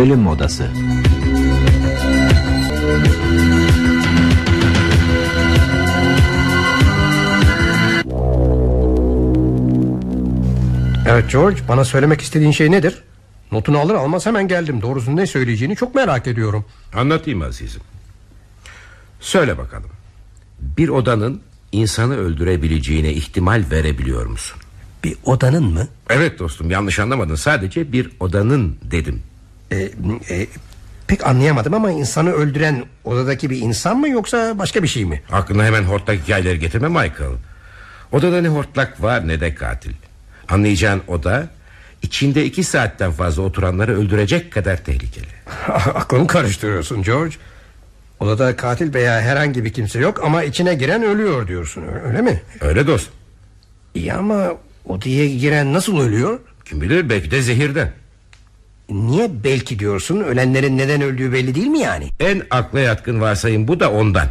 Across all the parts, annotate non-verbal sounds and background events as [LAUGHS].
Ölüm Odası. Evet George bana söylemek istediğin şey nedir? Notunu alır almaz hemen geldim. Doğrusu ne söyleyeceğini çok merak ediyorum. Anlatayım azizim. Söyle bakalım. Bir odanın insanı öldürebileceğine ihtimal verebiliyor musun? Bir odanın mı? Evet dostum yanlış anlamadın. Sadece bir odanın dedim e, e, Pek anlayamadım ama insanı öldüren odadaki bir insan mı yoksa başka bir şey mi? Aklına hemen hortlak hikayeleri getirme Michael Odada ne hortlak var ne de katil Anlayacağın oda içinde iki saatten fazla oturanları öldürecek kadar tehlikeli. [LAUGHS] Aklımı karıştırıyorsun George. Odada katil veya herhangi bir kimse yok ama içine giren ölüyor diyorsun öyle mi? Öyle dost. İyi ama odaya giren nasıl ölüyor? Kim bilir belki de zehirden. Niye belki diyorsun ölenlerin neden öldüğü belli değil mi yani? En akla yatkın varsayım bu da ondan.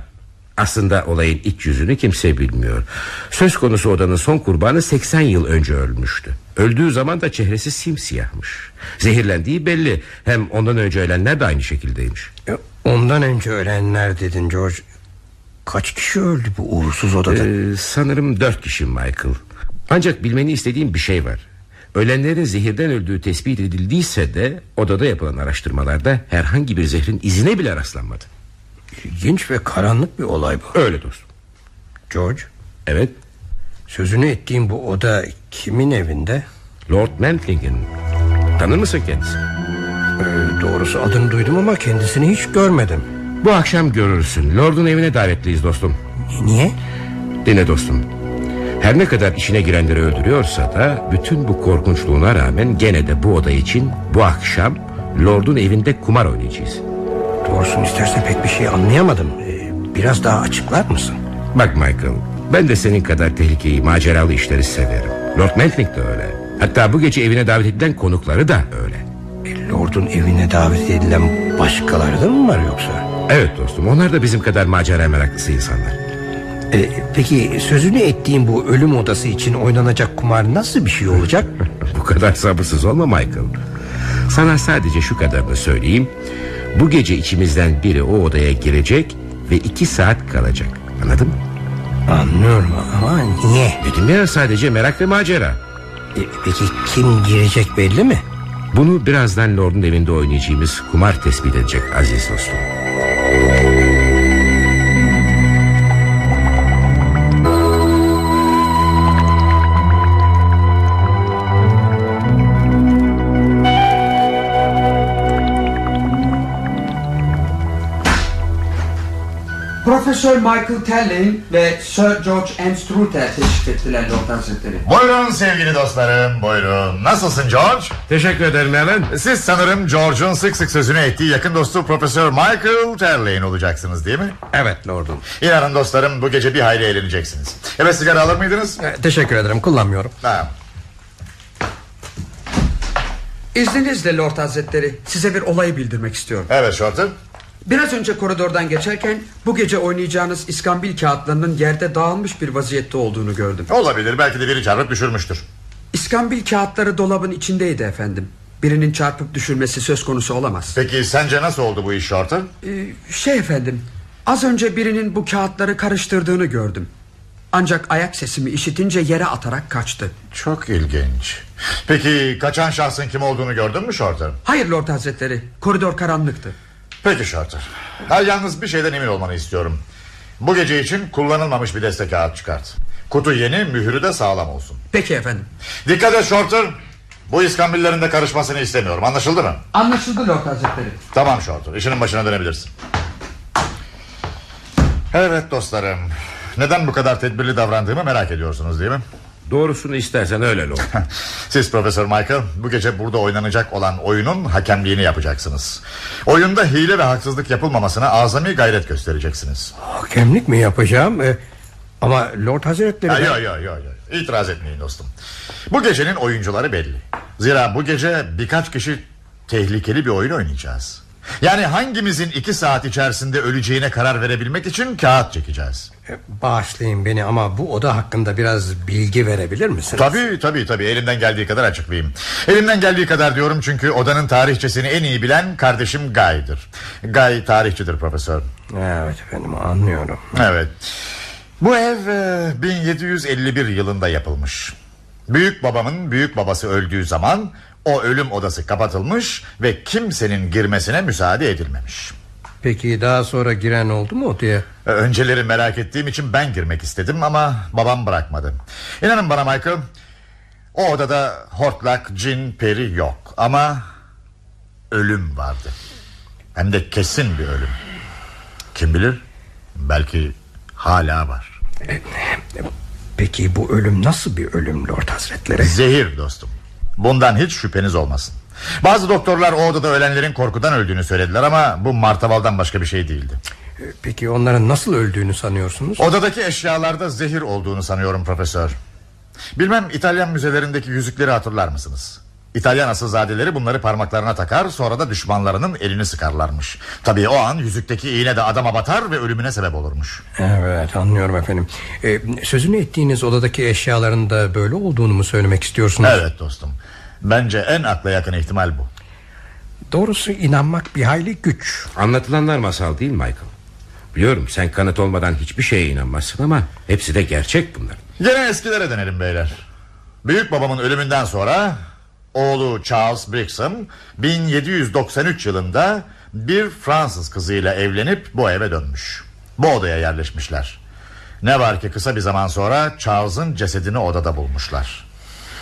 Aslında olayın iç yüzünü kimse bilmiyor. Söz konusu odanın son kurbanı 80 yıl önce ölmüştü. Öldüğü zaman da çehresi simsiyahmış. Zehirlendiği belli. Hem ondan önce ölenler de aynı şekildeymiş. E, ondan önce ölenler dedin George. Kaç kişi öldü bu uğursuz odada? Ee, sanırım dört kişi Michael. Ancak bilmeni istediğim bir şey var. Ölenlerin zehirden öldüğü tespit edildiyse de odada yapılan araştırmalarda herhangi bir zehrin izine bile rastlanmadı. İlginç ve karanlık bir olay bu. Öyle dostum. George. Evet. Sözünü ettiğim bu oda kimin evinde? Lord Mantling'in. Tanır mısın kendisi? Ee, doğrusu adını duydum ama kendisini hiç görmedim. Bu akşam görürsün. Lord'un evine davetliyiz dostum. Niye? Dinle dostum. Her ne kadar işine girenleri öldürüyorsa da bütün bu korkunçluğuna rağmen gene de bu oda için bu akşam Lord'un evinde kumar oynayacağız. Doğrusunu istersen pek bir şey anlayamadım. Ee, biraz daha açıklar mısın? Bak Michael, ben de senin kadar tehlikeyi, maceralı işleri severim. Lord Mantling de öyle. Hatta bu gece evine davet edilen konukları da öyle. E, Lord'un evine davet edilen başkaları da mı var yoksa? Evet dostum, onlar da bizim kadar macera meraklısı insanlar. E, peki sözünü ettiğim bu ölüm odası için oynanacak kumar nasıl bir şey olacak? [LAUGHS] bu kadar sabırsız olma Michael. Sana sadece şu kadarını söyleyeyim. Bu gece içimizden biri o odaya girecek ve iki saat kalacak. Anladın mı? Anlıyorum ama niye? Dedim ya sadece merak ve macera. E, peki kim girecek belli mi? Bunu birazdan Lord'un evinde oynayacağımız kumar tespit edecek aziz dostum. Profesör Michael Tellin ve Sir George Anstruther teşrif ettiler Lord Hazretleri. Buyurun sevgili dostlarım buyurun. Nasılsın George? Teşekkür ederim Alan. Siz sanırım George'un sık sık sözünü ettiği yakın dostu Profesör Michael Terlane olacaksınız değil mi? Evet Lord'um. İnanın dostlarım bu gece bir hayli eğleneceksiniz. Evet sigara alır mıydınız? E, teşekkür ederim kullanmıyorum. Ha. İzninizle Lord Hazretleri size bir olayı bildirmek istiyorum. Evet Shorter. Biraz önce koridordan geçerken bu gece oynayacağınız iskambil kağıtlarının yerde dağılmış bir vaziyette olduğunu gördüm. Olabilir belki de biri çarpıp düşürmüştür. İskambil kağıtları dolabın içindeydi efendim. Birinin çarpıp düşürmesi söz konusu olamaz. Peki sence nasıl oldu bu iş Shorter? Ee, şey efendim az önce birinin bu kağıtları karıştırdığını gördüm. Ancak ayak sesimi işitince yere atarak kaçtı. Çok ilginç. Peki kaçan şahsın kim olduğunu gördün mü Shorter? Hayır Lord Hazretleri koridor karanlıktı. Peki Shorter. Ha, yalnız bir şeyden emin olmanı istiyorum. Bu gece için kullanılmamış bir deste kağıt çıkart. Kutu yeni mühürü de sağlam olsun. Peki efendim. Dikkat et Shorter. Bu iskambillerin de karışmasını istemiyorum anlaşıldı mı? Anlaşıldı Lord Hazretleri. Tamam Shorter işinin başına dönebilirsin. Evet dostlarım. Neden bu kadar tedbirli davrandığımı merak ediyorsunuz değil mi? Doğrusunu istersen öyle Lord. [LAUGHS] Siz Profesör Michael bu gece burada oynanacak olan oyunun hakemliğini yapacaksınız. Oyunda hile ve haksızlık yapılmamasına azami gayret göstereceksiniz. Hakemlik mi yapacağım? E, ama Lord Hazretleri... Yok yok yok. İtiraz etmeyin dostum. Bu gecenin oyuncuları belli. Zira bu gece birkaç kişi tehlikeli bir oyun oynayacağız. Yani hangimizin iki saat içerisinde öleceğine karar verebilmek için kağıt çekeceğiz. E, Bağışlayın beni ama bu oda hakkında biraz bilgi verebilir misiniz? Tabii tabii tabii elimden geldiği kadar açıklayayım. Elimden geldiği kadar diyorum çünkü odanın tarihçesini en iyi bilen kardeşim Guy'dır. Guy tarihçidir profesör. Evet efendim anlıyorum. Evet. Bu ev e, 1751 yılında yapılmış. Büyük babamın büyük babası öldüğü zaman o ölüm odası kapatılmış ve kimsenin girmesine müsaade edilmemiş. Peki daha sonra giren oldu mu odaya? E, Önceleri merak ettiğim için ben girmek istedim ama babam bırakmadı. İnanın bana Michael, o odada hortlak, cin, peri yok ama ölüm vardı. Hem de kesin bir ölüm. Kim bilir? Belki hala var. Peki bu ölüm nasıl bir ölüm Lord Hazretleri? Zehir dostum. Bundan hiç şüpheniz olmasın. Bazı doktorlar o odada ölenlerin korkudan öldüğünü söylediler ama bu martavaldan başka bir şey değildi. E, Peki onların nasıl öldüğünü sanıyorsunuz? Odadaki eşyalarda zehir olduğunu sanıyorum profesör. Bilmem İtalyan müzelerindeki yüzükleri hatırlar mısınız? İtalyan asılzadeleri bunları parmaklarına takar sonra da düşmanlarının elini sıkarlarmış. Tabii o an yüzükteki iğne de adama batar ve ölümüne sebep olurmuş. Evet anlıyorum efendim. E, sözünü ettiğiniz odadaki eşyaların da böyle olduğunu mu söylemek istiyorsunuz? Evet dostum. Bence en akla yakın ihtimal bu. Doğrusu inanmak bir hayli güç. Anlatılanlar masal değil Michael. Biliyorum sen kanıt olmadan hiçbir şeye inanmazsın ama hepsi de gerçek bunlar. Gene eskilere dönelim beyler. Büyük babamın ölümünden sonra oğlu Charles Brixham 1793 yılında bir Fransız kızıyla evlenip bu eve dönmüş. Bu odaya yerleşmişler. Ne var ki kısa bir zaman sonra Charles'ın cesedini odada bulmuşlar.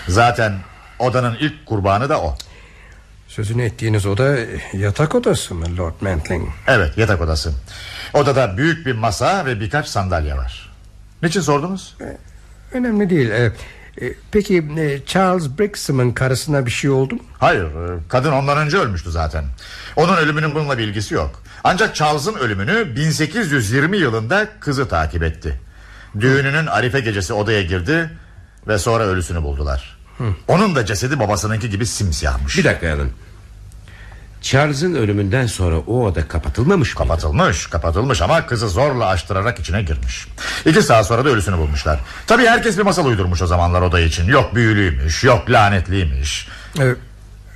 Zaten odanın ilk kurbanı da o. Sözünü ettiğiniz oda e, yatak odası mı Lord Mantling? Evet yatak odası. Odada büyük bir masa ve birkaç sandalye var. Niçin sordunuz? Önemli değil. E, e, peki e, Charles Brixham'ın karısına bir şey oldu mu? Hayır e, kadın ondan önce ölmüştü zaten Onun ölümünün bununla bir ilgisi yok Ancak Charles'ın ölümünü 1820 yılında kızı takip etti Düğününün Arife gecesi odaya girdi Ve sonra ölüsünü buldular Onun da cesedi babasınınki gibi simsiyahmış Bir dakika Alan. Charles'ın ölümünden sonra o oda kapatılmamış mı? Kapatılmış kapatılmış ama kızı zorla açtırarak içine girmiş İki saat sonra da ölüsünü bulmuşlar Tabii herkes bir masal uydurmuş o zamanlar oda için Yok büyülüymüş yok lanetliymiş E,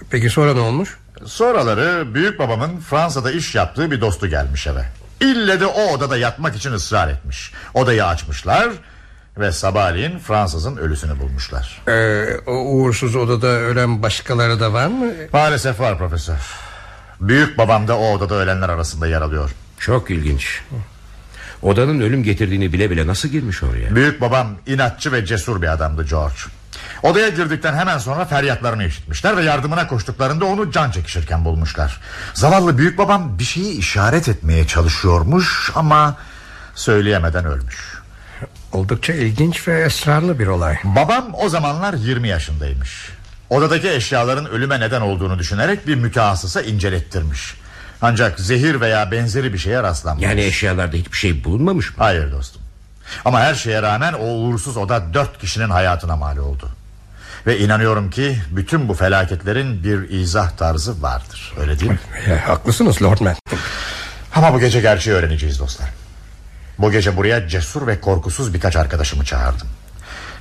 peki sonra ne olmuş? Sonraları büyük babamın Fransa'da iş yaptığı bir dostu gelmiş eve. İlle de o odada yatmak için ısrar etmiş. Odayı açmışlar ve sabahleyin Fransızın ölüsünü bulmuşlar. E, o uğursuz odada ölen başkaları da var mı? Maalesef var profesör. Büyük babam da o odada ölenler arasında yer alıyor. Çok ilginç. Odanın ölüm getirdiğini bile bile nasıl girmiş oraya? Büyük babam inatçı ve cesur bir adamdı George. Odaya girdikten hemen sonra feryatlarını işitmişler ve yardımına koştuklarında onu can çekişirken bulmuşlar. Zavallı büyük babam bir şeyi işaret etmeye çalışıyormuş ama söyleyemeden ölmüş. Oldukça ilginç ve esrarlı bir olay. Babam o zamanlar 20 yaşındaymış. Odadaki eşyaların ölüme neden olduğunu düşünerek bir mütehassısa incelettirmiş. Ancak zehir veya benzeri bir şeye rastlanmamış. Yani eşyalarda hiçbir şey bulunmamış mı? Hayır dostum. Ama her şeye rağmen o uğursuz oda dört kişinin hayatına mal oldu. Ve inanıyorum ki bütün bu felaketlerin bir izah tarzı vardır. Öyle değil mi? E, haklısınız Lord Mantling. Ama bu gece gerçeği öğreneceğiz dostlar. Bu gece buraya cesur ve korkusuz birkaç arkadaşımı çağırdım.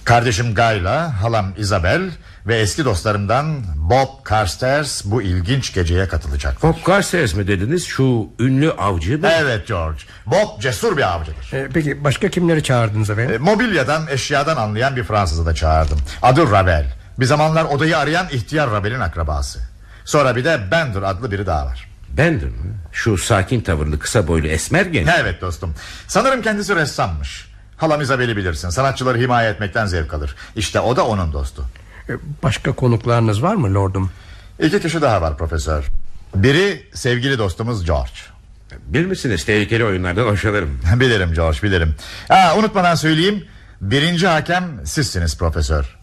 Kardeşim Guy'la halam Isabel ve eski dostlarımdan Bob Carstairs bu ilginç geceye katılacak. Bob Carstairs mi dediniz şu ünlü avcı mı? Evet George. Bob cesur bir avcıdır. E, peki başka kimleri çağırdınız efendim? E, mobilyadan eşyadan anlayan bir Fransızı da çağırdım. Adı Ravel. Bir zamanlar odayı arayan ihtiyar Ravel'in akrabası. Sonra bir de Bender adlı biri daha var. Bender mi? Şu sakin tavırlı kısa boylu esmer genç. Evet dostum. Sanırım kendisi ressammış. Halam Isabel'i bilirsin. Sanatçıları himaye etmekten zevk alır. İşte o da onun dostu. E, başka konuklarınız var mı lordum? İki kişi daha var profesör. Biri sevgili dostumuz George. Bir misiniz tehlikeli oyunlardan hoşlanırım. [LAUGHS] bilirim George bilirim. Ha, unutmadan söyleyeyim. Birinci hakem sizsiniz profesör.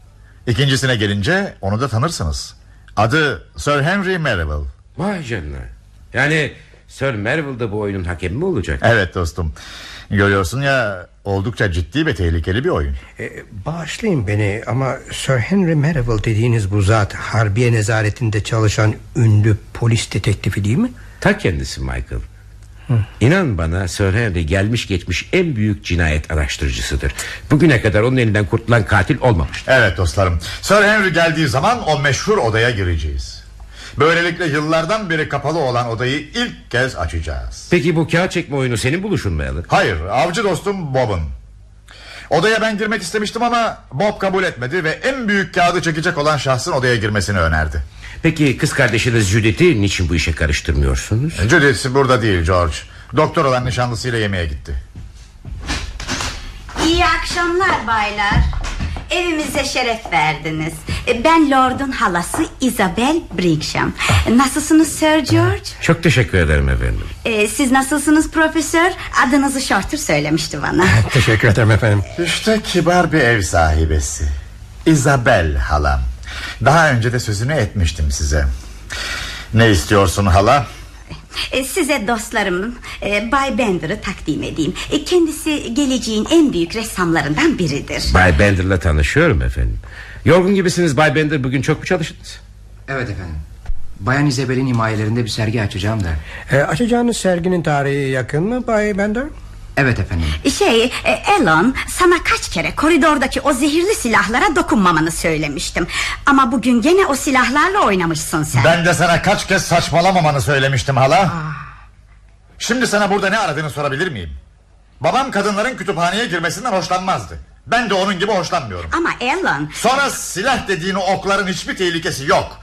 İkincisine gelince onu da tanırsınız. Adı Sir Henry Merivale. Vay canına. Yani Sir Merville da bu oyunun hakemi mi olacak? Evet dostum. Görüyorsun ya oldukça ciddi ve tehlikeli bir oyun. E, bağışlayın beni ama Sir Henry Merivale dediğiniz bu zat Harbiye nezaretinde çalışan ünlü polis detektifi değil mi? Ta kendisi Michael. İnan bana Sir Henry gelmiş geçmiş en büyük cinayet araştırıcısıdır. Bugüne kadar onun elinden kurtulan katil olmamıştır. Evet dostlarım. Sir Henry geldiği zaman o meşhur odaya gireceğiz. Böylelikle yıllardan beri kapalı olan odayı ilk kez açacağız. Peki bu kağıt çekme oyunu senin buluşun mu Alan? Hayır, avcı dostum Bob'un. Odaya ben girmek istemiştim ama Bob kabul etmedi ve en büyük kağıdı çekecek olan şahsın odaya girmesini önerdi. Peki kız kardeşiniz Judith'i niçin bu işe karıştırmıyorsunuz? Judith burada değil George. Doktor olan nişanlısıyla yemeğe gitti. İyi akşamlar baylar. Evimize şeref verdiniz. E, Ben Lord'un halası Isabel Brinkham. Nasılsınız Sir George? Çok teşekkür ederim efendim. E, siz nasılsınız profesör? Adınızı Shorter söylemişti bana. [LAUGHS] Teşekkür ederim efendim. İşte kibar bir ev sahibesi. Isabel halam. Daha önce de sözünü etmiştim size. Ne istiyorsun hala? E, Size dostlarımın e, Bay Bender'ı takdim edeyim. E, Kendisi geleceğin en büyük ressamlarından biridir. Bay Bender'la tanışıyorum efendim. Yorgun gibisiniz Bay Bender bugün çok mu çalıştınız? Evet efendim. Bayan İzabel'in himayelerinde bir sergi açacağım da. E, açacağınız serginin tarihi yakın mı Bay Bender? Evet efendim. Şey, e, Elon sana kaç kere koridordaki o zehirli silahlara dokunmamanı söylemiştim. Ama bugün gene o silahlarla oynamışsın sen. Ben de sana kaç kez saçmalamamanı söylemiştim hala. Şimdi sana burada ne aradığını sorabilir miyim? Babam kadınların kütüphaneye girmesinden hoşlanmazdı. Ben de onun gibi hoşlanmıyorum. Ama Elon Sonra silah dediğin okların hiçbir tehlikesi yok.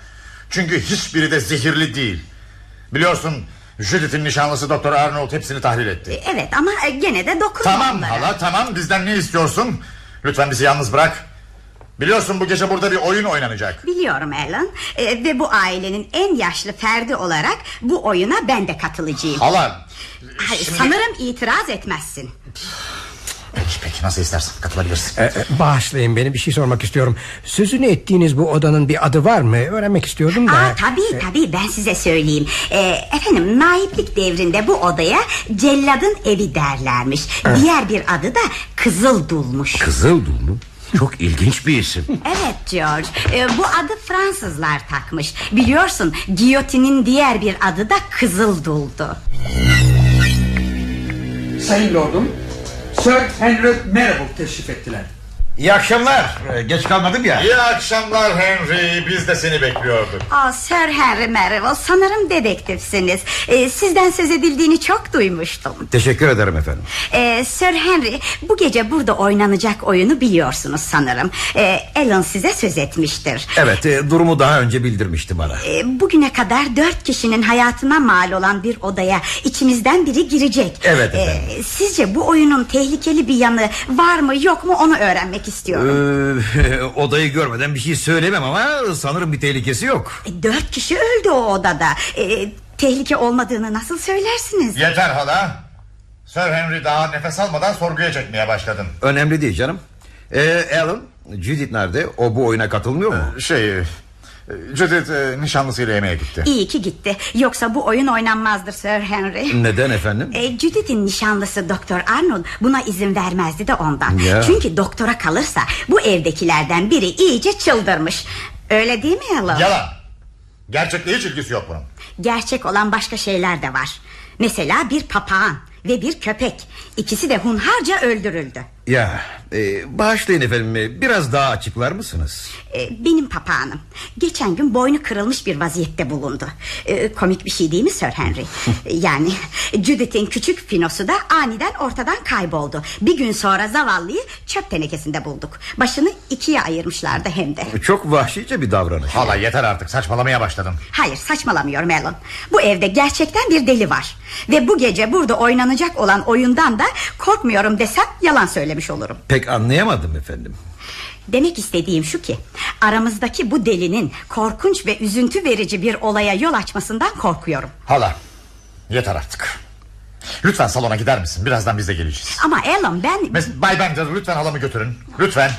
Çünkü hiçbiri de zehirli değil. Biliyorsun Judith'in nişanlısı Doktor Arnold hepsini tahlil etti. E, Evet ama e, gene de dokunma Tamam onlara. hala tamam bizden ne istiyorsun? Lütfen bizi yalnız bırak. Biliyorsun bu gece burada bir oyun oynanacak. Biliyorum Alan E, ve bu ailenin en yaşlı ferdi olarak bu oyuna ben de katılacağım. Hala. Hayır, şimdi- Sanırım itiraz etmezsin. Peki peki nasıl istersen katılabilirsin. E, e, bağışlayın beni bir şey sormak istiyorum. Sözünü ettiğiniz bu odanın bir adı var mı? Öğrenmek istiyordum da. Aa, tabii tabii ben size söyleyeyim. E, efendim naiplik devrinde bu odaya celladın evi derlermiş. Diğer bir adı da Kızıl Dulmuş. Kızıldul mu? Çok ilginç bir isim. Evet George e, Bu adı Fransızlar takmış Biliyorsun giyotinin diğer bir adı da Kızıldul'du Sayın Lordum Sir Henry Merivale teşrif ettiler İyi akşamlar. Ee, geç kalmadım ya. İyi akşamlar Henry. Biz de seni bekliyorduk. Aa, Sir Henry Merivale sanırım dedektifsiniz e, Sizden söz edildiğini çok duymuştum Teşekkür ederim efendim. e, Sir Henry bu gece burada oynanacak oyunu biliyorsunuz sanırım e, Alan size söz etmiştir Evet, e, durumu daha önce bildirmişti bana. E, Bugüne kadar dört kişinin hayatına mal olan bir odaya içimizden biri girecek. Evet E, efendim. sizce bu oyunun tehlikeli bir yanı var mı yok mu onu öğrenmek istiyorum. Ee, [LAUGHS] odayı görmeden bir şey söylemem ama sanırım bir tehlikesi yok. E, Dört kişi öldü o odada. E, tehlike olmadığını nasıl söylersiniz? Yeter hala. Sir Henry daha nefes almadan sorguya çekmeye başladın. Önemli değil canım. Ee, Alan, Judith nerede? O bu oyuna katılmıyor mu? Şey... e, Judith e, nişanlısıyla yemeğe gitti. İyi ki gitti. Yoksa bu oyun oynanmazdır Sir Henry. Neden efendim? E, Judith'in nişanlısı Doktor Arnold buna izin vermezdi de ondan. Ya. Çünkü doktora kalırsa bu evdekilerden biri iyice çıldırmış. Öyle değil mi Alan? Yalan. Gerçekle hiç ilgisi yok bunun. Gerçek olan başka şeyler de var. Mesela bir papağan ve bir köpek. İkisi de hunharca öldürüldü. Ya, e, bağışlayın efendim. e, Biraz daha açıklar mısınız? Ee, benim papağanım. Geçen gün boynu kırılmış bir vaziyette bulundu. Ee, komik bir şey değil mi Sir Henry? [LAUGHS] yani Judith'in küçük finosu da aniden ortadan kayboldu. Bir gün sonra zavallıyı çöp tenekesinde bulduk. Başını ikiye ayırmışlardı hem de. Çok vahşice bir davranış. Hala yeter artık saçmalamaya başladın. Hayır saçmalamıyorum Alan. Bu evde gerçekten bir deli var. Ve bu gece burada oynanacak olan oyundan da korkmuyorum desem yalan söylemiş olurum. Pek anlayamadım efendim. Demek istediğim şu ki aramızdaki bu delinin korkunç ve üzüntü verici bir olaya yol açmasından korkuyorum. Hala yeter artık. Lütfen salona gider misin? Birazdan biz de geleceğiz. Ama Alan ben... Mes- Bay Bender lütfen halamı götürün. Lütfen.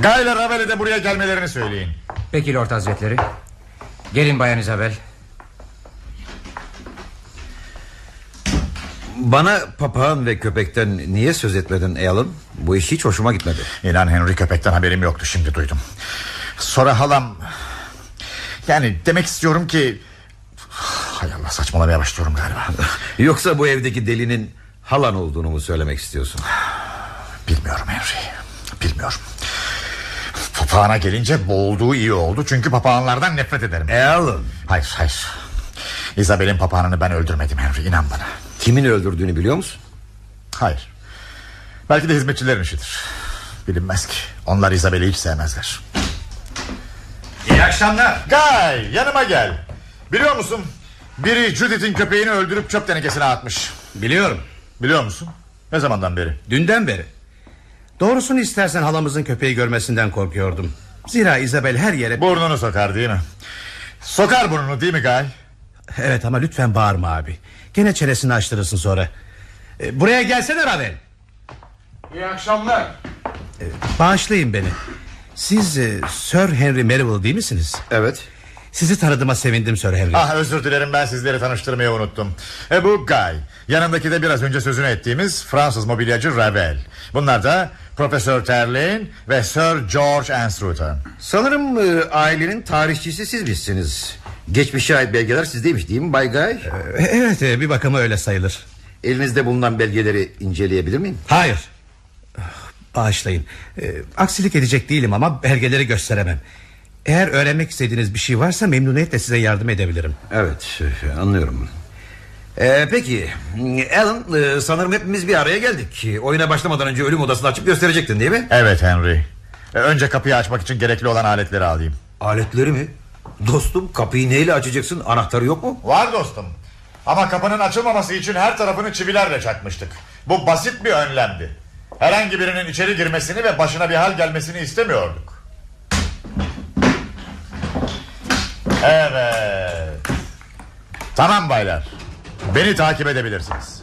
Guy ile Ravel'e de buraya gelmelerini söyleyin. Peki Lord Hazretleri. Gelin Bayan İzabel. Bana papağan ve köpekten niye söz etmedin Alan? Bu iş hiç hoşuma gitmedi. İnan Henry köpekten haberim yoktu şimdi duydum. Sonra halam... Yani demek istiyorum ki... Hay Allah saçmalamaya başlıyorum galiba. Yoksa bu evdeki delinin halan olduğunu mu söylemek istiyorsun? Bilmiyorum Henry. Bilmiyorum. Papağana gelince boğulduğu iyi oldu. Çünkü papağanlardan nefret ederim. Alan. Hayır hayır. Isabel'in papağanını ben öldürmedim Henry inan bana. Kimin öldürdüğünü biliyor musun? Hayır. Belki de hizmetçilerin işidir. Bilinmez ki. Onlar Isabel'i hiç sevmezler. İyi akşamlar. Guy yanıma gel. Biliyor musun? Biri Judith'in köpeğini öldürüp çöp tenekesine atmış. Biliyorum. Biliyor musun? Ne zamandan beri? Dünden beri. Doğrusunu istersen halamızın köpeği görmesinden korkuyordum. Zira Isabel her yere... Burnunu sokar değil mi? Sokar burnunu değil mi Guy? Evet ama lütfen bağırma abi. Gene çenesini açtırırsın sonra. E, buraya gelsene Ravel. İyi akşamlar. E, bağışlayın beni. Siz e, Sir Henry Merivale değil misiniz? Evet. Sizi tanıdığıma sevindim Sir Henry. Ah özür dilerim ben sizleri tanıştırmayı unuttum. E bu Guy. Yanındaki de biraz önce sözünü ettiğimiz Fransız mobilyacı Ravel. Bunlar da Profesör Terlin ve Sir George Anstruther. Sanırım e, ailenin tarihçisi siz bizsiniz. Geçmişe ait belgeler sizdeymiş değil mi Bay Guy? E, evet e, bir bakıma öyle sayılır. Elinizde bulunan belgeleri inceleyebilir miyim? Hayır. Bağışlayın. E, aksilik edecek değilim ama belgeleri gösteremem. Eğer öğrenmek istediğiniz bir şey varsa memnuniyetle size yardım edebilirim. Evet e, anlıyorum. Ee, peki Alan e, sanırım hepimiz bir araya geldik. Oyuna başlamadan önce ölüm odasını açıp gösterecektin değil mi? Evet Henry. E, önce kapıyı açmak için gerekli olan aletleri alayım. Aletleri mi? Dostum kapıyı neyle açacaksın? Anahtarı yok mu? Var dostum. Ama kapının açılmaması için her tarafını çivilerle çakmıştık. Bu basit bir önlemdi. Herhangi birinin içeri girmesini ve başına bir hal gelmesini istemiyorduk. Evet. Tamam baylar. Beni takip edebilirsiniz.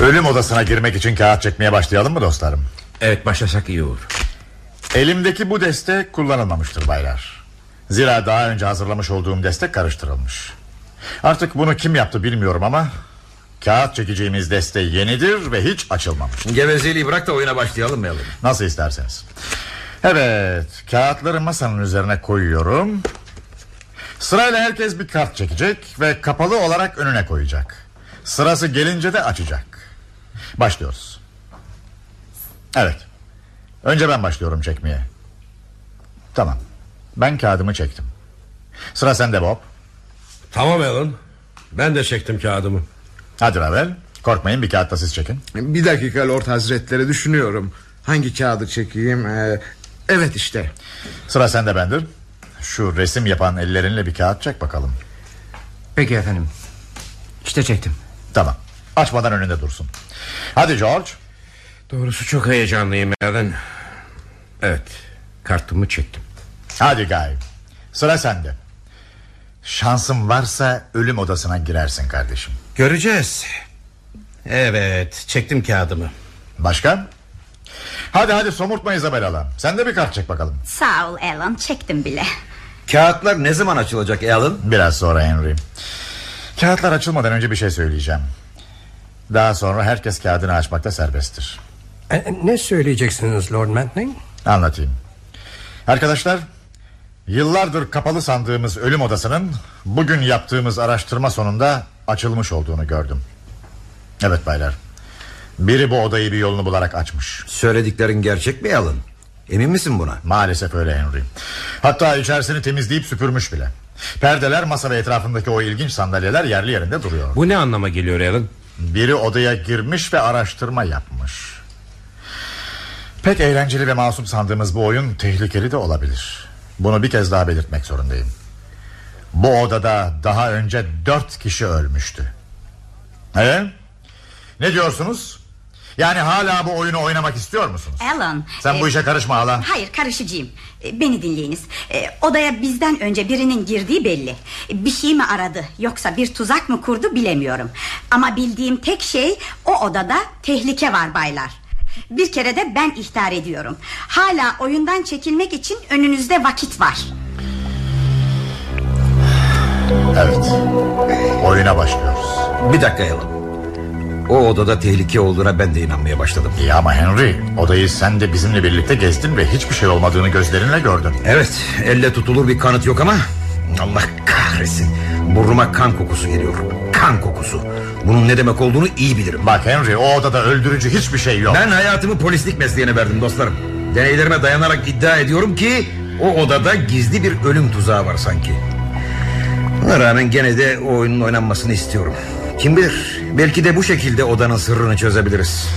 Ölüm odasına girmek için kağıt çekmeye başlayalım mı dostlarım? Evet başlasak iyi olur. Elimdeki bu destek kullanılmamıştır baylar. Zira daha önce hazırlamış olduğum destek karıştırılmış. Artık bunu kim yaptı bilmiyorum ama... ...kağıt çekeceğimiz deste yenidir ve hiç açılmamış. Gevezeliği bırak da oyuna başlayalım mı Alan? Nasıl isterseniz. Evet, kağıtları masanın üzerine koyuyorum. Sırayla herkes bir kart çekecek ve kapalı olarak önüne koyacak. Sırası gelince de açacak. Başlıyoruz. Evet. Önce ben başlıyorum çekmeye. Tamam. Ben kağıdımı çektim. Sıra sende Bob. Tamam Alan. Ben de çektim kağıdımı. Hadi Ravel. Korkmayın bir kağıt da siz çekin. Bir dakika Lord Hazretleri düşünüyorum. Hangi kağıdı çekeyim? Ee, evet işte. Sıra sende Bendir. Şu resim yapan ellerinle bir kağıt çek bakalım. Peki efendim. İşte çektim. Tamam. Açmadan önünde dursun. Hadi George. Doğrusu çok heyecanlıyım Alan. Evet kartımı çektim. Hadi Guy. Sıra sende. Şansın varsa ölüm odasına girersin kardeşim. Göreceğiz. Evet çektim kağıdımı. Başka? Hadi hadi somurtma Isabel Alan. Sen de bir kart çek bakalım. Sağ ol Alan çektim bile. Kağıtlar ne zaman açılacak Alan? Biraz sonra Henry. Kağıtlar açılmadan önce bir şey söyleyeceğim. Daha sonra herkes kağıdını açmakta serbesttir. E, ne söyleyeceksiniz Lord Mantling? Anlatayım. Arkadaşlar, yıllardır kapalı sandığımız ölüm odasının bugün yaptığımız araştırma sonunda açılmış olduğunu gördüm. Evet baylar. Biri bu odayı bir yolunu bularak açmış. Söylediklerin gerçek mi Alan? Emin misin buna? Maalesef öyle Henry. Hatta içerisini temizleyip süpürmüş bile. Perdeler, masa ve etrafındaki o ilginç sandalyeler yerli yerinde duruyor. Bu ne anlama geliyor Alan? Biri odaya girmiş ve araştırma yapmış. Pek eğlenceli ve masum sandığımız bu oyun tehlikeli de olabilir. Bunu bir kez daha belirtmek zorundayım. Bu odada daha önce dört kişi ölmüştü. Evet? Ne diyorsunuz? Yani hala bu oyunu oynamak istiyor musunuz? Alan. Sen e, bu işe karışma hala. Hayır karışacağım. E, Beni dinleyiniz. E, Odaya bizden önce birinin girdiği belli. E, Bir şey mi aradı yoksa bir tuzak mı kurdu bilemiyorum. Ama bildiğim tek şey o odada tehlike var baylar. Bir kere de ben ihtar ediyorum. Hala oyundan çekilmek için önünüzde vakit var. Evet. Oyuna başlıyoruz. Bir dakika Alan. O odada tehlike olduğuna ben de inanmaya başladım. İyi ama Henry odayı sen de bizimle birlikte gezdin ve hiçbir şey olmadığını gözlerinle gördün. Evet elle tutulur bir kanıt yok ama Allah kahretsin Burnuma kan kokusu geliyor Kan kokusu Bunun ne demek olduğunu iyi bilirim Bak Henry o odada öldürücü hiçbir şey yok. Ben hayatımı polislik mesleğine verdim dostlarım Deneylerime dayanarak iddia ediyorum ki O odada gizli bir ölüm tuzağı var sanki Buna rağmen gene de o oyunun oynanmasını istiyorum Kim bilir belki de bu şekilde odanın sırrını çözebiliriz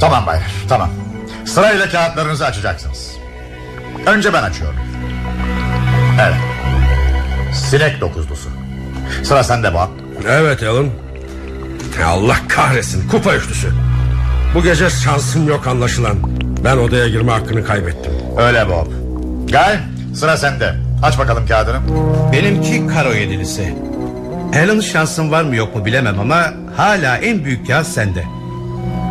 Tamam baylar tamam. Sırayla kağıtlarınızı açacaksınız. Önce ben açıyorum. Evet. Sinek dokuzlusu. Sıra sende Bob. Evet Alan. Allah kahretsin kupa üçlüsü. Bu gece şansım yok anlaşılan. Ben odaya girme hakkını kaybettim. Öyle Bob. Guy sıra sende. Aç bakalım kağıdını. Benimki karo yedilisi. Alan şansın var mı yok mu bilemem ama hala en büyük kağıt sende.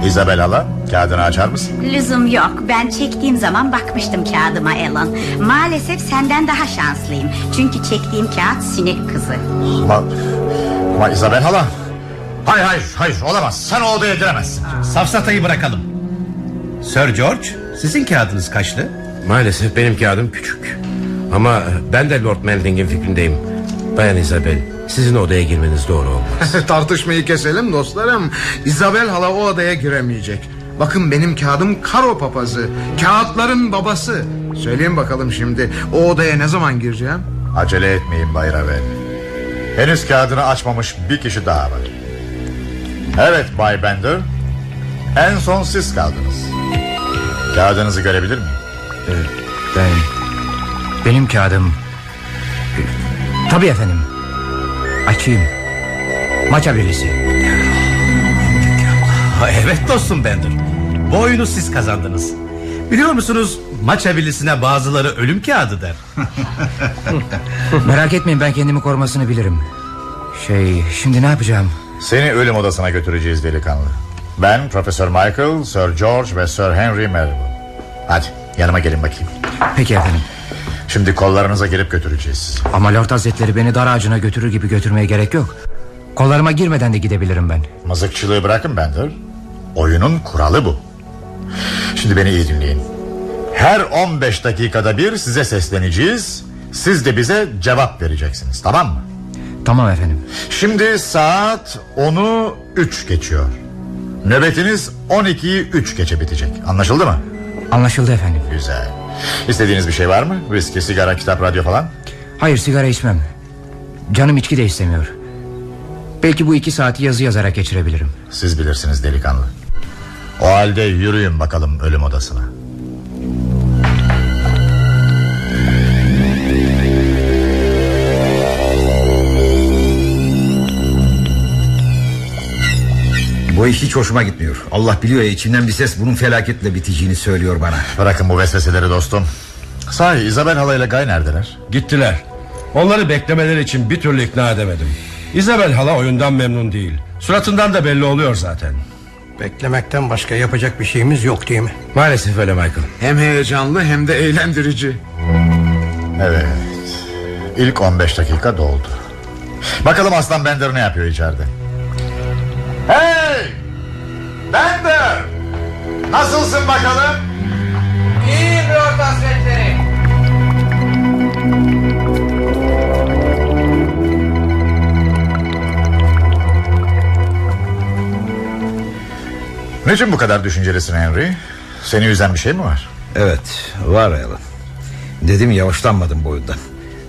Isabel hala kağıdını açar mısın? Lüzum yok. Ben çektiğim zaman bakmıştım kağıdıma Alan. Maalesef senden daha şanslıyım. Çünkü çektiğim kağıt sinek kızı. Ama, ama Isabel hala. Hayır hayır hayır olamaz. Sen o odaya giremezsin. Safsatayı bırakalım. Sir George sizin kağıdınız kaçtı? Maalesef benim kağıdım küçük. Ama ben de Lord Melding'in fikrindeyim. Bayan Isabel sizin odaya girmeniz doğru olmaz. [LAUGHS] Tartışmayı keselim dostlarım. Isabel hala o odaya giremeyecek. Bakın benim kağıdım karo papazı. Kağıtların babası. Söyleyin bakalım şimdi o odaya ne zaman gireceğim? Acele etmeyin Bay Ravel. Henüz kağıdını açmamış bir kişi daha var. Evet Bay Bender. En son siz kaldınız. Kağıdınızı görebilir miyim? Ben... Benim kağıdım... Tabii efendim. Açayım. Maça birisi. Ha, [LAUGHS] evet dostum Bender. Bu oyunu siz kazandınız. Biliyor musunuz maç abilisine bazıları ölüm kağıdı der. [LAUGHS] Merak etmeyin ben kendimi korumasını bilirim. Şey şimdi ne yapacağım? Seni ölüm odasına götüreceğiz delikanlı. Ben Profesör Michael, Sir George ve Sir Henry Merrill. Hadi yanıma gelin bakayım. Peki efendim. Şimdi kollarınıza girip götüreceğiz. Ama Lord Hazretleri beni dar ağacına götürür gibi götürmeye gerek yok. Kollarıma girmeden de gidebilirim ben. Mızıkçılığı bırakın Bender. Oyunun kuralı bu. Şimdi beni iyi dinleyin. Her 15 dakikada bir size sesleneceğiz. Siz de bize cevap vereceksiniz tamam mı? Tamam efendim. Şimdi saat 10'u 3 geçiyor. Nöbetiniz 12'yi 3 geçe bitecek. Anlaşıldı mı? Anlaşıldı efendim. Güzel. İstediğiniz bir şey var mı? Viski, sigara, kitap, radyo falan? Hayır sigara içmem. Canım içki de istemiyor. Belki bu iki saati yazı yazarak geçirebilirim. Siz bilirsiniz delikanlı. O halde yürüyün bakalım ölüm odasına. Bu iş hiç hoşuma gitmiyor Allah biliyor ya içimden bir ses bunun felaketle biteceğini söylüyor bana Bırakın bu vesveseleri dostum. Sahi Isabel halayla Gay neredeler? Gittiler. Onları beklemeleri için bir türlü ikna edemedim. Isabel hala oyundan memnun değil. Suratından da belli oluyor zaten. Beklemekten başka yapacak bir şeyimiz yok değil mi? Maalesef öyle Michael. Hem heyecanlı hem de eğlendirici. Evet. İlk 15 dakika doldu. Bakalım Aslan Bender ne yapıyor içeride? Nasılsın bakalım? İyiyim Lord Hazretleri. Niçin bu kadar düşüncelisin Henry? Seni üzen bir şey mi var? Evet var Alan Dedim ya hoşlanmadım bu oyundan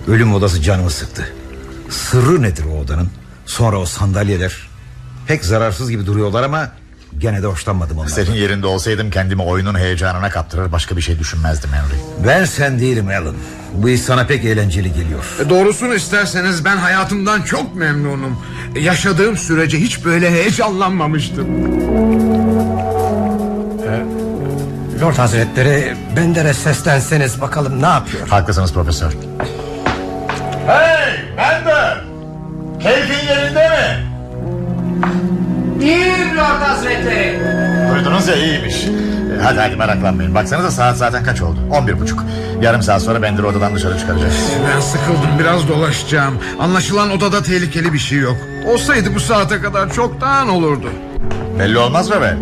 Ölüm odası canımı sıktı Sırrı nedir o odanın Sonra o sandalyeler Pek zararsız gibi duruyorlar ama Gene de hoşlanmadım onlardan Senin yerinde olsaydım kendimi oyunun heyecanına kaptırır başka bir şey düşünmezdim Henry. Ben sen değilim Alan Bu iş sana pek eğlenceli geliyor E, Doğrusunu isterseniz ben hayatımdan çok memnunum. E, Yaşadığım sürece hiç böyle heyecanlanmamıştım. Lord Hazretleri Bender'e seslenseniz bakalım ne yapıyor Haklısınız profesör İyiyim Lord Hazretleri. Duydunuz ya iyiymiş. E, Hadi hadi meraklanmayın. Baksanıza saat zaten kaç oldu? 11 buçuk. Yarım saat sonra Bender'i odadan dışarı çıkaracağız. Ben sıkıldım biraz dolaşacağım. Anlaşılan odada tehlikeli bir şey yok. Olsaydı bu saate kadar çoktan olurdu. Belli olmaz mı be?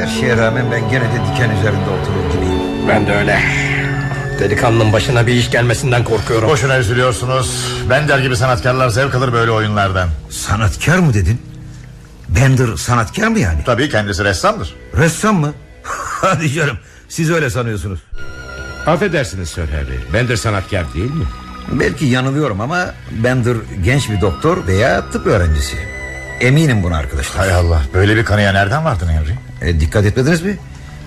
Her şeye rağmen ben gene de diken üzerinde oturur gibiyim. Ben de öyle. Delikanlının başına bir iş gelmesinden korkuyorum. Boşuna üzülüyorsunuz. Bender gibi sanatkarlar zevk alır böyle oyunlardan. Sanatkar mı dedin? Bender sanatkar mı yani? Tabii kendisi ressamdır Ressam mı? [LAUGHS] Hadi canım siz öyle sanıyorsunuz. Affedersiniz Sir Henry. Bender sanatkar değil mi? Belki yanılıyorum ama Bender genç bir doktor veya tıp öğrencisi. Eminim buna arkadaşlar. Hay Allah böyle bir kanıya nereden vardın Henry? E, dikkat etmediniz mi?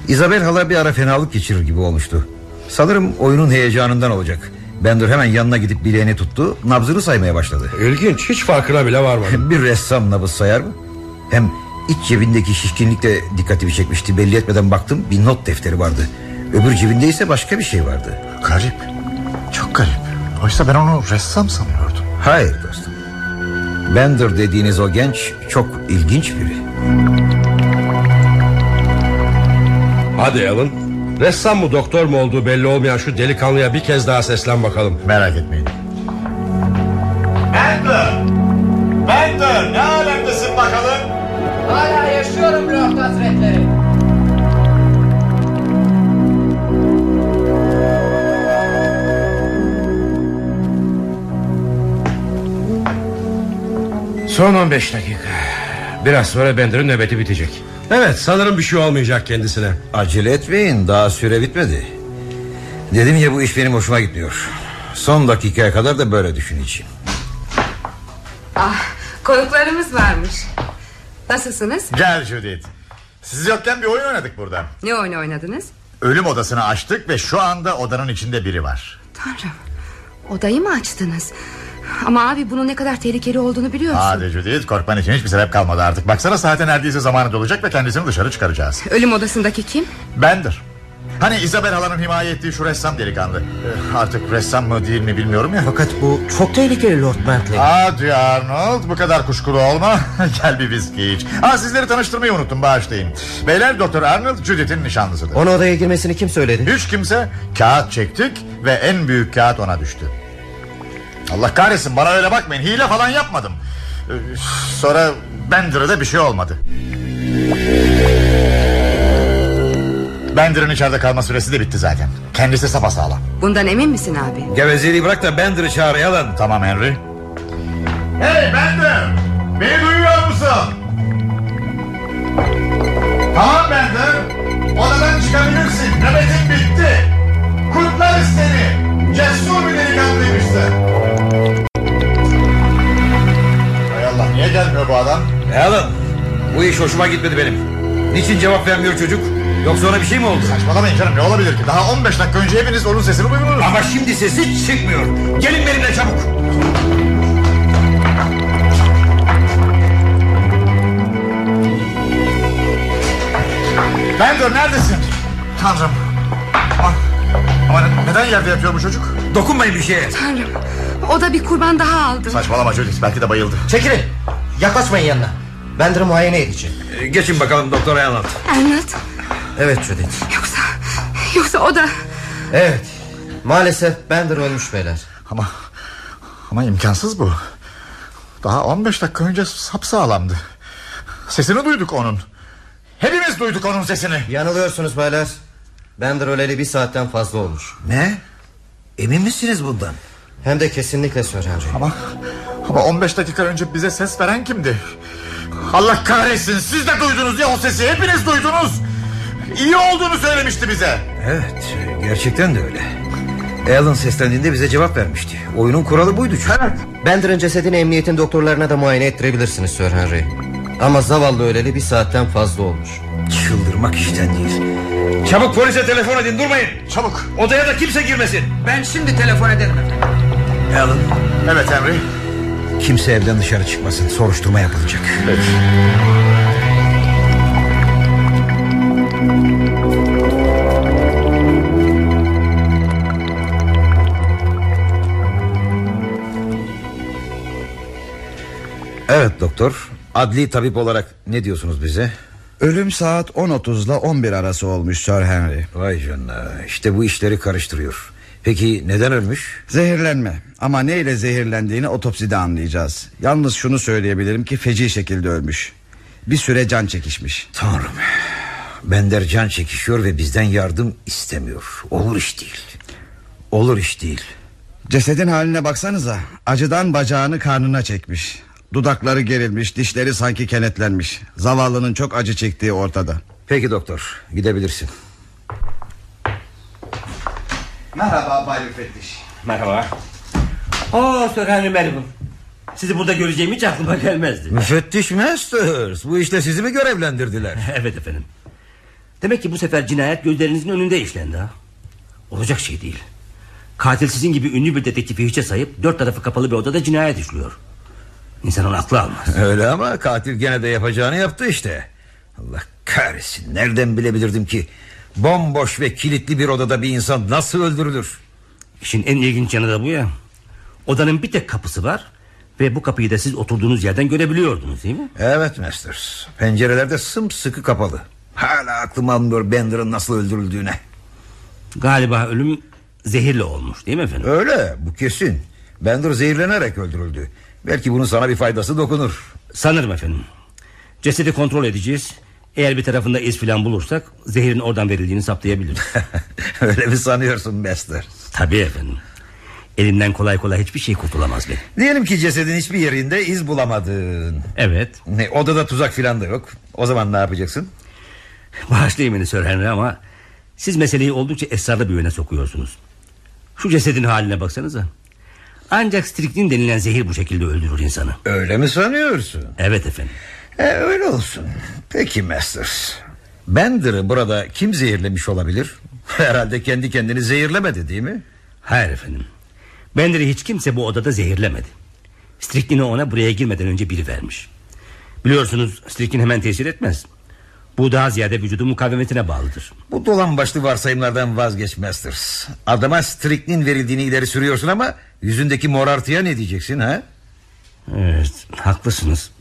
Isabel hala bir ara fenalık geçirir gibi olmuştu. Sanırım oyunun heyecanından olacak. Bender hemen yanına gidip bileğini tuttu Nabzını saymaya başladı İlginç hiç farkına bile varmadım [LAUGHS] Bir ressam nabız sayar mı? Hem iç cebindeki şişkinlik de dikkatimi çekmişti. Belli etmeden baktım bir not defteri vardı. Öbür cebinde ise başka bir şey vardı. Garip. Çok garip. Oysa ben onu ressam sanıyordum. Hayır dostum. Bender dediğiniz o genç çok ilginç biri. Hadi Alan. Ressam mı doktor mu olduğu belli olmayan şu delikanlıya bir kez daha seslen bakalım. Merak etmeyin. Bender! Bender! Ne Hala yaşıyorum Lord Hazretleri. Son 15 dakika. Biraz sonra Bender'ın nöbeti bitecek. Evet sanırım bir şey olmayacak kendisine. Acele etmeyin daha süre bitmedi Dedim ya bu iş benim hoşuma gitmiyor Son dakikaya kadar da böyle düşüneceğim Ah, konuklarımız varmış. Nasılsınız? Gel Judith Siz yokken bir oyun oynadık burada Ne oyun oynadınız? Ölüm odasını açtık ve şu anda odanın içinde biri var Tanrım. Odayı mı açtınız? Ama abi bunun ne kadar tehlikeli olduğunu biliyorsun. Hadi Judith korkman için hiçbir sebep kalmadı artık Baksana saate neredeyse zamanı dolacak ve kendisini dışarı çıkaracağız Ölüm odasındaki kim? Bender Hani Isabel halanın himaye ettiği şu ressam delikanlı? Eh, Artık ressam mı değil mi bilmiyorum ya. Fakat bu çok tehlikeli Lord Bentley. Hadi Arnold bu kadar kuşkulu olma. [LAUGHS] Gel bir viski iç. Aa, Sizleri tanıştırmayı unuttum bağışlayın. Beyler Doktor Arnold Judith'in nişanlısıdır. Ona odaya girmesini kim söyledi? Hiç kimse kağıt çektik Ve en büyük kağıt ona düştü. Allah kahretsin bana öyle bakmayın. Hile falan yapmadım. Ee, Sonra Bender'a da bir şey olmadı Bender'ın içeride kalma süresi de bitti zaten. Kendisi sapasağlam Bundan emin misin abi? Gevezeliği bırak da Bender'ı çağır yalan. Tamam Henry. Hey Bender! Beni duyuyor musun? Tamam Bender. Odadan çıkabilirsin. Nöbetin bitti. Kutlarız seni Cesur bir delikanlıymışsın Hay Allah niye gelmiyor bu adam? Yalan. Bu iş hoşuma gitmedi benim. Niçin cevap vermiyor çocuk Yoksa ona bir şey mi oldu? Saçmalamayın canım ne olabilir ki? Daha 15 dakika önce hepiniz onun sesini duydunuz. Ama şimdi sesi çıkmıyor. Gelin benimle çabuk. Bender neredesin? Tanrım. Ama, ama neden yerde yatıyor bu çocuk? Dokunmayın bir şeye. Tanrım. O da bir kurban daha aldı. Saçmalama Judith belki de bayıldı. Çekilin. Yaklaşmayın yanına. Bender'ı muayene edeceğim. Ee, Geçin bakalım doktora anlat. Anlat. Evet Judith Yoksa... Yoksa o da... Evet maalesef Bender ölmüş beyler Ama ama imkansız bu. Daha 15 dakika önce sapsağlamdı. Sesini duyduk onun. Hepimiz duyduk onun sesini. Yanılıyorsunuz beyler Bender öleli bir saatten fazla olmuş Ne Emin misiniz bundan Hem de kesinlikle Sir Henry Ama ama 15 dakika önce bize ses veren kimdi? Allah kahretsin siz de duydunuz ya o sesi hepiniz duydunuz. İyi olduğunu söylemişti bize. Evet gerçekten de öyle. Alan seslendiğinde bize cevap vermişti. Oyunun kuralı buydu çünkü. Bender'ın cesedini emniyetin doktorlarına da muayene ettirebilirsiniz Sir Henry. Ama zavallı öleli bir saatten fazla olmuş. Çıldırmak işten değil. Çabuk polise telefon edin durmayın. Çabuk. Odaya da kimse girmesin. Ben şimdi telefon ederim efendim. Alan. Evet Henry. kimse evden dışarı çıkmasın. Soruşturma yapılacak. Peki. Evet doktor. Adli tabip olarak ne diyorsunuz bize? Ölüm saat 10.30 ile 11 arası olmuş Sir Henry. Vay canına. İşte bu işleri karıştırıyor. Peki neden ölmüş? Zehirlenme. Ama neyle zehirlendiğini otopside anlayacağız. Yalnız şunu söyleyebilirim ki feci şekilde ölmüş. Bir süre can çekişmiş. Tanrım. Bender can çekişiyor ve bizden yardım istemiyor. Olur iş değil. Olur iş değil. Cesedin haline baksanıza. Acıdan bacağını karnına çekmiş Dudakları gerilmiş dişleri sanki kenetlenmiş. Zavallının çok acı çektiği ortada. Peki doktor gidebilirsin. Merhaba Bay Müfettiş. Merhaba. Oo Sir Henry Merriman Sizi burada göreceğim hiç aklıma gelmezdi. Müfettiş Masters Bu işte sizi mi görevlendirdiler? [LAUGHS] Evet efendim. Demek ki bu sefer cinayet gözlerinizin önünde işlendi ha. Olacak şey değil. Katil sizin gibi ünlü bir dedektifi hiçe sayıp Dört tarafı kapalı bir odada cinayet işliyor İnsanın aklı almaz. [LAUGHS] Öyle ama katil gene de yapacağını yaptı işte. Allah kahretsin nereden bilebilirdim ki? Bomboş ve kilitli bir odada bir insan nasıl öldürülür? İşin en ilginç yanı da bu ya. Odanın bir tek kapısı var Ve bu kapıyı da siz oturduğunuz yerden görebiliyordunuz değil mi? Evet Masters. Pencerelerde sımsıkı kapalı. Hala aklım almıyor Bender'ın nasıl öldürüldüğüne. Galiba ölüm zehirle olmuş değil mi efendim? Öyle bu kesin. Bender zehirlenerek öldürüldü Belki bunun sana bir faydası dokunur. Sanırım efendim. Cesedi kontrol edeceğiz. Eğer bir tarafında iz filan bulursak Zehirin oradan verildiğini saptayabiliriz. [LAUGHS] Öyle mi sanıyorsun Master Tabii efendim. Elimden kolay kolay hiçbir şey kurtulamaz benim Diyelim ki cesedin hiçbir yerinde iz bulamadın. Evet. Ne, Odada tuzak filan da yok. O zaman ne yapacaksın? Bağışlayın beni Sir Henry ama Siz meseleyi oldukça esrarlı bir yöne sokuyorsunuz. Şu cesedin haline baksanıza Ancak striknin denilen zehir bu şekilde öldürür insanı. Öyle mi sanıyorsun? Evet efendim. E, Öyle olsun. Peki Masters. Bender'ı burada kim zehirlemiş olabilir? [LAUGHS] Herhalde kendi kendini zehirlemedi değil mi? Hayır efendim. Bender'i hiç kimse bu odada zehirlemedi. Striklin'i ona buraya girmeden önce biri vermiş. Biliyorsunuz Striklin hemen tesir etmez Bu daha ziyade vücudun mukavemetine bağlıdır. Bu dolan başlı varsayımlardan vazgeç Masters Adama Striklin verildiğini ileri sürüyorsun ama Yüzündeki morartıya ne diyeceksin ha? Evet haklısınız.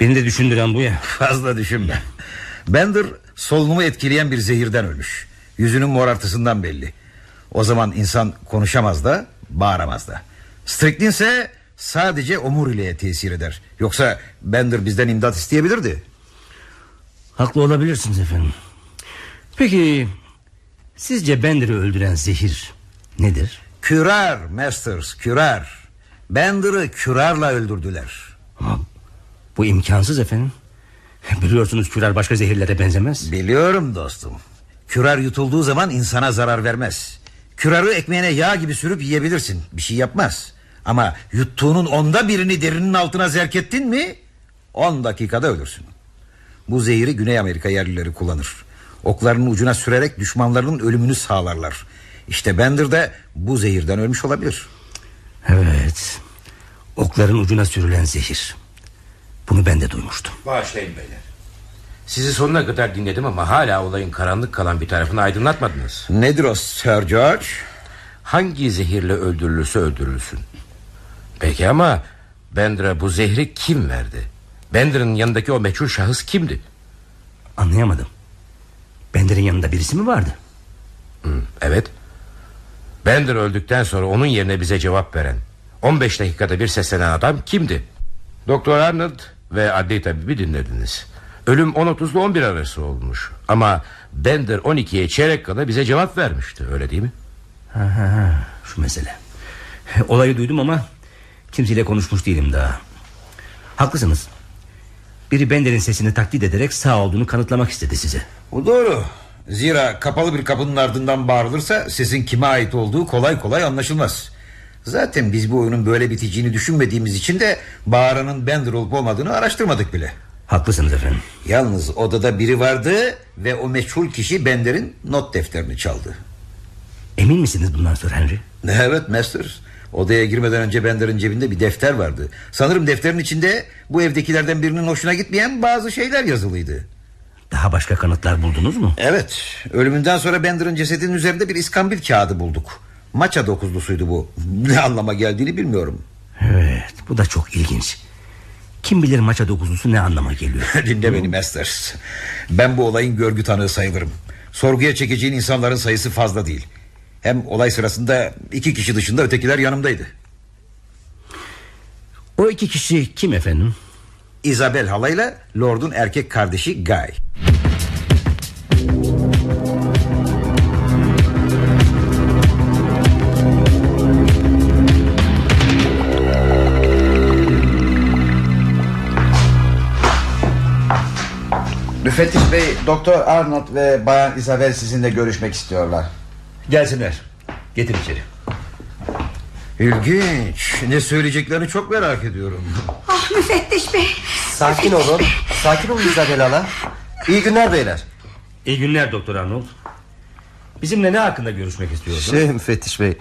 Beni de düşündüren bu ya. Fazla düşünme. Bender solunumu etkileyen bir zehirden ölmüş. Yüzünün morartısından belli. O zaman insan konuşamaz da Bağıramaz da. Striklin ise sadece omuriliğe tesir eder. Yoksa Bender bizden imdat isteyebilirdi Haklı olabilirsiniz efendim. Peki Sizce Bender'i öldüren zehir Nedir? Kürer Masters kürer Bender'ı kürarla öldürdüler. Ama bu imkansız efendim. [LAUGHS] Biliyorsunuz kürer başka zehirlere benzemez. Biliyorum dostum. Kürer yutulduğu zaman insana zarar vermez. Kürarı ekmeğine yağ gibi sürüp yiyebilirsin. Bir şey yapmaz. Ama yuttuğunun onda birini derinin altına zerk ettin mi On dakikada ölürsün Bu zehiri Güney Amerika yerlileri kullanır. Oklarının ucuna sürerek düşmanlarının ölümünü sağlarlar. İşte Bender de bu zehirden ölmüş olabilir. Evet. Okların ucuna sürülen zehir. Bunu ben de duymuştum. Bağışlayın beyler. Sizi sonuna kadar dinledim ama hala olayın karanlık kalan bir tarafını aydınlatmadınız. Nedir o Sir George? Hangi zehirle öldürülürse öldürülsün. Peki ama Bender'a bu zehri kim verdi? Bender'ın yanındaki o meçhul şahıs kimdi? Anlayamadım Bender'in yanında birisi mi vardı? Hı, evet Bender öldükten sonra onun yerine bize cevap veren 15 dakikada bir seslenen adam kimdi? Doktor Arnold ve adli tabibi dinlediniz Ölüm 10.30 ile 11 arası olmuş Ama Bender 12'ye çeyrek kala bize cevap vermişti öyle değil mi? Ha, ha, ha, şu mesele Olayı duydum ama Kimseyle konuşmuş değilim daha Haklısınız Biri Bender'in sesini taklit ederek sağ olduğunu kanıtlamak istedi size. Bu doğru. Zira kapalı bir kapının ardından bağırılırsa Sesin kime ait olduğu kolay kolay anlaşılmaz. Zaten biz bu oyunun böyle biteceğini düşünmediğimiz için de Bağıranın Bender olup olmadığını araştırmadık bile. Haklısınız efendim. Yalnız odada biri vardı Ve o meçhul kişi Bender'in not defterini çaldı. Emin misiniz bundan Sir Henry? [LAUGHS] Evet Masters Odaya girmeden önce Bender'in cebinde bir defter vardı. Sanırım defterin içinde Bu evdekilerden birinin hoşuna gitmeyen bazı şeyler yazılıydı. Daha başka kanıtlar buldunuz mu? Evet ölümünden sonra Bender'ın cesedinin üzerinde bir iskambil kağıdı bulduk. Maça dokuzlusuydu bu. [LAUGHS] Ne anlama geldiğini bilmiyorum. Evet bu da çok ilginç. Kim bilir maça dokuzusu ne anlama geliyor? [LAUGHS] Dinle beni Masters. Ben bu olayın görgü tanığı sayılırım. Sorguya çekeceğin insanların sayısı fazla değil Hem olay sırasında iki kişi dışında ötekiler yanımdaydı O iki kişi kim efendim? Isabel halayla Lord'un erkek kardeşi Guy Müfettiş Bey, Doktor Arnold ve Bayan Isabel sizinle görüşmek istiyorlar. Gelsinler. Getir içeri. İlginç. Ne söyleyeceklerini çok merak ediyorum. Ah müfettiş bey. Sakin olun. Sakin olun Isabel hala İyi günler beyler. İyi günler Doktor Arnold. Bizimle ne hakkında görüşmek istiyorsunuz? Şey müfettiş bey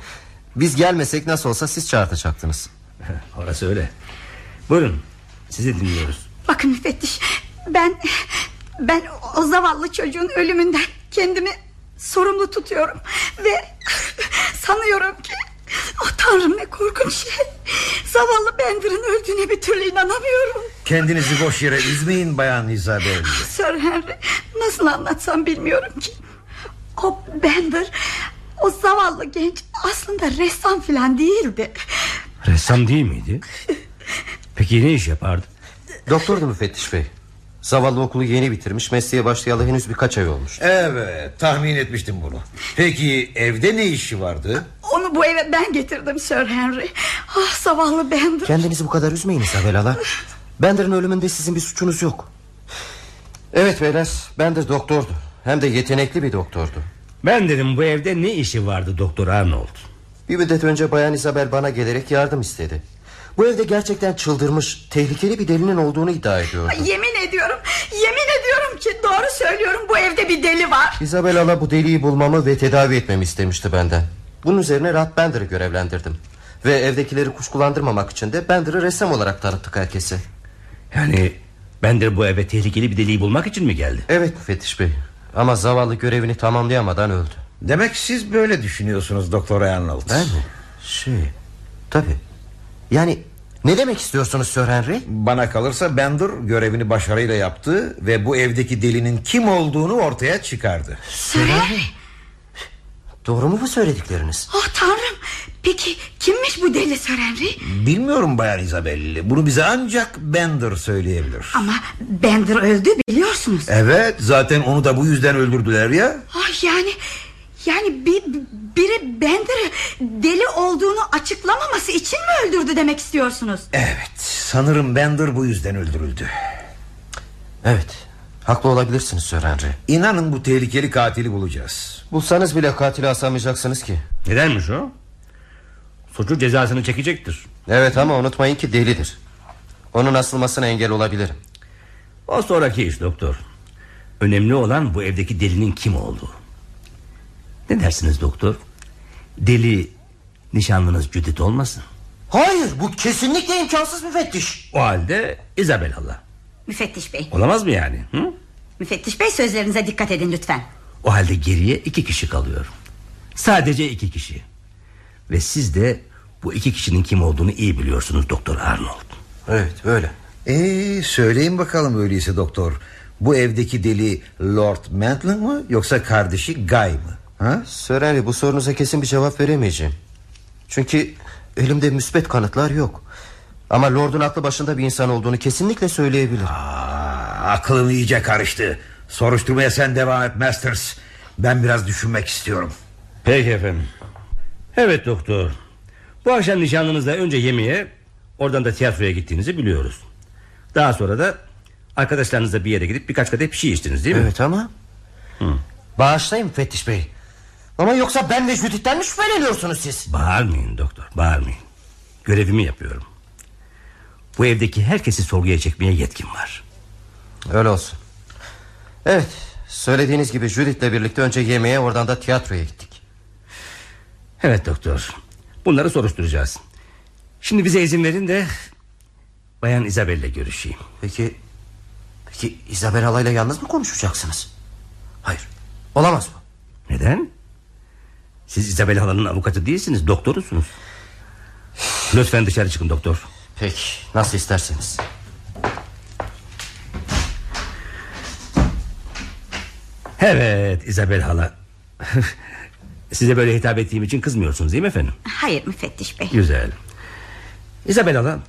Biz gelmesek nasıl olsa siz çağırtacaktınız. [LAUGHS] Orası öyle. Buyurun sizi dinliyoruz. Bakın müfettiş Ben ben o zavallı çocuğun ölümünden Kendimi sorumlu tutuyorum Ve sanıyorum ki Oh tanrım ne korkunç şey. Zavallı Bender'ın öldüğüne bir türlü inanamıyorum. Kendinizi boş yere üzmeyin Bayan Isabel. Sir Henry Nasıl anlatsam bilmiyorum ki. O Bender O zavallı genç aslında ressam filan değildi. Ressam değil miydi? Peki ne iş yapardı? Doktordu müfettiş bey Zavallı okulu yeni bitirmiş Mesleğe başlayalı henüz birkaç ay olmuş. Evet tahmin etmiştim bunu. Peki evde ne işi vardı? Onu bu eve ben getirdim Sir Henry. Ah zavallı Bender. Kendinizi bu kadar üzmeyin Isabel hala Bender'ın ölümünde sizin bir suçunuz yok. Evet beyler Bender doktordu. Hem de yetenekli bir doktordu. Ben dedim bu evde ne işi vardı Doktor Arnold? Bir müddet önce Bayan Isabel bana gelerek yardım istedi Bu evde gerçekten çıldırmış Tehlikeli bir delinin olduğunu iddia ediyordu Ay, Yemin ediyorum Yemin ediyorum ki doğru söylüyorum Bu evde bir deli var. Isabel hala bu deliği bulmamı ve tedavi etmemi istemişti benden. Bunun üzerine Rat Bender'ı görevlendirdim. Ve evdekileri kuşkulandırmamak için de Bender'ı ressam olarak tanıttık herkese Yani Bender bu eve tehlikeli bir deliği bulmak için mi geldi? Evet müfettiş bey. Ama zavallı görevini tamamlayamadan öldü. Demek siz böyle düşünüyorsunuz Doktor Arnold. Ben mi? Şey Tabi Yani ne demek istiyorsunuz Sir Henry? Bana kalırsa Bender görevini başarıyla yaptı Ve bu evdeki delinin kim olduğunu ortaya çıkardı. Sir Henry Doğru mu bu söyledikleriniz? Oh tanrım Peki kimmiş bu deli Sir Henry? Bilmiyorum Bayan Isabel Bunu bize ancak Bender söyleyebilir. Ama Bender öldü biliyorsunuz. Evet zaten onu da bu yüzden öldürdüler ya. Ah yani yani bir, biri Bender'ı deli olduğunu açıklamaması için mi öldürdü demek istiyorsunuz? Evet sanırım Bender bu yüzden öldürüldü. Evet haklı olabilirsiniz Sir Henry. İnanın bu tehlikeli katili bulacağız. Bulsanız bile katili asamayacaksınız ki. Nedenmiş o? Suçu cezasını çekecektir. Evet ama unutmayın ki delidir. Onun asılmasına engel olabilirim. O sonraki iş doktor. Önemli olan bu evdeki delinin kim olduğu Ne dersiniz doktor? Deli nişanlınız Judith olmasın? Hayır bu kesinlikle imkansız müfettiş. O halde Isabel Allah Müfettiş bey. Olamaz mı yani? Hı? Müfettiş bey sözlerinize dikkat edin lütfen. O halde geriye iki kişi kalıyor. Sadece iki kişi. Ve siz de bu iki kişinin kim olduğunu iyi biliyorsunuz Doktor Arnold. Evet öyle. Ee, söyleyin bakalım öyleyse doktor. Bu evdeki deli Lord Maitland mı Yoksa kardeşi Guy mı ha? Henry bu sorunuza kesin bir cevap veremeyeceğim. Çünkü elimde müsbet kanıtlar yok. Ama Lord'un aklı başında bir insan olduğunu kesinlikle söyleyebilirim. Aa, Aklım iyice karıştı. Soruşturmaya sen devam et Masters. Ben biraz düşünmek istiyorum. Peki efendim. Evet doktor. Bu akşam nişanlınızla önce yemeğe Oradan da tiyatroya gittiğinizi biliyoruz. Daha sonra da Arkadaşlarınızla bir yere gidip birkaç kadeh bir şey içtiniz değil mi? Evet ama Hı. Bağışlayın müfettiş bey Ama yoksa ben ve Judith'ten mi şüpheleniyorsunuz siz? Bağırmayın doktor bağırmayın. Görevimi yapıyorum. Bu evdeki herkesi sorguya çekmeye yetkim var. Öyle olsun. Evet söylediğiniz gibi Judith'le birlikte önce yemeğe oradan da tiyatroya gittik. Evet doktor Bunları soruşturacağız. Şimdi bize izin verin de Bayan Isabel'le görüşeyim. Peki Peki Isabel halayla yalnız mı konuşacaksınız? Hayır olamaz bu. Neden? Siz Isabel Hala'nın avukatı değilsiniz doktorusunuz. Lütfen dışarı çıkın doktor. Peki nasıl isterseniz. Evet Isabel Hala. Size böyle hitap ettiğim için kızmıyorsunuz değil mi efendim? Hayır müfettiş bey. Güzel. Isabel Hala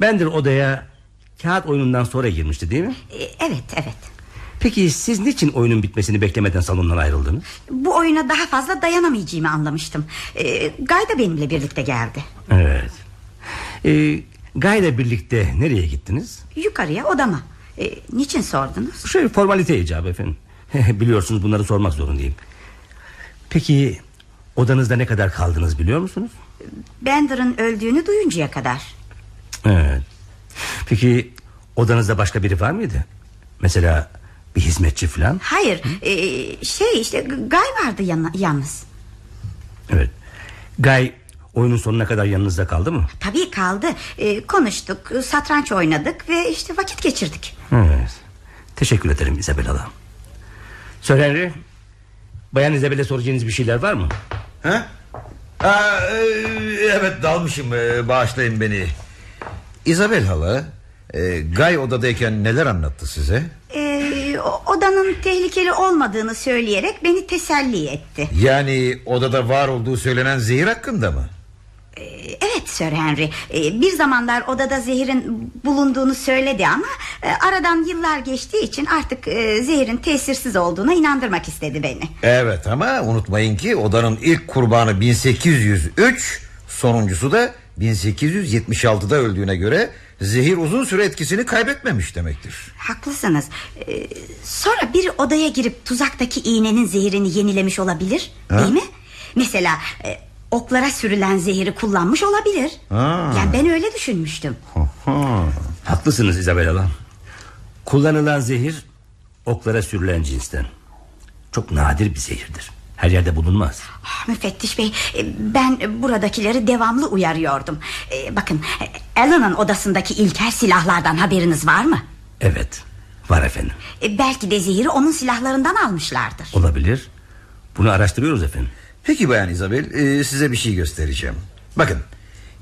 Bendir odaya kağıt oyunundan sonra girmişti değil mi? Ee, evet evet. Peki siz niçin oyunun bitmesini beklemeden salondan ayrıldınız? Bu oyuna daha fazla dayanamayacağımı anlamıştım. Ee, Gay da benimle birlikte geldi. Evet. Ee, Guy ile birlikte nereye gittiniz? Yukarıya odama. Ee, Niçin sordunuz? Şey formalite icabı efendim. [LAUGHS] Biliyorsunuz bunları sormak zorundayım. Peki odanızda ne kadar kaldınız biliyor musunuz? Bender'ın öldüğünü duyuncaya kadar. Evet. Peki odanızda başka biri var mıydı? Mesela bir hizmetçi falan? Hayır ee, şey işte Gay vardı yana, yalnız. Evet. Guy oyunun sonuna kadar yanınızda kaldı mı? Tabii kaldı. Ee, Konuştuk satranç oynadık Ve işte vakit geçirdik. Evet. Teşekkür ederim Isabel Hanım Sir Henry Bayan Isabel'e soracağınız bir şeyler var mı? Ha? Aa, e, evet dalmışım. E, bağışlayın beni. Isabel hala e, Guy odadayken neler anlattı size Ee, odanın tehlikeli olmadığını söyleyerek beni teselli etti. Yani odada var olduğu söylenen zehir hakkında mı Ee, evet Sir Henry. Ee, bir zamanlar odada zehirin bulunduğunu söyledi ama e, aradan yıllar geçtiği için artık e, zehirin tesirsiz olduğuna inandırmak istedi beni. Evet ama unutmayın ki odanın ilk kurbanı 1803 sonuncusu da 1876'da öldüğüne göre zehir uzun süre etkisini kaybetmemiş demektir. Haklısınız. Ee, sonra bir odaya girip tuzaktaki iğnenin zehirini yenilemiş olabilir, Ha? değil mi? Mesela e, oklara sürülen zehiri kullanmış olabilir. Ha. Yani ben öyle düşünmüştüm. Haklısınız Isabel Hanım Kullanılan zehir oklara sürülen cinsten Çok nadir bir zehirdir Her yerde bulunmaz Ah, Müfettiş bey e, ben buradakileri devamlı uyarıyordum E, Bakın e, Alan'ın odasındaki ilkel silahlardan haberiniz var mı? Evet var efendim E, Belki de zehiri onun silahlarından almışlardır Olabilir Bunu araştırıyoruz efendim Peki bayan Isabel e, size bir şey göstereceğim. Bakın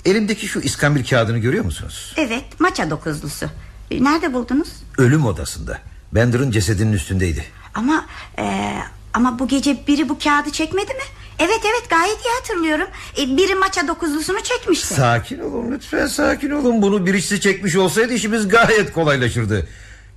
elimdeki şu iskambil kağıdını görüyor musunuz? Evet maça dokuzlusu E, Nerede buldunuz? Ölüm odasında. Bender'ın cesedinin üstündeydi. Ama e, ama bu gece biri bu kağıdı çekmedi mi? Evet evet gayet iyi hatırlıyorum e, Biri maça dokuzlusunu çekmişti Sakin olun lütfen sakin olun. Bunu birisi çekmiş olsaydı işimiz gayet kolaylaşırdı.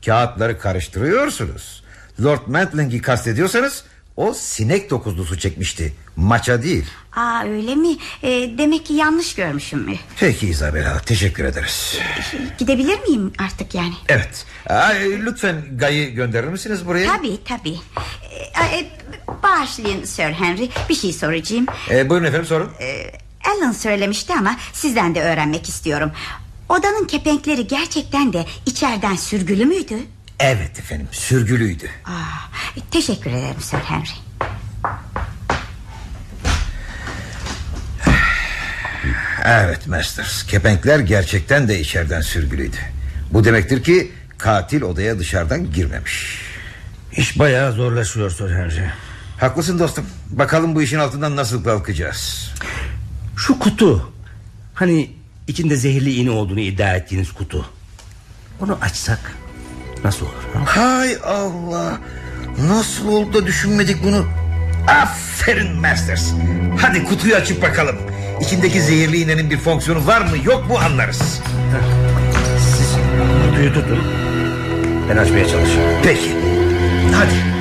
Kağıtları karıştırıyorsunuz. Lord Mantling'i kastediyorsanız o sinek dokuzlusu çekmişti. Maça değil. Aa öyle mi? E, demek ki yanlış görmüşüm. E, Peki Isabella teşekkür ederiz. Gidebilir miyim artık yani? Evet. Aa, lütfen Gay'ı gönderir misiniz buraya? Tabii tabii. E, e, bağışlayın Sir Henry bir şey soracağım. Ee, buyurun efendim sorun. E, Alan söylemişti ama sizden de öğrenmek istiyorum. Odanın kepenkleri gerçekten de içeriden sürgülü müydü? Evet efendim sürgülüydü. Aa, teşekkür ederim Sir Henry. Evet Masters kepenkler gerçekten de içeriden sürgülüydü. Bu demektir ki katil odaya dışarıdan girmemiş. İş bayağı zorlaşıyor Sir Henry. Haklısın dostum. Bakalım bu işin altından nasıl kalkacağız. Şu kutu Hani içinde zehirli iğne olduğunu iddia ettiğiniz kutu Onu açsak Nasıl olur ha? Hay Allah! Nasıl oldu da düşünmedik bunu? Aferin Masters. Hadi kutuyu açıp bakalım. İçindeki zehirli iğnenin bir fonksiyonu var mı yok mu anlarız. Siz kutuyu tutun. Ben açmaya çalışayım Peki. Hadi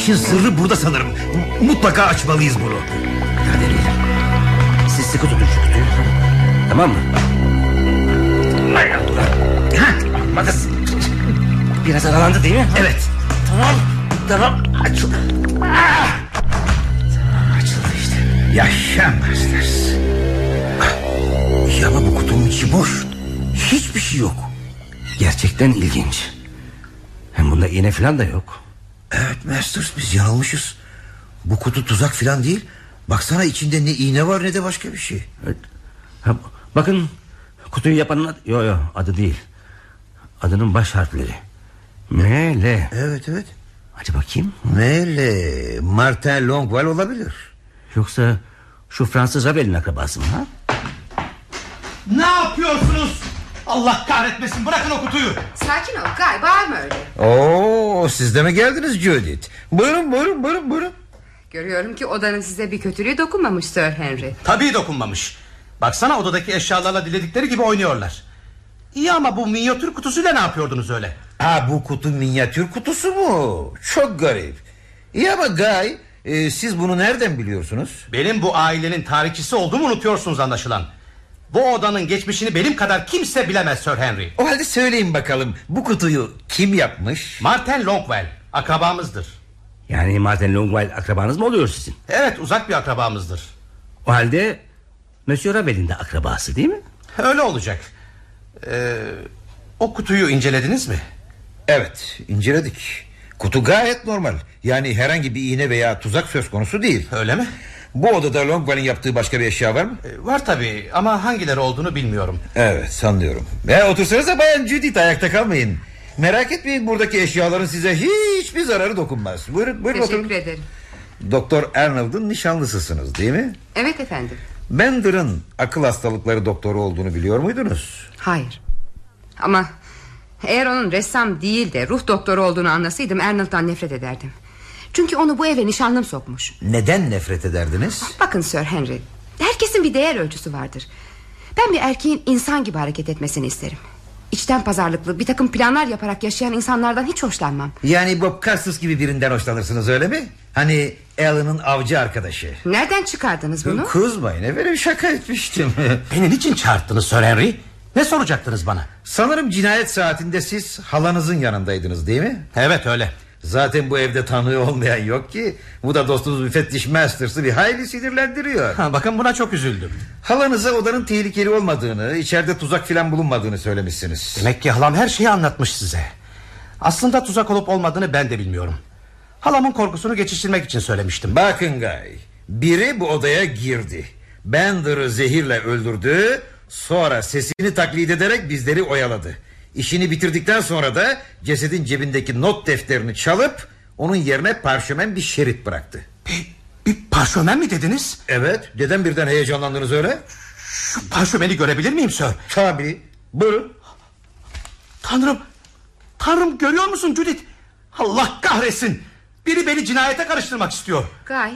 işin sırrı burada sanırım. Mutlaka açmalıyız bunu. Hadi Siz sıkı tutun şu kutuyu. Tamam mı? Allah ha, Biraz aralandı değil mi? Evet. Tamam Tamam. Açıldı ah! Tamam açıldı işte. Yaşa Masters Ya bu kutunun içi boş. Hiçbir şey yok. Gerçekten ilginç. Hem bunda iğne falan da yok Evet Masters biz yanılmışız. Bu kutu tuzak falan değil. Baksana içinde ne iğne var ne de başka bir şey. Evet. ha, Bakın kutuyu yapanın adı Yok yok adı değil. Adının baş harfleri. M, L. Evet evet. Hadi bakayım. M, L. Martin Longwell olabilir. Yoksa Şu Fransız Ravel'in akrabası mı ha? Ne yapıyorsunuz? Allah kahretmesin bırakın o kutuyu. Sakin ol Gay bağırma öyle. Oo, siz de mi geldiniz Judith? Buyurun buyurun buyurun buyurun. Görüyorum ki odanın size bir kötülüğü dokunmamış Sir Henry. Tabii dokunmamış. Baksana odadaki eşyalarla diledikleri gibi oynuyorlar. İyi ama bu minyatür kutusuyla ne yapıyordunuz öyle? Ha bu kutu minyatür kutusu mu? Çok garip. İyi ama Guy e, siz bunu nereden biliyorsunuz? Benim bu ailenin tarihçisi olduğumu unutuyorsunuz anlaşılan. Bu odanın geçmişini benim kadar kimse bilemez Sir Henry. O halde söyleyin bakalım bu kutuyu kim yapmış? Martin Longwell akrabamızdır. Yani Martin Longwell akrabanız mı oluyor sizin? Evet uzak bir akrabamızdır. O halde Monsieur Ravel'in de akrabası değil mi? Öyle olacak. Ee, o kutuyu incelediniz mi? Evet inceledik. Kutu gayet normal. Yani herhangi bir iğne veya tuzak söz konusu değil. Öyle mi? Bu odada Longwell'in yaptığı başka bir eşya var mı? Ee, var tabii ama hangileri olduğunu bilmiyorum. Evet sanıyorum. Ya otursanıza bayan Judith ayakta kalmayın. Merak etmeyin buradaki eşyaların size hiçbir zararı dokunmaz. Buyurun buyurun Teşekkür oturun. ederim. Doktor Arnold'un nişanlısısınız değil mi? Evet efendim. Bender'ın akıl hastalıkları doktoru olduğunu biliyor muydunuz? Hayır. Ama eğer onun ressam değil de ruh doktoru olduğunu anlasaydım Arnold'dan nefret ederdim. Çünkü onu bu eve nişanlım sokmuş. Neden nefret ederdiniz? Bakın Sir Henry. Herkesin bir değer ölçüsü vardır. Ben bir erkeğin insan gibi hareket etmesini isterim. İçten pazarlıklı bir takım planlar yaparak yaşayan insanlardan hiç hoşlanmam. Yani Bob Carstens gibi birinden hoşlanırsınız öyle mi? Hani Alan'ın avcı arkadaşı. Nereden çıkardınız bunu? Kızmayın efendim şaka etmiştim. [LAUGHS] Beni niçin çağırttınız Sir Henry? Ne soracaktınız bana? Sanırım cinayet saatinde siz halanızın yanındaydınız değil mi? Evet öyle. Zaten bu evde tanığı olmayan yok ki. Bu da dostumuz müfettiş Masters'ı bir hayli sinirlendiriyor. Ha, bakın buna çok üzüldüm. Halanıza odanın tehlikeli olmadığını, içeride tuzak filan bulunmadığını söylemişsiniz. Demek ki halam her şeyi anlatmış size. Aslında tuzak olup olmadığını ben de bilmiyorum. Halamın korkusunu geçiştirmek için söylemiştim. Bakın Gay, biri bu odaya girdi. Bender'ı zehirle öldürdü. Sonra sesini taklit ederek bizleri oyaladı. İşini bitirdikten sonra da cesedin cebindeki not defterini çalıp onun yerine parşömen bir şerit bıraktı. Bir, bir parşömen mi dediniz? Evet. Neden birden heyecanlandınız öyle? Şu parşömeni görebilir miyim Sir? Tabii. Buyurun. Tanrım. Tanrım görüyor musun Judith? Allah kahretsin. Biri beni cinayete karıştırmak istiyor. Gay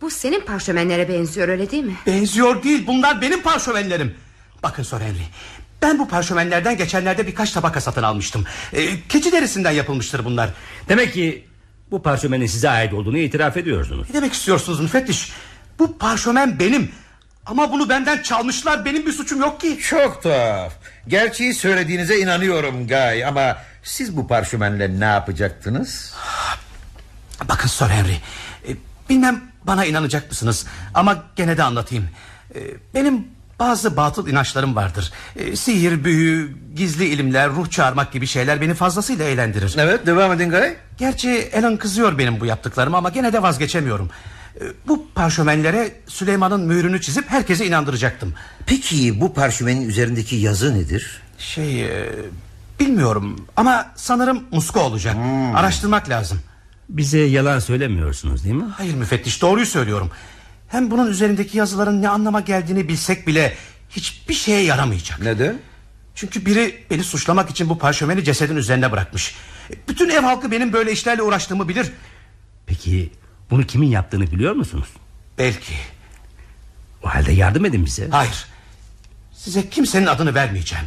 bu senin parşömenlere benziyor öyle değil mi? Benziyor değil bunlar benim parşömenlerim. Bakın Sir Henry. Ben bu parşömenlerden geçenlerde birkaç tabaka satın almıştım. Ee, keçi derisinden yapılmıştır bunlar. Demek ki bu parşömenin size ait olduğunu itiraf ediyorsunuz. Ne demek istiyorsunuz müfettiş? Bu parşömen benim. Ama bunu benden çalmışlar. Benim bir suçum yok ki. Çok tuhaf. Gerçeği söylediğinize inanıyorum Gay ama siz bu parşömenle ne yapacaktınız? Bakın Sir Henry. e, Bilmem bana inanacak mısınız? Ama gene de anlatayım. E, Benim bazı batıl inançlarım vardır. E, Sihir, büyü, gizli ilimler, ruh çağırmak gibi şeyler beni fazlasıyla eğlendirir. Evet devam edin Gay. Gerçi Alan kızıyor benim bu yaptıklarıma ama gene de vazgeçemiyorum. E, Bu parşömenlere Süleyman'ın mührünü çizip herkese inandıracaktım. Peki bu parşömenin üzerindeki yazı nedir? Şey e, bilmiyorum ama sanırım muska olacak. Araştırmak lazım. Bize yalan söylemiyorsunuz değil mi? Hayır müfettiş doğruyu söylüyorum. Hem bunun üzerindeki yazıların ne anlama geldiğini bilsek bile hiçbir şeye yaramayacak. Neden? Çünkü biri beni suçlamak için bu parşömeni cesedin üzerine bırakmış. Bütün ev halkı benim böyle işlerle uğraştığımı bilir. Peki bunu kimin yaptığını biliyor musunuz? Belki. O halde yardım edin bize. Hayır. Size kimsenin adını vermeyeceğim.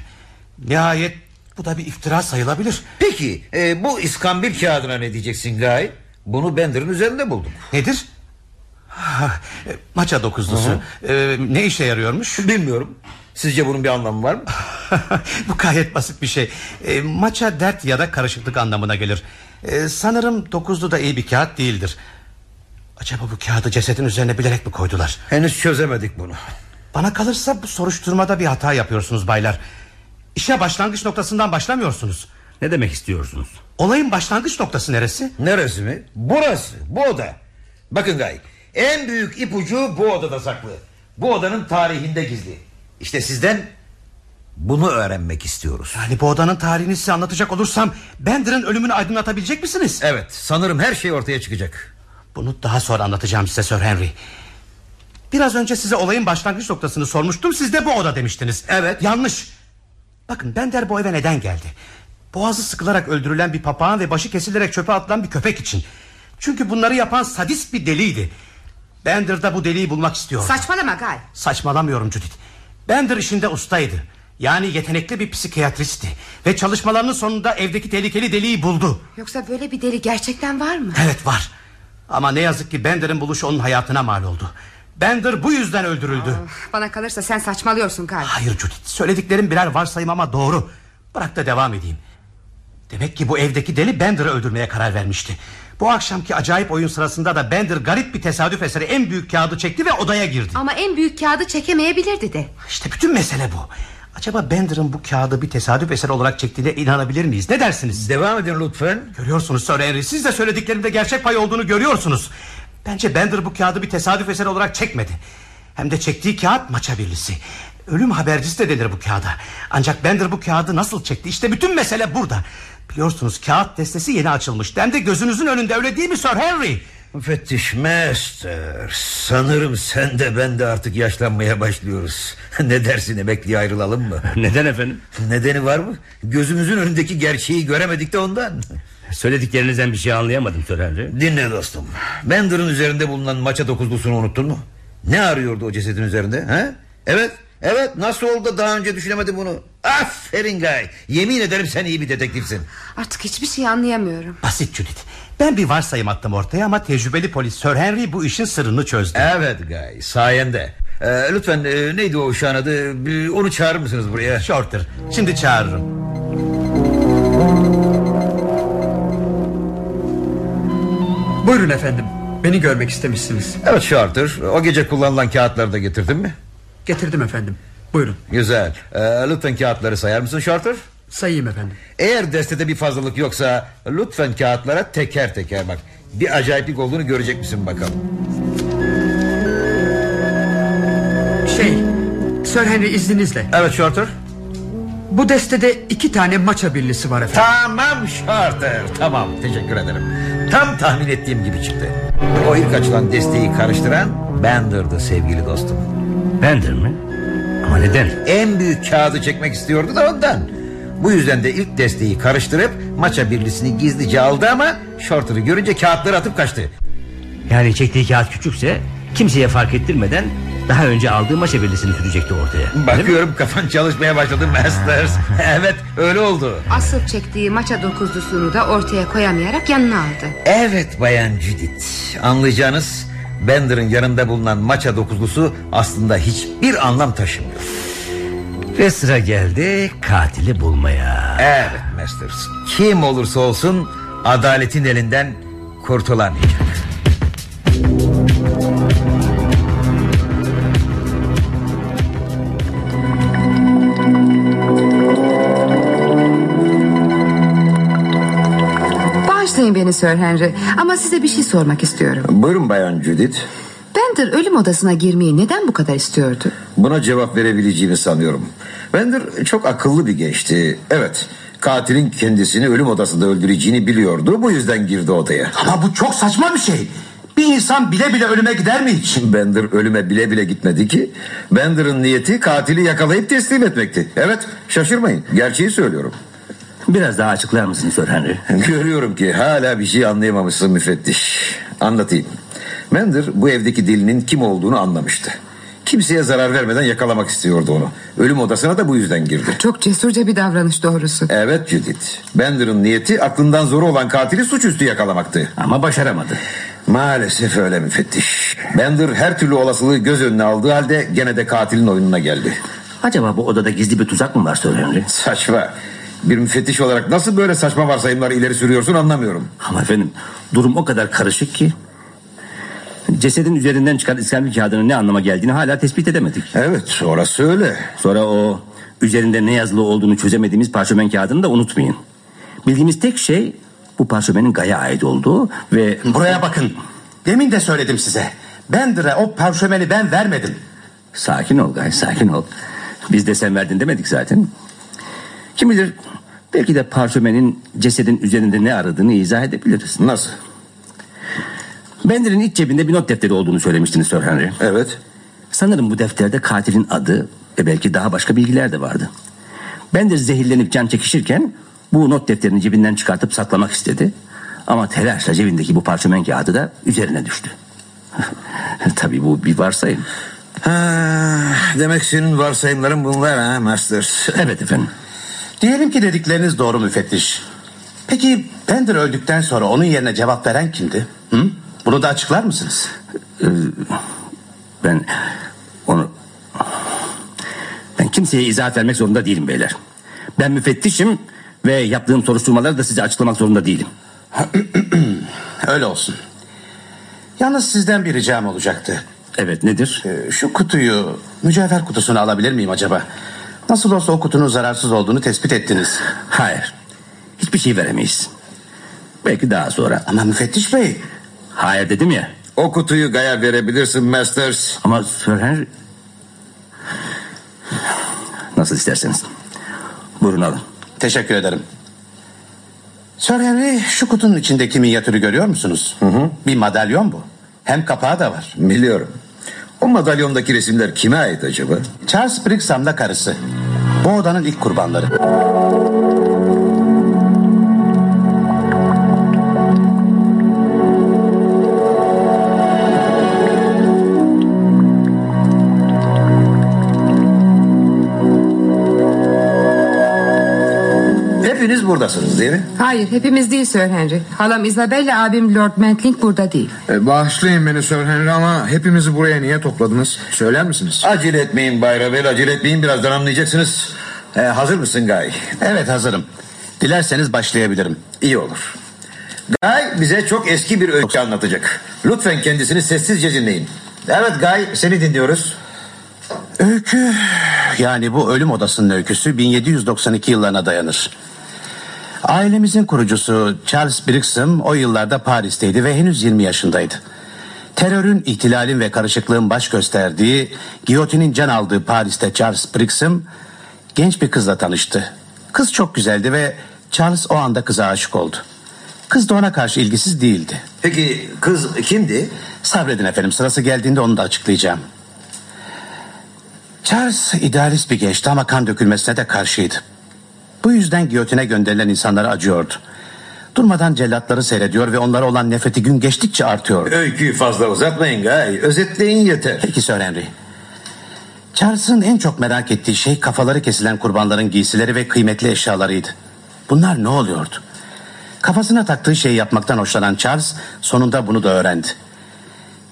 Nihayet bu da bir iftira sayılabilir. Peki e, bu iskambil kağıdına ne diyeceksin Gay? Bunu Bender'ın üzerinde buldum. Nedir? Maça dokuzlusu. Ee, ne işe yarıyormuş? Bilmiyorum. Sizce bunun bir anlamı var mı? [LAUGHS] Bu gayet basit bir şey. E, maça dert ya da karışıklık anlamına gelir. E, sanırım dokuzlu da iyi bir kağıt değildir. Acaba bu kağıdı cesedin üzerine bilerek mi koydular? Henüz çözemedik bunu. Bana kalırsa bu soruşturmada bir hata yapıyorsunuz baylar. İşe başlangıç noktasından başlamıyorsunuz. Ne demek istiyorsunuz? Olayın başlangıç noktası neresi? Neresi mi? Burası bu oda Bakın Gay En büyük ipucu bu odada saklı. Bu odanın tarihinde gizli. İşte sizden bunu öğrenmek istiyoruz. Yani bu odanın tarihini size anlatacak olursam Bender'ın ölümünü aydınlatabilecek misiniz? Evet sanırım her şey ortaya çıkacak. Bunu daha sonra anlatacağım size Sir Henry. Biraz önce size olayın başlangıç noktasını sormuştum Siz de bu oda demiştiniz. Evet. Yanlış. Bakın Bender bu eve neden geldi? Boğazı sıkılarak öldürülen bir papağan Ve başı kesilerek çöpe atılan bir köpek için. Çünkü bunları yapan sadist bir deliydi Bender da bu deliği bulmak istiyor Saçmalama Gay Saçmalamıyorum Judith. Bender işinde ustaydı. Yani yetenekli bir psikiyatristti Ve çalışmalarının sonunda evdeki tehlikeli deliği buldu. Yoksa böyle bir deli gerçekten var mı? Evet var. Ama ne yazık ki Bender'in buluşu onun hayatına mal oldu. Bender bu yüzden öldürüldü. Of, Bana kalırsa sen saçmalıyorsun Gay Hayır Judith söylediklerim birer varsayım ama doğru. Bırak da devam edeyim. Demek ki bu evdeki deli Bender'ı öldürmeye karar vermişti bu akşamki acayip oyun sırasında da Bender garip bir tesadüf eseri en büyük kağıdı çekti ve odaya girdi. Ama en büyük kağıdı çekemeyebilirdi de. İşte bütün mesele bu. Acaba Bender'ın bu kağıdı bir tesadüf eseri olarak çektiğine inanabilir miyiz? Ne dersiniz? Devam edin lütfen. Görüyorsunuz Sir Henry. Siz de söylediklerimde gerçek pay olduğunu görüyorsunuz. Bence Bender bu kağıdı bir tesadüf eseri olarak çekmedi. Hem de çektiği kağıt maça birlisi. Ölüm habercisi de denir bu kağıda. Ancak Bender bu kağıdı nasıl çekti? İşte bütün mesele burada. Biliyorsunuz kağıt destesi yeni açılmış. Hem de gözünüzün önünde öyle değil mi Sir Henry? Müfettiş Master Sanırım sen de ben de artık yaşlanmaya başlıyoruz. [LAUGHS] Ne dersin emekliye ayrılalım mı? [LAUGHS] Neden efendim? Nedeni var mı? Gözümüzün önündeki gerçeği göremedik de ondan. Söylediklerinizden bir şey anlayamadım Sir Henry. Dinle dostum. Bender'ın üzerinde bulunan maça dokuzlusunu unuttun mu? Ne arıyordu o cesedin üzerinde ha? Evet Evet nasıl oldu da daha önce düşünemedim bunu? Aferin Gay. Yemin ederim sen iyi bir dedektifsin. Artık hiçbir şey anlayamıyorum. Basit Judith. Ben bir varsayım attım ortaya ama tecrübeli polis Sir Henry bu işin sırrını çözdü. Evet Gay sayende. Ee, Lütfen e, neydi o uşağın adı? Onu çağırır mısınız buraya? Shorter. Şimdi çağırırım. Buyurun efendim. Beni görmek istemişsiniz. Evet Shorter. O gece kullanılan kağıtları da getirdin mi Getirdim efendim. Buyurun. Güzel. Ee, Lütfen kağıtları sayar mısın Shorter Sayayım efendim. Eğer destede bir fazlalık yoksa Lütfen kağıtlara teker teker bak. Bir acayiplik olduğunu görecek misin bakalım? Şey Sir Henry izninizle. Evet Shorter Bu destede iki tane maça birlisi var efendim. Tamam Shorter Tamam teşekkür ederim. Tam tahmin ettiğim gibi çıktı. O ilk açılan desteği karıştıran Bender'dı sevgili dostum Bender mi? Ama neden? En büyük kağıdı çekmek istiyordu da ondan Bu yüzden de ilk desteği karıştırıp Maça birlisini gizlice aldı ama Shorter'ı görünce kağıtları atıp kaçtı Yani çektiği kağıt küçükse Kimseye fark ettirmeden daha önce aldığı maça birlisini sürecekti ortaya. Bakıyorum kafan çalışmaya başladı Masters. [LAUGHS] evet öyle oldu. Asıl çektiği maça dokuzlusunu da ortaya koyamayarak yanına aldı. Evet bayan Judith. Anlayacağınız Bender'ın yanında bulunan maça dokuzlusu aslında hiçbir anlam taşımıyor. Ve sıra geldi katili bulmaya. Evet Masters. Kim olursa olsun adaletin elinden kurtulamayacak. Beni Sir Henry ama size bir şey sormak istiyorum. Buyurun bayan Judith. Bender ölüm odasına girmeyi neden bu kadar istiyordu? Buna cevap verebileceğimi sanıyorum. Bender çok akıllı bir gençti. Evet katilin kendisini ölüm odasında öldüreceğini biliyordu. Bu yüzden girdi odaya. Ama bu çok saçma bir şey. Bir insan bile bile ölüme gider mi hiç? Bender ölüme bile bile gitmedi ki. Bender'ın niyeti katili yakalayıp teslim etmekti. Evet şaşırmayın gerçeği söylüyorum. Biraz daha açıklar mısın Sir Henry? [LAUGHS] Görüyorum ki hala bir şey anlayamamışsın müfettiş. Anlatayım. Bender bu evdeki dilinin kim olduğunu anlamıştı. Kimseye zarar vermeden yakalamak istiyordu onu. Ölüm odasına da bu yüzden girdi. Çok cesurca bir davranış doğrusu. Evet Judith. Bender'ın niyeti aklından zoru olan katili suçüstü yakalamaktı. Ama başaramadı. Maalesef öyle müfettiş. Bender her türlü olasılığı göz önüne aldığı halde gene de katilin oyununa geldi. Acaba bu odada gizli bir tuzak mı var Sir Henry? Saçma. Bir müfettiş olarak nasıl böyle saçma varsayımlar ileri sürüyorsun anlamıyorum. Ama efendim durum o kadar karışık ki. Cesedin üzerinden çıkan iskambil kağıdının ne anlama geldiğini hala tespit edemedik. Evet orası öyle. Sonra o üzerinde ne yazılı olduğunu çözemediğimiz parşömen kağıdını da unutmayın. Bildiğimiz tek şey bu parşömenin Gay'a ait olduğu ve... Buraya bakın. Demin de söyledim size. Bender'e o parşömeni ben vermedim. Sakin ol Gay sakin ol. Biz de sen verdin demedik zaten. Kim bilir belki de parşömenin cesedin üzerinde ne aradığını izah edebiliriz. Nasıl? Bender'in iç cebinde bir not defteri olduğunu söylemiştiniz Sir Henry. Evet. Sanırım bu defterde katilin adı ve belki daha başka bilgiler de vardı. Ben de zehirlenip can çekişirken bu not defterini cebinden çıkartıp saklamak istedi. Ama telaşla cebindeki bu parşömen kağıdı da üzerine düştü. [LAUGHS] Tabii bu bir varsayım. Ha, demek senin varsayımların bunlar ha Masters. Evet efendim. Diyelim ki dedikleriniz doğru müfettiş. Peki Bender öldükten sonra onun yerine cevap veren kimdi? Hı? Bunu da açıklar mısınız? Ee, ben onu ben kimseye izahat vermek zorunda değilim beyler. Ben müfettişim ve yaptığım soruşturmaları da size açıklamak zorunda değilim. [CLEARS THROAT] Öyle olsun. Yalnız sizden bir ricam olacaktı. Evet nedir? Ee, şu kutuyu mücevher kutusunu alabilir miyim acaba? Nasıl olsa o kutunun zararsız olduğunu tespit ettiniz. Hayır. Hiçbir şey veremeyiz. Belki daha sonra. Ama müfettiş bey. Hayır dedim ya. O kutuyu Gay'a verebilirsin Masters. Ama Sir Henry... Nasıl isterseniz. Buyurun alın. Teşekkür ederim. Sir Henry şu kutunun içindeki minyatürü görüyor musunuz? Hı hı. Bir madalyon bu. Hem kapağı da var. Biliyorum. O madalyondaki resimler kime ait acaba? Charles Brixham'la karısı. Bu odanın ilk kurbanları. Hepiniz buradasınız değil mi? Hayır hepimiz değil Sir Henry. Halam Isabel ile abim Lord Mentling burada değil. E, bağışlayın beni Sir Henry ama hepimizi buraya niye topladınız? Söyler misiniz? Acele etmeyin Bay Ravel acele etmeyin birazdan anlayacaksınız. Ee, hazır mısın Gay? Evet hazırım. Dilerseniz başlayabilirim. İyi olur. Gay bize çok eski bir öykü anlatacak. Lütfen kendisini sessizce dinleyin. Evet Gay seni dinliyoruz. Öykü yani bu ölüm odasının öyküsü 1792 yıllarına dayanır. Ailemizin kurucusu Charles Brixham o yıllarda Paris'teydi ve henüz 20 yaşındaydı. Terörün, ihtilalin ve karışıklığın baş gösterdiği, giyotinin can aldığı Paris'te Charles Brixham genç bir kızla tanıştı. Kız çok güzeldi ve Charles o anda kıza aşık oldu. Kız da ona karşı ilgisiz değildi. Peki kız kimdi? Sabredin efendim sırası geldiğinde onu da açıklayacağım. Charles idealist bir gençti ama kan dökülmesine de karşıydı. Bu yüzden giyotine gönderilen insanlara acıyordu. Durmadan cellatları seyrediyor ve onlara olan nefreti gün geçtikçe artıyor. Öyküyü fazla uzatmayın Gay. Özetleyin yeter. Peki Sir Henry. Charles'ın en çok merak ettiği şey kafaları kesilen kurbanların giysileri ve kıymetli eşyalarıydı. Bunlar ne oluyordu? Kafasına taktığı şeyi yapmaktan hoşlanan Charles sonunda bunu da öğrendi.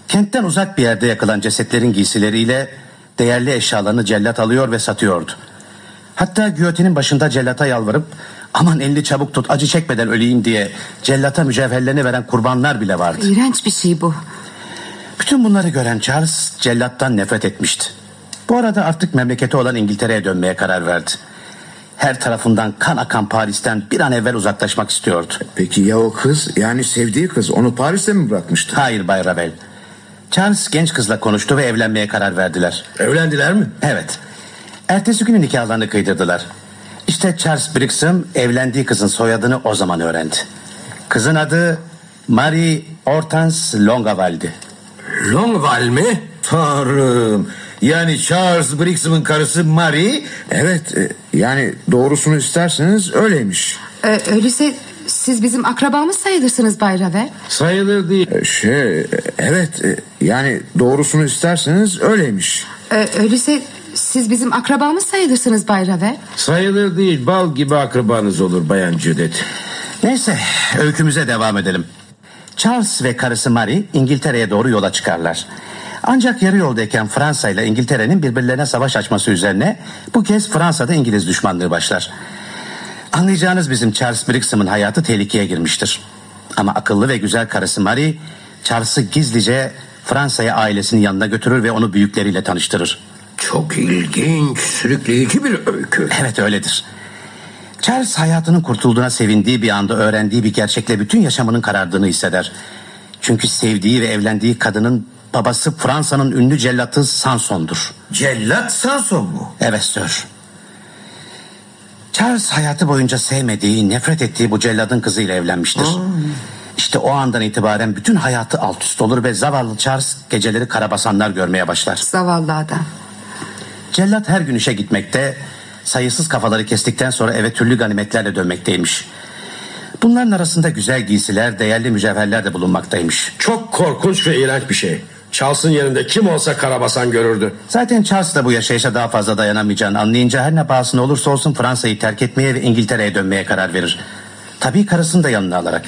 Kentten uzak bir yerde yakılan cesetlerin giysileriyle değerli eşyalarını cellat alıyor ve satıyordu. Hatta giyotinin başında cellata yalvarıp aman elini çabuk tut acı çekmeden öleyim diye cellata mücevherlerini veren kurbanlar bile vardı. İğrenç bir şey bu. Bütün bunları gören Charles cellattan nefret etmişti. Bu arada artık memleketi olan İngiltere'ye dönmeye karar verdi. Her tarafından kan akan Paris'ten bir an evvel uzaklaşmak istiyordu. Peki ya o kız yani sevdiği kız onu Paris'te mi bırakmıştı? Hayır Bay Ravel. Charles genç kızla konuştu ve evlenmeye karar verdiler. Evlendiler mi? Evet. Ertesi günü nikahlarını kıydırdılar. İşte Charles Brixham evlendiği kızın soyadını o zaman öğrendi. Kızın adı Marie Hortense Longaval'di. Longval mi? Tanrım. Yani Charles Brixham'ın karısı Marie. Evet e, yani doğrusunu isterseniz öyleymiş. Ee, öyleyse siz bizim akrabamız sayılırsınız Bay Ravel. Sayılır değil. E, Şey e, evet e, yani doğrusunu isterseniz öyleymiş. Ee, öyleyse siz bizim akrabamız sayılırsınız Bay Ravel. Sayılır değil bal gibi akrabanız olur Bayan Judith. Neyse öykümüze devam edelim. Charles ve karısı Marie İngiltere'ye doğru yola çıkarlar. Ancak yarı yoldayken Fransa ile İngiltere'nin birbirlerine savaş açması üzerine bu kez Fransa'da İngiliz düşmanlığı başlar. Anlayacağınız bizim Charles Brixham'ın hayatı tehlikeye girmiştir. Ama akıllı ve güzel karısı Marie Charles'ı gizlice Fransa'ya ailesinin yanına götürür ve onu büyükleriyle tanıştırır. Çok ilginç, sürükleyici bir öykü. Evet öyledir. Charles hayatının kurtulduğuna sevindiği bir anda öğrendiği bir gerçekle bütün yaşamının karardığını hisseder. Çünkü sevdiği ve evlendiği kadının babası Fransa'nın ünlü cellatı Sanson'dur. Cellat Sanson mu? Evet sir. Charles hayatı boyunca sevmediği, nefret ettiği bu celladın kızıyla evlenmiştir. İşte o andan itibaren bütün hayatı alt üst olur ve zavallı Charles geceleri karabasanlar görmeye başlar. Zavallı adam. Cellat her gün işe gitmekte, sayısız kafaları kestikten sonra eve türlü ganimetlerle dönmekteymiş. Bunların arasında güzel giysiler, değerli mücevherler de bulunmaktaymış. Çok korkunç ve iğrenç bir şey. Charles'ın yerinde kim olsa karabasan görürdü. Zaten Charles da bu yaşayışa daha fazla dayanamayacağını anlayınca her ne pahasına olursa olsun Fransa'yı terk etmeye ve İngiltere'ye dönmeye karar verir. Tabii karısını da yanına alarak.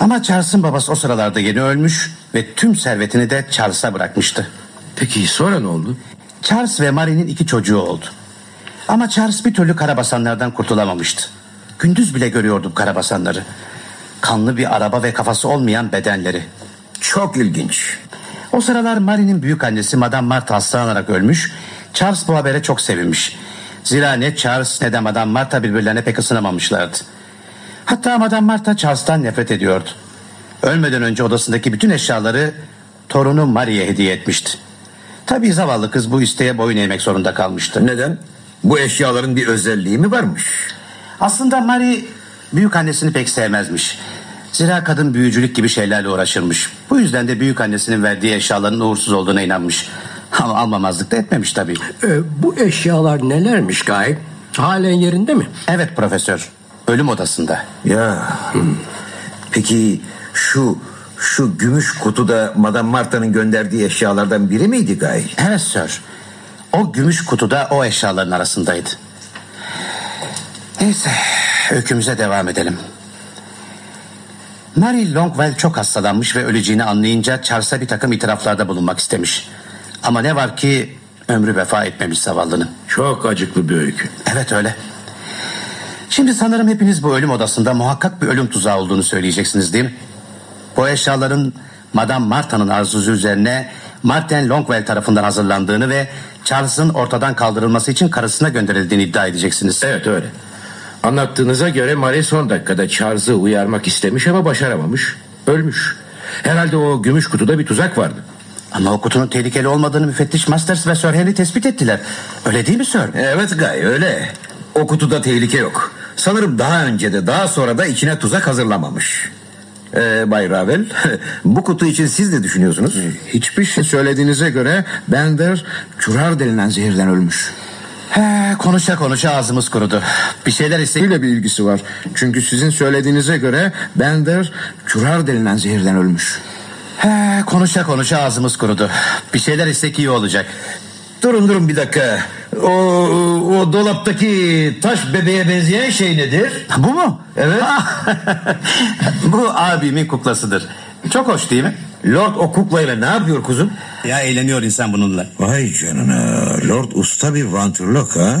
Ama Charles'ın babası o sıralarda yeni ölmüş ve tüm servetini de Charles'a bırakmıştı. Peki sonra ne oldu? Charles ve Marie'nin iki çocuğu oldu. Ama Charles bir türlü karabasanlardan kurtulamamıştı. Gündüz bile görüyordum karabasanları. Kanlı bir araba ve kafası olmayan bedenleri. Çok ilginç. O sıralar Marie'nin büyük annesi Madame Martha hastalanarak ölmüş. Charles bu habere çok sevinmiş. Zira ne Charles ne de Madame Martha birbirlerine pek ısınamamışlardı. Hatta Madame Martha Charles'tan nefret ediyordu. Ölmeden önce odasındaki bütün eşyaları torunu Marie'ye hediye etmişti. Tabii zavallı kız bu isteğe boyun eğmek zorunda kalmıştı. Neden? Bu eşyaların bir özelliği mi varmış? Aslında Marie büyük annesini pek sevmezmiş. Zira kadın büyücülük gibi şeylerle uğraşırmış. Bu yüzden de büyük annesinin verdiği eşyaların uğursuz olduğuna inanmış. Ama almamazlık da etmemiş tabii. Ee, bu eşyalar nelermiş Gay? Halen yerinde mi? Evet profesör. Ölüm odasında. Ya. Peki şu şu gümüş kutuda Madame Marta'nın gönderdiği eşyalardan biri miydi Gay? Evet sir. O gümüş kutuda o eşyaların arasındaydı. Neyse öykümüze devam edelim. Mary Longwell çok hastalanmış ve öleceğini anlayınca Charles'a bir takım itiraflarda bulunmak istemiş. Ama ne var ki ömrü vefa etmemiş zavallının. Çok acıklı bir öykü. Evet öyle. Şimdi sanırım hepiniz bu ölüm odasında muhakkak bir ölüm tuzağı olduğunu söyleyeceksiniz değil mi? Bu eşyaların Madame Martha'nın arzusu üzerine Martin Longwell tarafından hazırlandığını ve Charles'ın ortadan kaldırılması için karısına gönderildiğini iddia edeceksiniz. Evet öyle. Anlattığınıza göre Marie son dakikada Charles'ı uyarmak istemiş ama başaramamış. Ölmüş. Herhalde o gümüş kutuda bir tuzak vardı. Ama o kutunun tehlikeli olmadığını müfettiş Masters ve Sir Henry tespit ettiler. Öyle değil mi Sir? Evet Gay öyle. O kutuda tehlike yok. Sanırım daha önce de daha sonra da içine tuzak hazırlamamış. Ee, Bay Ravel [LAUGHS] bu kutu için siz ne düşünüyorsunuz? Hiçbir şey söylediğinize göre Bender çurar denilen zehirden ölmüş. He, konuşa konuşa ağzımız kurudu. Bir şeyler ise... Öyle bir ilgisi var. Çünkü sizin söylediğinize göre Bender çurar denilen zehirden ölmüş. He, konuşa konuşa ağzımız kurudu. Bir şeyler istek iyi olacak. Durun durun bir dakika. O, o dolaptaki taş bebeğe benzeyen şey nedir? Bu mu? Evet. [LAUGHS] Bu abimin kuklasıdır. Çok hoş değil mi? Lord o kuklayla ne yapıyor kuzum? Ya eğleniyor insan bununla. Vay canına. Lord usta bir vantrlok ha.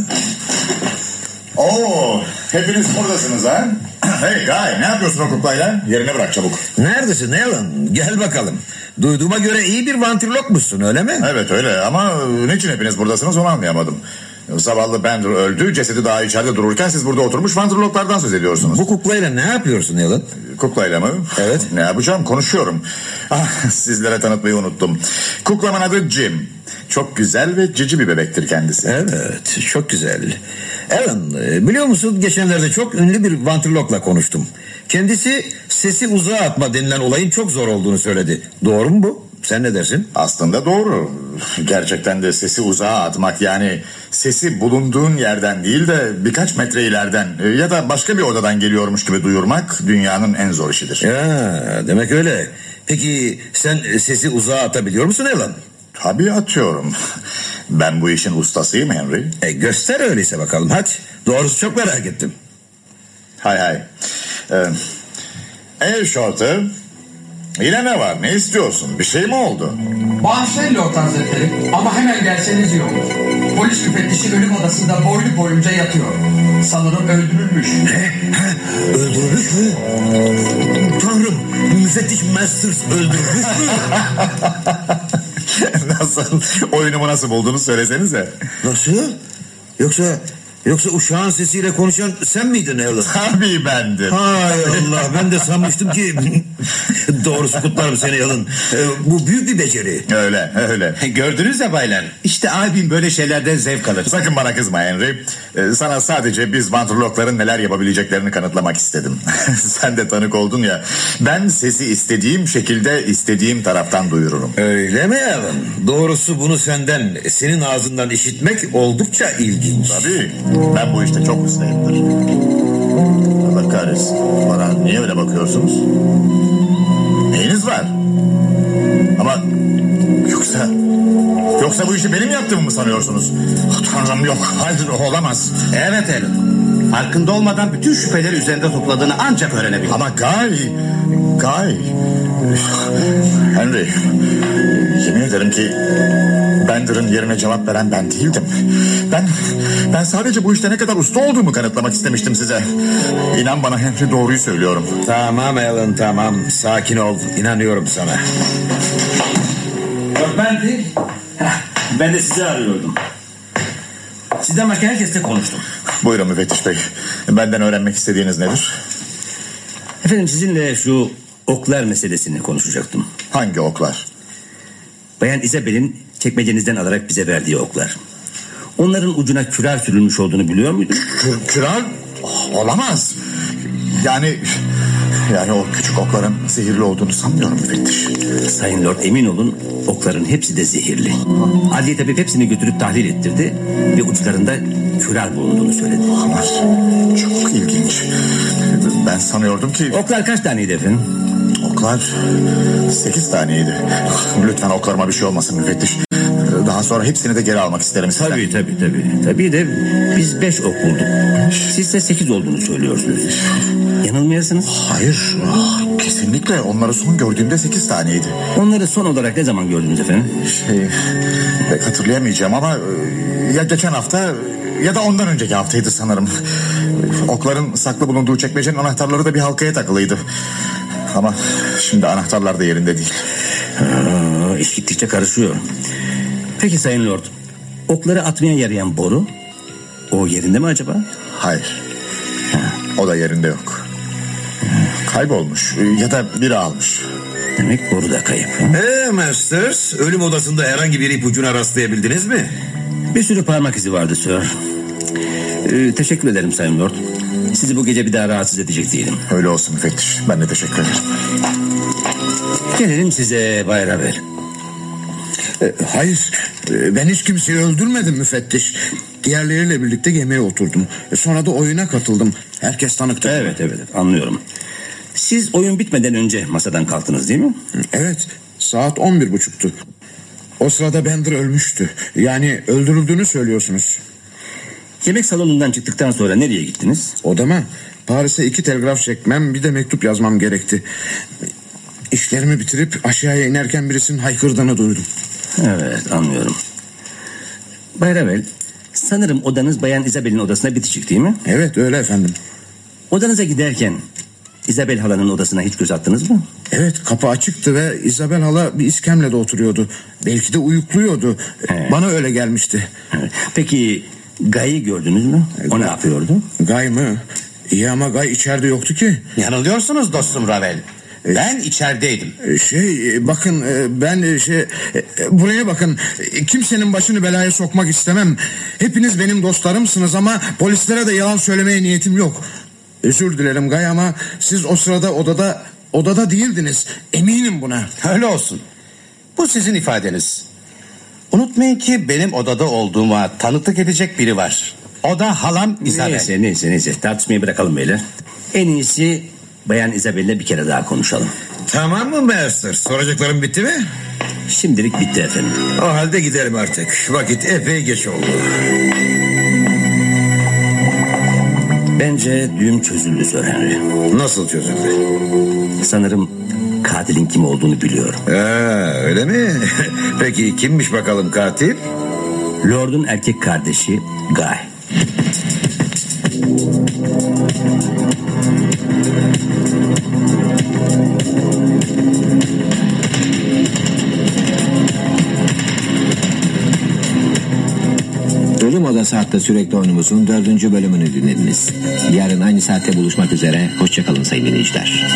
Oo, hepiniz buradasınız ha? [CLEARS THROAT] hey Guy, ne yapıyorsun o kuklayla? Yerine bırak çabuk. Neredesin Alan? Gel bakalım. Duyduğuma göre iyi bir vantrlokmuşsun öyle mi? Evet öyle ama niçin hepiniz buradasınız onu anlayamadım. Zavallı Bender öldü, cesedi daha içeride dururken siz burada oturmuş vantrloklardan söz ediyorsunuz. Bu kuklayla ne yapıyorsun Alan? Kuklayla mı? Evet. Ne yapacağım? Konuşuyorum. Ah, sizlere tanıtmayı unuttum. Kuklamın adı Jim. Çok güzel ve cici bir bebektir kendisi. Evet, çok güzel. Alan, e, biliyor musun geçenlerde çok ünlü bir vantrlokla konuştum. Kendisi sesi uzağa atma denilen olayın çok zor olduğunu söyledi. Doğru mu bu? Sen ne dersin? Aslında doğru. Gerçekten de sesi uzağa atmak yani sesi bulunduğun yerden değil de birkaç metre ileriden e, ya da başka bir odadan geliyormuş gibi duyurmak dünyanın en zor işidir. Ya, demek öyle. Peki sen sesi uzağa atabiliyor musun Alan? Tabii atıyorum. [LAUGHS] Ben bu işin ustasıyım Henry. E, göster öyleyse bakalım hadi. Doğrusu çok merak ettim. Hay hay. Ee, Ey Shorter. Yine ne var? Ne istiyorsun? Bir şey mi oldu? Bağışlayın Lord Hazretleri ama hemen gelseniz iyi olur. Polis müfettişi ölüm odasında boylu boyunca yatıyor. Sanırım öldürülmüş. Ne? Öldürülmüş mü? Tanrım müfettiş Masters öldürülmüş mü? [LAUGHS] [LAUGHS] nasıl? Oyunumu nasıl bulduğunu söylesenize. Nasıl? Yoksa Yoksa uşağın sesiyle konuşan sen miydin Alan? [LAUGHS] Tabii bendim. Hay Allah ben de sanmıştım ki [LAUGHS] Doğrusu kutlarım seni Alan Ee, Bu büyük bir beceri. Öyle öyle. Gördünüz ya baylar İşte abim böyle şeylerden zevk alır. Sakın bana kızma Henry. Ee, Sana sadece biz vantrologların neler yapabileceklerini kanıtlamak istedim. [LAUGHS] Sen de tanık oldun ya Ben sesi istediğim şekilde istediğim taraftan duyururum. Öyle mi Alan? Doğrusu bunu senden Senin ağzından işitmek oldukça ilginç. Tabii ben bu işte çok ustayımdır Allah kahretsin. Bana niye öyle bakıyorsunuz? Neyiniz var? Ama Yoksa Yoksa bu işi benim yaptığımı mı sanıyorsunuz? Tanrım yok. Hayır olamaz. Evet Alan Farkında olmadan bütün şüpheleri üzerinde topladığını ancak öğrenebilir Ama Guy Guy. Henry Yemin ederim ki Bender'ın yerine cevap veren ben değildim. Ben ben sadece bu işte ne kadar usta olduğumu kanıtlamak istemiştim size. İnan bana Henry doğruyu söylüyorum. Tamam Alan tamam sakin ol inanıyorum sana. Ben de, ben de sizi arıyordum. Sizden başka herkesle konuştum. Buyurun müfettiş bey. Benden öğrenmek istediğiniz nedir? Efendim sizinle şu oklar meselesini konuşacaktım. Hangi oklar? Bayan İzabel'in çekmecenizden alarak bize verdiği oklar. Onların ucuna kürer sürülmüş olduğunu biliyor muydun? Kür, kürer? Oh, olamaz. Yani yani o küçük okların zehirli olduğunu sanmıyorum müfettiş. Sayın Lord emin olun okların hepsi de zehirli. Adliye tabip hepsini götürüp tahlil ettirdi ve uçlarında kürer bulunduğunu söyledi. Olamaz. Çok ilginç. Ben sanıyordum ki... Oklar kaç taneydi efendim? Oklar sekiz taneydi. Lütfen oklarıma bir şey olmasın müfettiş. Daha sonra hepsini de geri almak isterim sizden. Tabii tabii tabii. Tabii de biz beş ok bulduk. Siz de sekiz olduğunu söylüyorsunuz. Yanılmıyorsunuz. Hayır. Ah, kesinlikle onları son gördüğümde sekiz taneydi. Onları son olarak ne zaman gördünüz efendim? Şey, pek hatırlayamayacağım ama e, ya geçen hafta ya da ondan önceki haftaydı sanırım. Okların saklı bulunduğu çekmecenin anahtarları da bir halkaya takılıydı. Ama şimdi anahtarlar da yerinde değil. Aa, iş gittikçe karışıyor. Peki Sayın Lord, okları atmaya yarayan boru o yerinde mi acaba? Hayır. O da yerinde yok. Kaybolmuş ya da biri almış. Demek boru da kayıp. Eee Masters ölüm odasında herhangi bir ipucuna rastlayabildiniz mi? Bir sürü parmak izi vardı Sir. Ee, teşekkür ederim Sayın Lord. Sizi bu gece bir daha rahatsız edecek değilim. Öyle olsun müfettiş. Ben de teşekkür ederim. Gelelim size Bay Ravel. E, hayır e, ben hiç kimseyi öldürmedim müfettiş. Diğerleriyle birlikte gemiye oturdum. E, sonra da oyuna katıldım. Herkes tanıktı. Evet evet anlıyorum. Siz oyun bitmeden önce masadan kalktınız değil mi? Evet saat on bir buçuktu. O sırada Bender ölmüştü. Yani öldürüldüğünü söylüyorsunuz. Yemek salonundan çıktıktan sonra nereye gittiniz? Odama. Paris'e iki telgraf çekmem bir de mektup yazmam gerekti. İşlerimi bitirip aşağıya inerken birisinin haykırdığını duydum. Evet anlıyorum. Bay Ravel sanırım odanız Bayan Isabel'in odasına bitişik değil mi? Evet öyle efendim. Odanıza giderken Isabel halanın odasına hiç göz attınız mı? Evet kapı açıktı ve Isabel hala bir iskemlede oturuyordu. Belki de uyukluyordu. Evet. Bana öyle gelmişti. Peki Gay'ı gördünüz mü? O ne yapıyordu? Gay mı? İyi ama Gay içeride yoktu ki. Yanılıyorsunuz dostum Ravel. Ben içerideydim. Şey bakın ben şey buraya bakın kimsenin başını belaya sokmak istemem. Hepiniz benim dostlarımsınız ama polislere de yalan söylemeye niyetim yok. Özür dilerim Gay ama siz o sırada odada odada değildiniz. Eminim buna. Öyle olsun. Bu sizin ifadeniz. Unutmayın ki benim odada olduğuma tanıklık edecek biri var. O da halam Isabel. Neyse neyse neyse tartışmayı bırakalım beyler. En iyisi Bayan Isabel'le bir kere daha konuşalım. Tamam mı Master? Soracaklarım bitti mi? Şimdilik bitti efendim. O halde gidelim artık. Vakit epey geç oldu. Bence düğüm çözüldü Sir Henry. Nasıl çözüldü? Sanırım katilin kim olduğunu biliyorum. Ha, öyle mi? [LAUGHS] Peki kimmiş bakalım katil? Lord'un erkek kardeşi Guy. Ölüm Odası hatta sürekli oyunumuzun dördüncü bölümünü dinlediniz. Yarın aynı saatte buluşmak üzere. Hoşçakalın sayın dinleyiciler.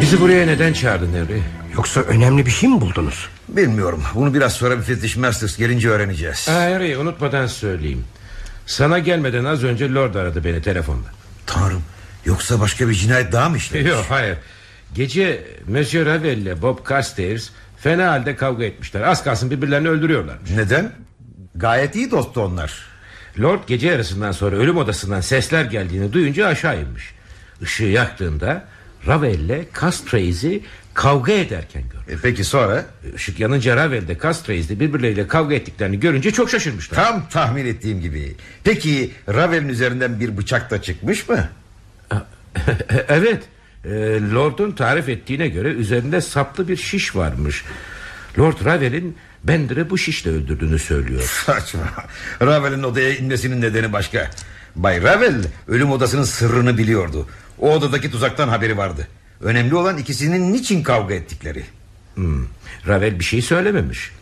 Bizi buraya neden çağırdın Henry? Yoksa önemli bir şey mi buldunuz? Bilmiyorum. Bunu biraz sonra müfettiş Masters gelince öğreneceğiz. Ha, Harry unutmadan söyleyeyim. Sana gelmeden az önce Lord aradı beni telefonda. Tanrım yoksa başka bir cinayet daha mı işlemiş? Yok hayır. Gece Monsieur Ravel ile Bob Carstairs Fena halde kavga etmişler. Az kalsın birbirlerini öldürüyorlarmış. Neden? Gayet iyi dosttu onlar. Lord gece yarısından sonra ölüm odasından sesler geldiğini duyunca aşağı inmiş. Işığı yaktığında Ravel ile Castraze'i kavga ederken gördü e Peki sonra? Işık yanınca Ravel de Castraze'de birbirleriyle kavga ettiklerini görünce çok şaşırmışlar. Tam tahmin ettiğim gibi. Peki Ravel'in üzerinden bir bıçak da çıkmış mı? [LAUGHS] evet. E, Lord'un tarif ettiğine göre üzerinde saplı bir şiş varmış. Lord Ravel'in Bender'ı bu şişle öldürdüğünü söylüyor. [LAUGHS] Saçma. Ravel'in odaya inmesinin nedeni başka. Bay Ravel ölüm odasının sırrını biliyordu. O odadaki tuzaktan haberi vardı Önemli olan ikisinin niçin kavga ettikleri. Hmm. Ravel bir şey söylememiş.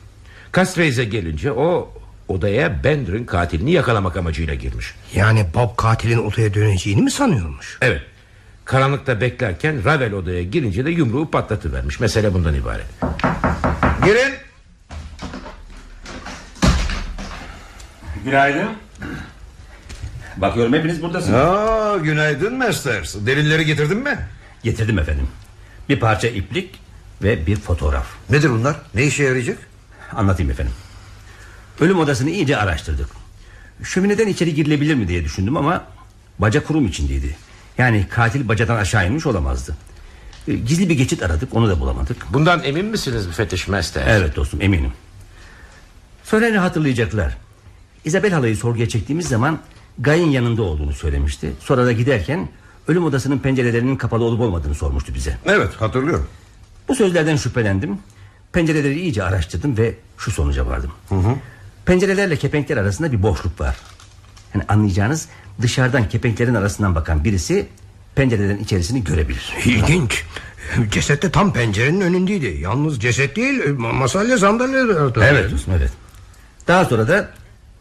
Castraze'e gelince o odaya Bender'ın katilini yakalamak amacıyla girmiş. Yani Bob katilin odaya döneceğini mi sanıyormuş? Evet. Karanlıkta beklerken Ravel odaya girince de yumruğu patlatıvermiş. Mesele bundan ibaret. Girin. Günaydın. Bakıyorum hepiniz buradasınız. Aa, Günaydın Masters. Derinleri getirdin mi? Getirdim efendim. Bir parça iplik ve bir fotoğraf. Nedir bunlar? Ne işe yarayacak? Anlatayım efendim. Ölüm odasını iyice araştırdık. Şömineden içeri girilebilir mi diye düşündüm ama Baca kurum içindeydi. Yani katil bacadan aşağı inmiş olamazdı. E, Gizli bir geçit aradık onu da bulamadık. Bundan emin misiniz müfettiş Master Evet dostum eminim. Söyleneni hatırlayacaklar. İzabel halayı sorguya çektiğimiz zaman Gay'ın yanında olduğunu söylemişti. Sonra da giderken ölüm odasının pencerelerinin kapalı olup olmadığını sormuştu bize. Evet hatırlıyorum. Bu sözlerden şüphelendim. Pencereleri iyice araştırdım ve şu sonuca vardım. Hı hı. Pencerelerle kepenkler arasında bir boşluk var. Yani Anlayacağınız dışarıdan kepenklerin arasından bakan birisi Pencerelerin içerisini görebilir. İlginç. Ceset de tam pencerenin önündeydi. Yalnız ceset değil masayla sandalye Evet evet. Daha sonra da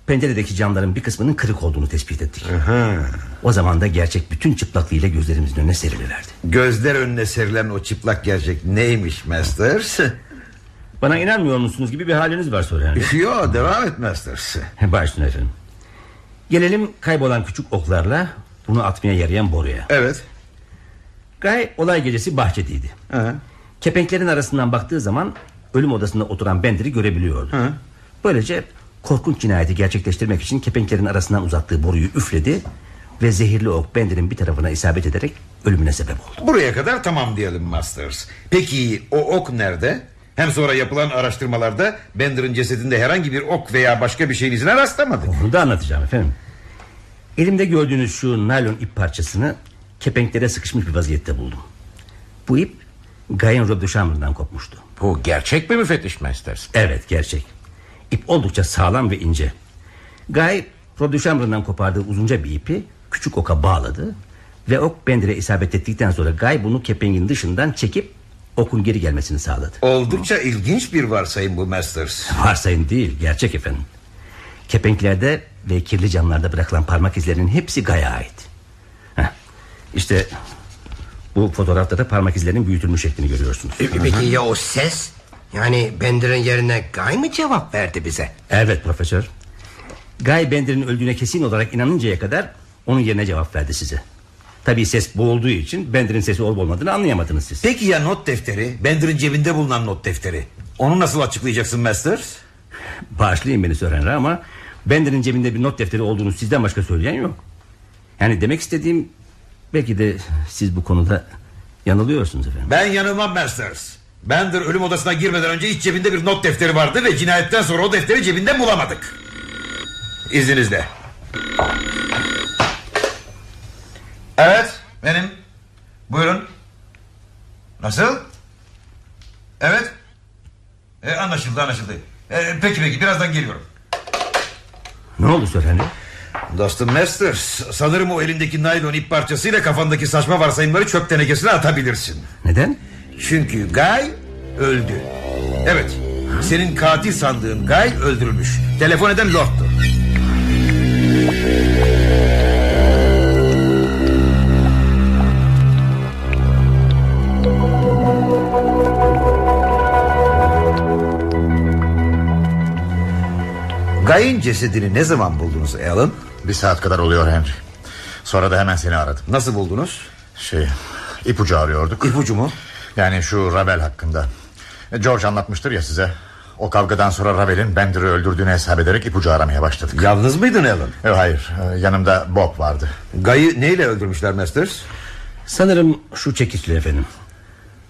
Penceredeki camların bir kısmının kırık olduğunu tespit ettik. Aha. O zaman da gerçek bütün çıplaklığıyla gözlerimizin önüne seriliverdi Gözler önüne serilen o çıplak gerçek neymiş Masters? Bana inanmıyor musunuz gibi bir haliniz var sonra [LAUGHS] Yok devam et Masters. [LAUGHS] Başüstüne efendim. Gelelim kaybolan küçük oklarla Bunu atmaya yarayan boruya. Evet. Gay olay gecesi bahçedeydi. Aha. Kepenklerin arasından baktığı zaman Ölüm odasında oturan Bender'i görebiliyordu. Aha. Böylece korkunç cinayeti gerçekleştirmek için Kepenklerin arasından uzattığı boruyu üfledi Ve zehirli ok Bender'in bir tarafına isabet ederek Ölümüne sebep oldu Buraya kadar tamam diyelim Masters Peki o ok nerede? Hem sonra yapılan araştırmalarda Bender'ın cesedinde herhangi bir ok veya başka bir şeyin izine rastlamadık. Onu da anlatacağım efendim. Elimde gördüğünüz şu naylon ip parçasını kepenklere sıkışmış bir vaziyette buldum. Bu ip Gay'ın Rob kopmuştu. Bu gerçek mi müfettiş Masters? Evet gerçek. İp oldukça sağlam ve ince. Gay Rob de kopardığı uzunca bir ipi küçük oka bağladı ve ok Bender'e isabet ettikten sonra Gay bunu kepengin dışından çekip okun geri gelmesini sağladı. Oldukça ilginç bir varsayım bu Masters. Varsayım değil gerçek efendim. Kepenklerde ve kirli camlarda bırakılan parmak izlerinin hepsi Gay'a ait. Heh, işte bu fotoğrafta da parmak izlerinin büyütülmüş şeklini görüyorsunuz. E, peki ya o ses? Yani Bender'in yerine Gay mı cevap verdi bize? Evet profesör. Gay Bender'in öldüğüne kesin olarak inanıncaya kadar onun yerine cevap verdi size. Tabii ses bu olduğu için Bender'in sesi olup olmadığını anlayamadınız siz. Peki ya not defteri? Bender'in cebinde bulunan not defteri. Onu nasıl açıklayacaksın Masters? Bağışlayın beni Sir Henry ama Bender'in cebinde bir not defteri olduğunu sizden başka söyleyen yok. Yani demek istediğim belki de siz bu konuda yanılıyorsunuz efendim. Ben yanılmam Masters. Bender ölüm odasına girmeden önce iç cebinde bir not defteri vardı ve cinayetten sonra o defteri cebinde bulamadık. İzninizle. Evet benim. Buyurun. Nasıl? Evet. E, anlaşıldı anlaşıldı. E, peki peki birazdan geliyorum. Ne oldu Henry? Dostum Master Sanırım o elindeki naylon ip parçasıyla Kafandaki saçma varsayımları çöp tenekesine atabilirsin Neden? Çünkü Guy öldü Evet senin katil sandığın Guy öldürülmüş Telefon eden Lord'tu Guy'in cesedini ne zaman buldunuz Alan? Bir saat kadar oluyor Henry Sonra da hemen seni aradım Nasıl buldunuz? Şey ipucu arıyorduk İpucu mu? Yani şu Ravel hakkında. George anlatmıştır ya size. O kavgadan sonra Ravel'in Bender'ı öldürdüğünü hesap ederek ipucu aramaya başladık. Yalnız mıydın Alan? Yok hayır e, yanımda Bob vardı. Guy'ı neyle öldürmüşler Masters? Sanırım şu çekiçle efendim.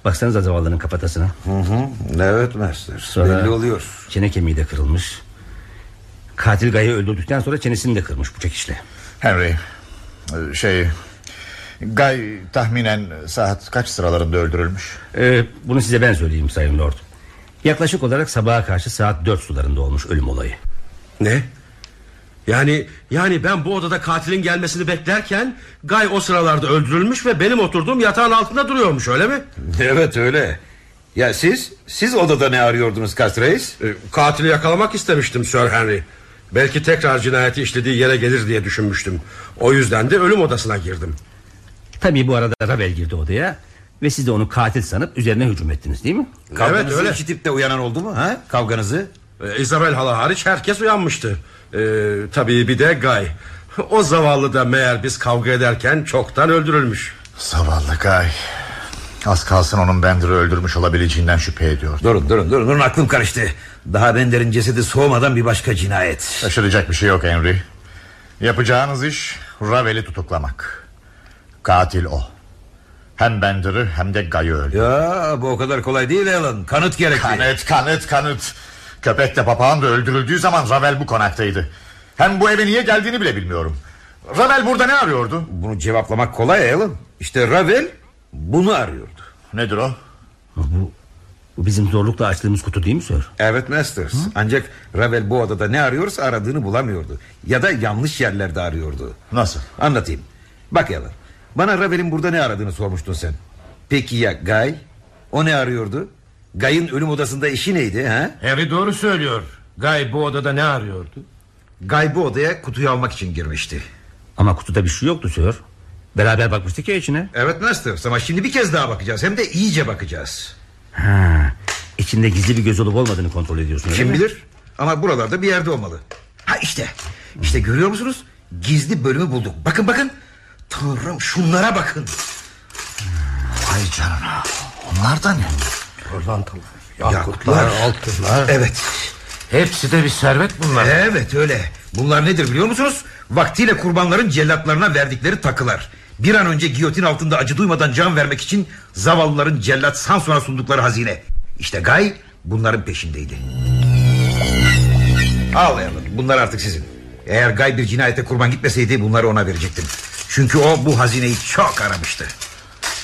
Baksanıza zavallının kafatasına hı hı, Evet Masters Sonra belli oluyor. Çene kemiği de kırılmış. Katil Gay'ı öldürdükten sonra çenesini de kırmış bu çekişle Henry e, Şey Guy tahminen saat kaç sıralarında öldürülmüş? Ee, Bunu size ben söyleyeyim Sayın Lord. Yaklaşık olarak sabaha karşı saat dört sularında olmuş ölüm olayı. Ne? Yani yani ben bu odada katilin gelmesini beklerken Gay o sıralarda öldürülmüş ve benim oturduğum yatağın altında duruyormuş öyle mi? Evet öyle. Ya siz siz odada ne arıyordunuz Castreis e, Katili yakalamak istemiştim Sir Henry. Belki tekrar cinayeti işlediği yere gelir diye düşünmüştüm. O yüzden de ölüm odasına girdim Tabii bu arada Ravel girdi odaya Ve siz de onu katil sanıp üzerine hücum ettiniz değil mi? Kavganızı evet, öyle. işitip de uyanan oldu mu ha? Kavganızı? Ee, Isabel hala hariç herkes uyanmıştı. Ee, Tabii bir de Guy. O zavallı da meğer biz kavga ederken çoktan öldürülmüş. Zavallı Guy. Az kalsın onun Bender'ı öldürmüş olabileceğinden şüphe ediyor Durun durun durun, durun. Aklım karıştı. Daha Bender'in cesedi soğumadan bir başka cinayet. Şaşıracak bir şey yok Henry. Yapacağınız iş Ravel'i tutuklamak Katil o. Hem Bender'ı hem de Guy'ı öldürdü Ya bu o kadar kolay değil Alan. Kanıt gerekli. Kanıt kanıt kanıt. Köpek de papağan da öldürüldüğü zaman Ravel bu konaktaydı. Hem bu eve niye geldiğini bile bilmiyorum. Ravel burada ne arıyordu? Bunu cevaplamak kolay Alan. İşte Ravel bunu arıyordu. Nedir o? Bu, bu bizim zorlukla açtığımız kutu değil mi Sir? Evet Masters. Hı? Ancak Ravel bu odada ne arıyorsa aradığını bulamıyordu. Ya da yanlış yerlerde arıyordu. Nasıl? Anlatayım. Bak Alan bana Ravel'in burada ne aradığını sormuştun sen. Peki ya Guy O ne arıyordu? Guy'ın ölüm odasında işi neydi ha? Harry doğru söylüyor. Guy bu odada ne arıyordu? Guy bu odaya kutuyu almak için girmişti. Ama kutuda bir şey yoktu Sir. Beraber bakmıştık ya içine. Evet Masters ama şimdi bir kez daha bakacağız. Hem de iyice bakacağız. Ha, İçinde gizli bir göz olup olmadığını kontrol ediyorsun Kim bilir? Ama buralarda bir yerde olmalı. Ha işte. İşte görüyor musunuz? Gizli bölümü bulduk. Bakın bakın Tanrım şunlara bakın. Ay canına. Onlar da ne? Pırlantalar Yakutlar, altınlar. Evet. Hepsi de bir servet bunlar. Evet öyle. Bunlar nedir biliyor musunuz? Vaktiyle kurbanların cellatlarına verdikleri takılar. Bir an önce giyotin altında acı duymadan can vermek için Zavallıların cellat Sanson'a sundukları hazine. İşte Gay bunların peşindeydi. Ağlayalım bunlar artık sizin. Eğer Gay bir cinayete kurban gitmeseydi Bunları ona verecektim Çünkü o bu hazineyi çok aramıştı.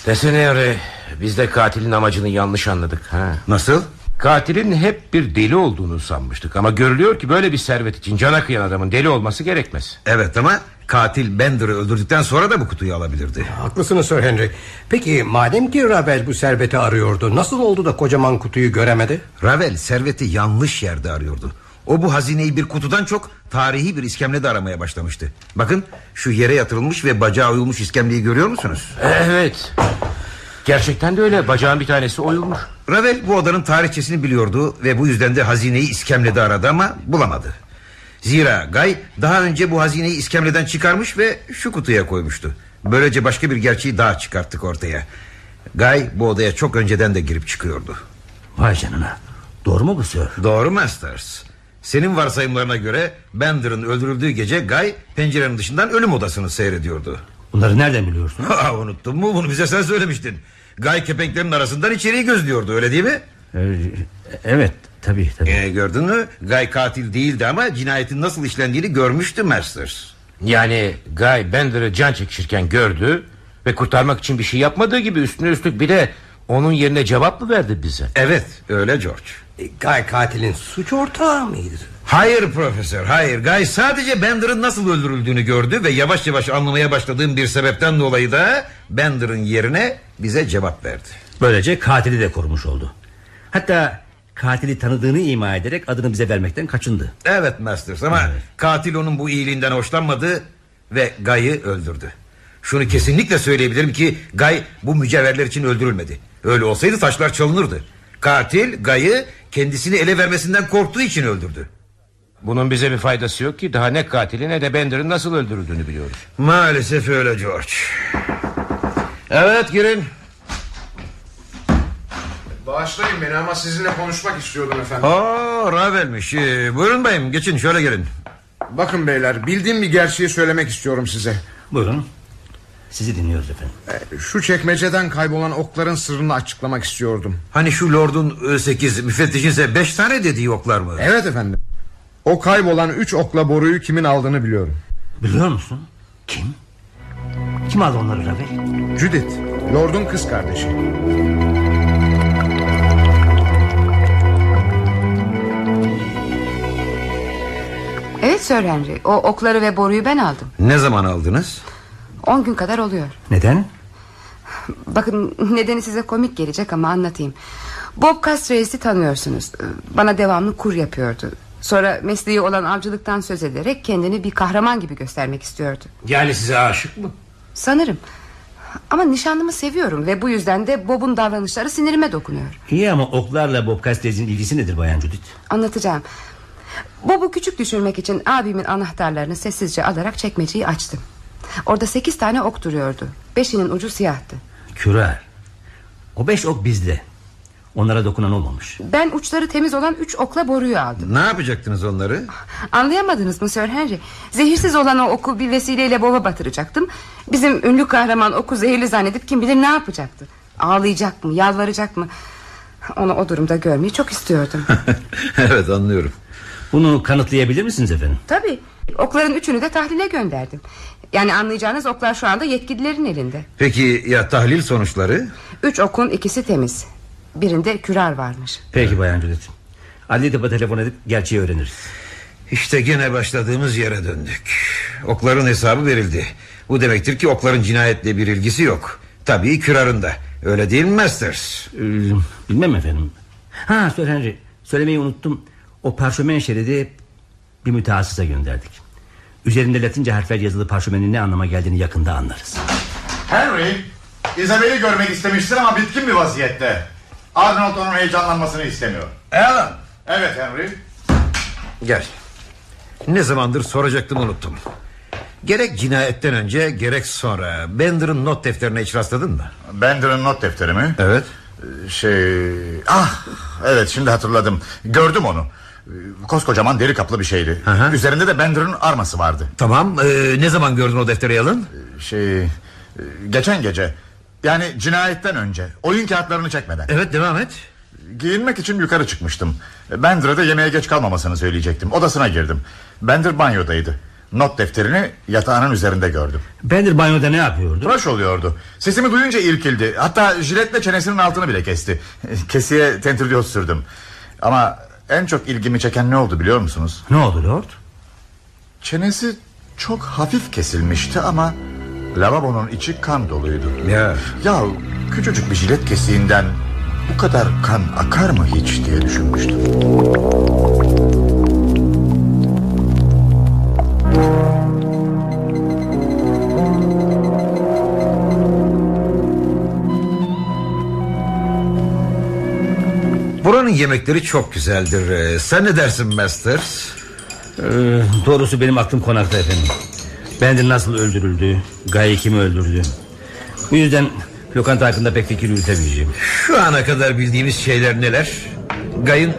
Desene Harry Biz de katilin amacını yanlış anladık ha? Nasıl? Katilin hep bir deli olduğunu sanmıştık Ama görülüyor ki böyle bir servet için Cana kıyan adamın deli olması gerekmez. Evet ama katil Bender'ı öldürdükten sonra da bu kutuyu alabilirdi. Haklısınız Sir Henry Peki madem ki Ravel bu serveti arıyordu Nasıl oldu da kocaman kutuyu göremedi? Ravel serveti yanlış yerde arıyordu O bu hazineyi bir kutudan çok Tarihi bir iskemlede aramaya başlamıştı. Bakın şu yere yatırılmış ve bacağı oyulmuş iskemleyi görüyor musunuz? Evet. Gerçekten de öyle. Bacağın bir tanesi oyulmuş. Ravel bu odanın tarihçesini biliyordu Ve bu yüzden de hazineyi iskemlede aradı ama bulamadı. Zira Gay daha önce bu hazineyi iskemleden çıkarmış ve şu kutuya koymuştu. Böylece başka bir gerçeği daha çıkarttık ortaya. Gay bu odaya çok önceden de girip çıkıyordu. Vay canına. Doğru mu bu Sir? Doğru Masters Senin varsayımlarına göre Bender'ın öldürüldüğü gece Gay pencerenin dışından ölüm odasını seyrediyordu. Bunları nereden biliyorsun? [LAUGHS] Ha, unuttun mu? Bunu bize sen söylemiştin. Gay kepenklerin arasından içeriği gözlüyordu öyle değil mi? Ee, evet tabii tabii. Ee, gördün mü? Gay katil değildi ama cinayetin nasıl işlendiğini görmüştü Masters Yani Guy Bender'ı can çekişirken gördü Ve kurtarmak için bir şey yapmadığı gibi üstüne üstlük bir de Onun yerine cevap mı verdi bize? Evet öyle George Gay katilin suç ortağı mıydı? Hayır profesör hayır. Guy sadece Bender'ın nasıl öldürüldüğünü gördü Ve yavaş yavaş anlamaya başladığım bir sebepten dolayı da Bender'ın yerine bize cevap verdi. Böylece katili de korumuş oldu. Hatta katili tanıdığını ima ederek adını bize vermekten kaçındı. Evet Masters ama evet. katil onun bu iyiliğinden hoşlanmadı Ve Guy'ı öldürdü. Şunu kesinlikle söyleyebilirim ki Guy bu mücevherler için öldürülmedi. Öyle olsaydı taşlar çalınırdı Katil Guy'ı kendisini ele vermesinden korktuğu için öldürdü. Bunun bize bir faydası yok ki. Daha ne katili ne de Bender'ın nasıl öldürüldüğünü biliyoruz. Maalesef öyle George. Evet girin. Bağışlayın beni ama sizinle konuşmak istiyordum efendim. Oo Ravel'miş. Ee, Buyurun bayım geçin şöyle gelin. Bakın beyler bildiğim bir gerçeği söylemek istiyorum size. Buyurun sizi dinliyoruz efendim ee, Şu çekmeceden kaybolan okların sırrını açıklamak istiyordum Hani şu lordun 8 müfettişin ise 5 tane dediği oklar mı Evet efendim o kaybolan üç okla boruyu kimin aldığını biliyorum Biliyor musun? Kim? Kim aldı onları Ravel? Judith Lord'un kız kardeşi Evet Sir Henry O okları ve boruyu ben aldım Ne zaman aldınız? On gün kadar oluyor Neden? Bakın nedeni size komik gelecek ama anlatayım Bob Castres'i tanıyorsunuz Bana devamlı kur yapıyordu Sonra mesleği olan avcılıktan söz ederek kendini bir kahraman gibi göstermek istiyordu. Yani size aşık mı? Sanırım. Ama nişanlımı seviyorum ve bu yüzden de Bob'un davranışları sinirime dokunuyor. İyi ama oklarla Bob Castres'in ilgisi nedir Bayan Judith? Anlatacağım. Bob'u küçük düşürmek için abimin anahtarlarını sessizce alarak çekmeceyi açtım. Orada sekiz tane ok duruyordu. Beşinin ucu siyahtı. Kürer. O beş ok bizde. Onlara dokunan olmamış. Ben uçları temiz olan üç okla boruyu aldım. Ne yapacaktınız onları? Anlayamadınız mı Sir Henry? Zehirsiz olan o oku bir vesileyle baba batıracaktım. Bizim ünlü kahraman oku zehirli zannedip kim bilir ne yapacaktı? Ağlayacak mı yalvaracak mı? Onu o durumda görmeyi çok istiyordum. [LAUGHS] Evet anlıyorum. Bunu kanıtlayabilir misiniz efendim? Tabi okların üçünü de tahlile gönderdim Yani anlayacağınız oklar şu anda yetkililerin elinde. Peki ya tahlil sonuçları? Üç okun ikisi temiz. Birinde kürar varmış. Peki Bayan Judith Adli tıpa telefon edip gerçeği öğreniriz. İşte gene başladığımız yere döndük. Okların hesabı verildi. Bu demektir ki okların cinayetle bir ilgisi yok. Tabii kürarında. Öyle değil mi Masters? Ee, Bilmem efendim. Ha Sir Henry. Söylemeyi unuttum. O parşömen şeridi bir mütehassısa gönderdik Üzerinde latince harfler yazılı parşömenin ne anlama geldiğini yakında anlarız. Henry Isabel'i görmek istemiştir ama bitkin bir vaziyette. Arnold onun heyecanlanmasını istemiyor Alan! Evet Henry. Gel. Ne zamandır soracaktım unuttum. Gerek cinayetten önce gerek sonra. Bender'ın not defterine hiç rastladın mı? Bender'ın not defteri mi? Evet. Şey... Ah evet şimdi hatırladım. Gördüm onu Koskocaman deri kaplı bir şeydi. Aha. Üzerinde de Bender'ın arması vardı. Tamam ee, ne zaman gördün o defteri Alan? Şey... Geçen gece yani cinayetten önce Oyun kağıtlarını çekmeden. Evet devam et. Giyinmek için yukarı çıkmıştım. Bender'a da yemeğe geç kalmamasını söyleyecektim. Odasına girdim. Bender banyodaydı. Not defterini yatağının üzerinde gördüm. Bender banyoda ne yapıyordu? Tıraş oluyordu. Sesimi duyunca irkildi. Hatta jiletle çenesinin altını bile kesti. [LAUGHS] Kesiye tentürdiyot sürdüm. Ama en çok ilgimi çeken ne oldu biliyor musunuz? Ne oldu Lord? Çenesi çok hafif kesilmişti ama Lavabonun içi kan doluydu Ya Ya küçücük bir jilet kesiğinden Bu kadar kan akar mı hiç diye düşünmüştüm Buranın yemekleri çok güzeldir. Ee, Sen ne dersin Masters? Ee, doğrusu benim aklım konakta efendim. Bender nasıl öldürüldü Gay'i kim öldürdü? Bu yüzden lokanta hakkında pek fikir yürütemeyeceğim. Şu ana kadar bildiğimiz şeyler neler? Gay'ın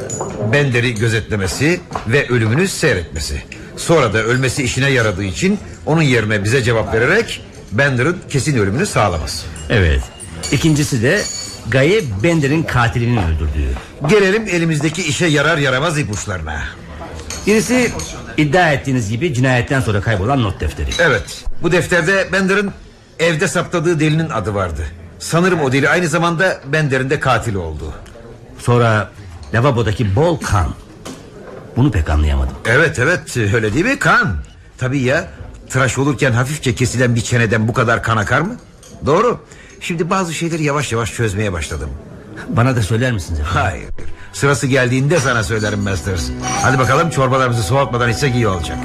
Bender'i gözetlemesi Ve ölümünü seyretmesi. Sonra da ölmesi işine yaradığı için Onun yerine bize cevap vererek Bender'ın kesin ölümünü sağlaması. Evet. İkincisi de Gay'ı Bender'in katilini öldürdüğü Gelelim elimizdeki işe yarar yaramaz ipuçlarına Birisi iddia ettiğiniz gibi cinayetten sonra kaybolan not defteri Evet bu defterde Bender'ın evde saptadığı delinin adı vardı Sanırım o deli aynı zamanda Bender'in de katili oldu Sonra lavabodaki bol kan Bunu pek anlayamadım. Evet evet öyle değil mi kan? Tabii ya tıraş olurken hafifçe kesilen bir çeneden bu kadar kan akar mı? Doğru. Şimdi bazı şeyleri yavaş yavaş çözmeye başladım. Bana da söyler misiniz efendim? Hayır. Sırası geldiğinde sana söylerim Masters. Hadi bakalım çorbalarımızı soğutmadan içsek iyi olacak.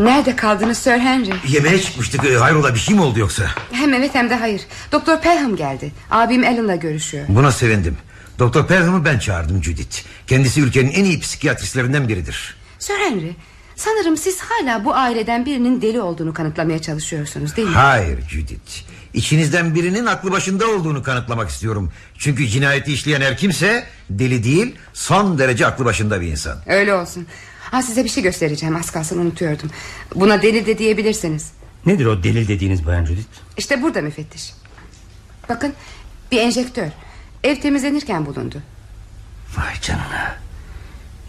Nerede kaldınız Sir Henry? Yemeğe çıkmıştık. Ee, Hayrola bir şey mi oldu yoksa? Hem evet hem de hayır. Doktor Pelham geldi. Abim Alan'la görüşüyor. Buna sevindim. Doktor Pelham'ı ben çağırdım Judith. Kendisi ülkenin en iyi psikiyatristlerinden biridir. Sir Henry, sanırım siz hala bu aileden birinin deli olduğunu kanıtlamaya çalışıyorsunuz değil mi? Hayır Judith. İçinizden birinin aklı başında olduğunu kanıtlamak istiyorum. Çünkü cinayeti işleyen her kimse deli değil, son derece aklı başında bir insan. Öyle olsun. Ha, size bir şey göstereceğim az kalsın unutuyordum. Buna deli de diyebilirsiniz. Nedir o delil dediğiniz Bayan Judith? İşte burada müfettiş. Bakın bir enjektör. Ev temizlenirken bulundu. Vay canına.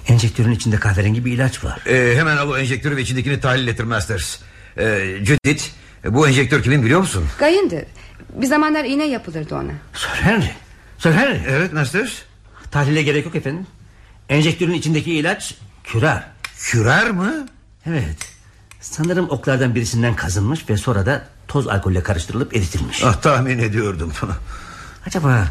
Enjektörün içinde kahverengi bir ilaç var. Ee, hemen al o enjektörü ve içindekini tahlil ettir Masters. Ee, Judith bu enjektör kimin biliyor musun? Gayındı. Bir zamanlar iğne yapılırdı ona. Sir Henry. Sir Henry. Evet Masters. Tahlile gerek yok efendim. Enjektörün içindeki ilaç kürer. Kürer mı? Evet. Sanırım oklardan birisinden kazınmış ve sonra da toz alkolle karıştırılıp eritilmiş. Ah tahmin ediyordum. [LAUGHS] Acaba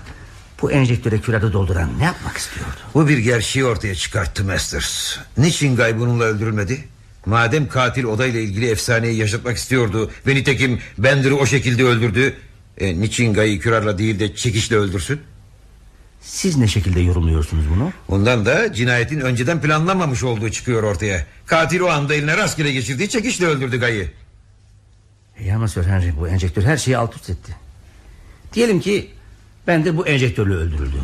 bu enjektöre kürada dolduran ne yapmak istiyordu? Bu bir gerçeği ortaya çıkarttı Masters. Niçin Gay bununla öldürülmedi? Madem katil odayla ilgili efsaneyi yaşatmak istiyordu ve nitekim Bender'ı o şekilde öldürdü. E, niçin Gay'ı kürarla değil de çekişle öldürsün? Siz ne şekilde yorumluyorsunuz bunu? Ondan da cinayetin önceden planlanmamış olduğu çıkıyor ortaya. Katil o anda eline rastgele geçirdiği çekişle öldürdü Gay'ı. İyi ama Sir Henry bu enjektör her şeyi alt üst etti. Diyelim ki Bender bu enjektörle öldürüldü.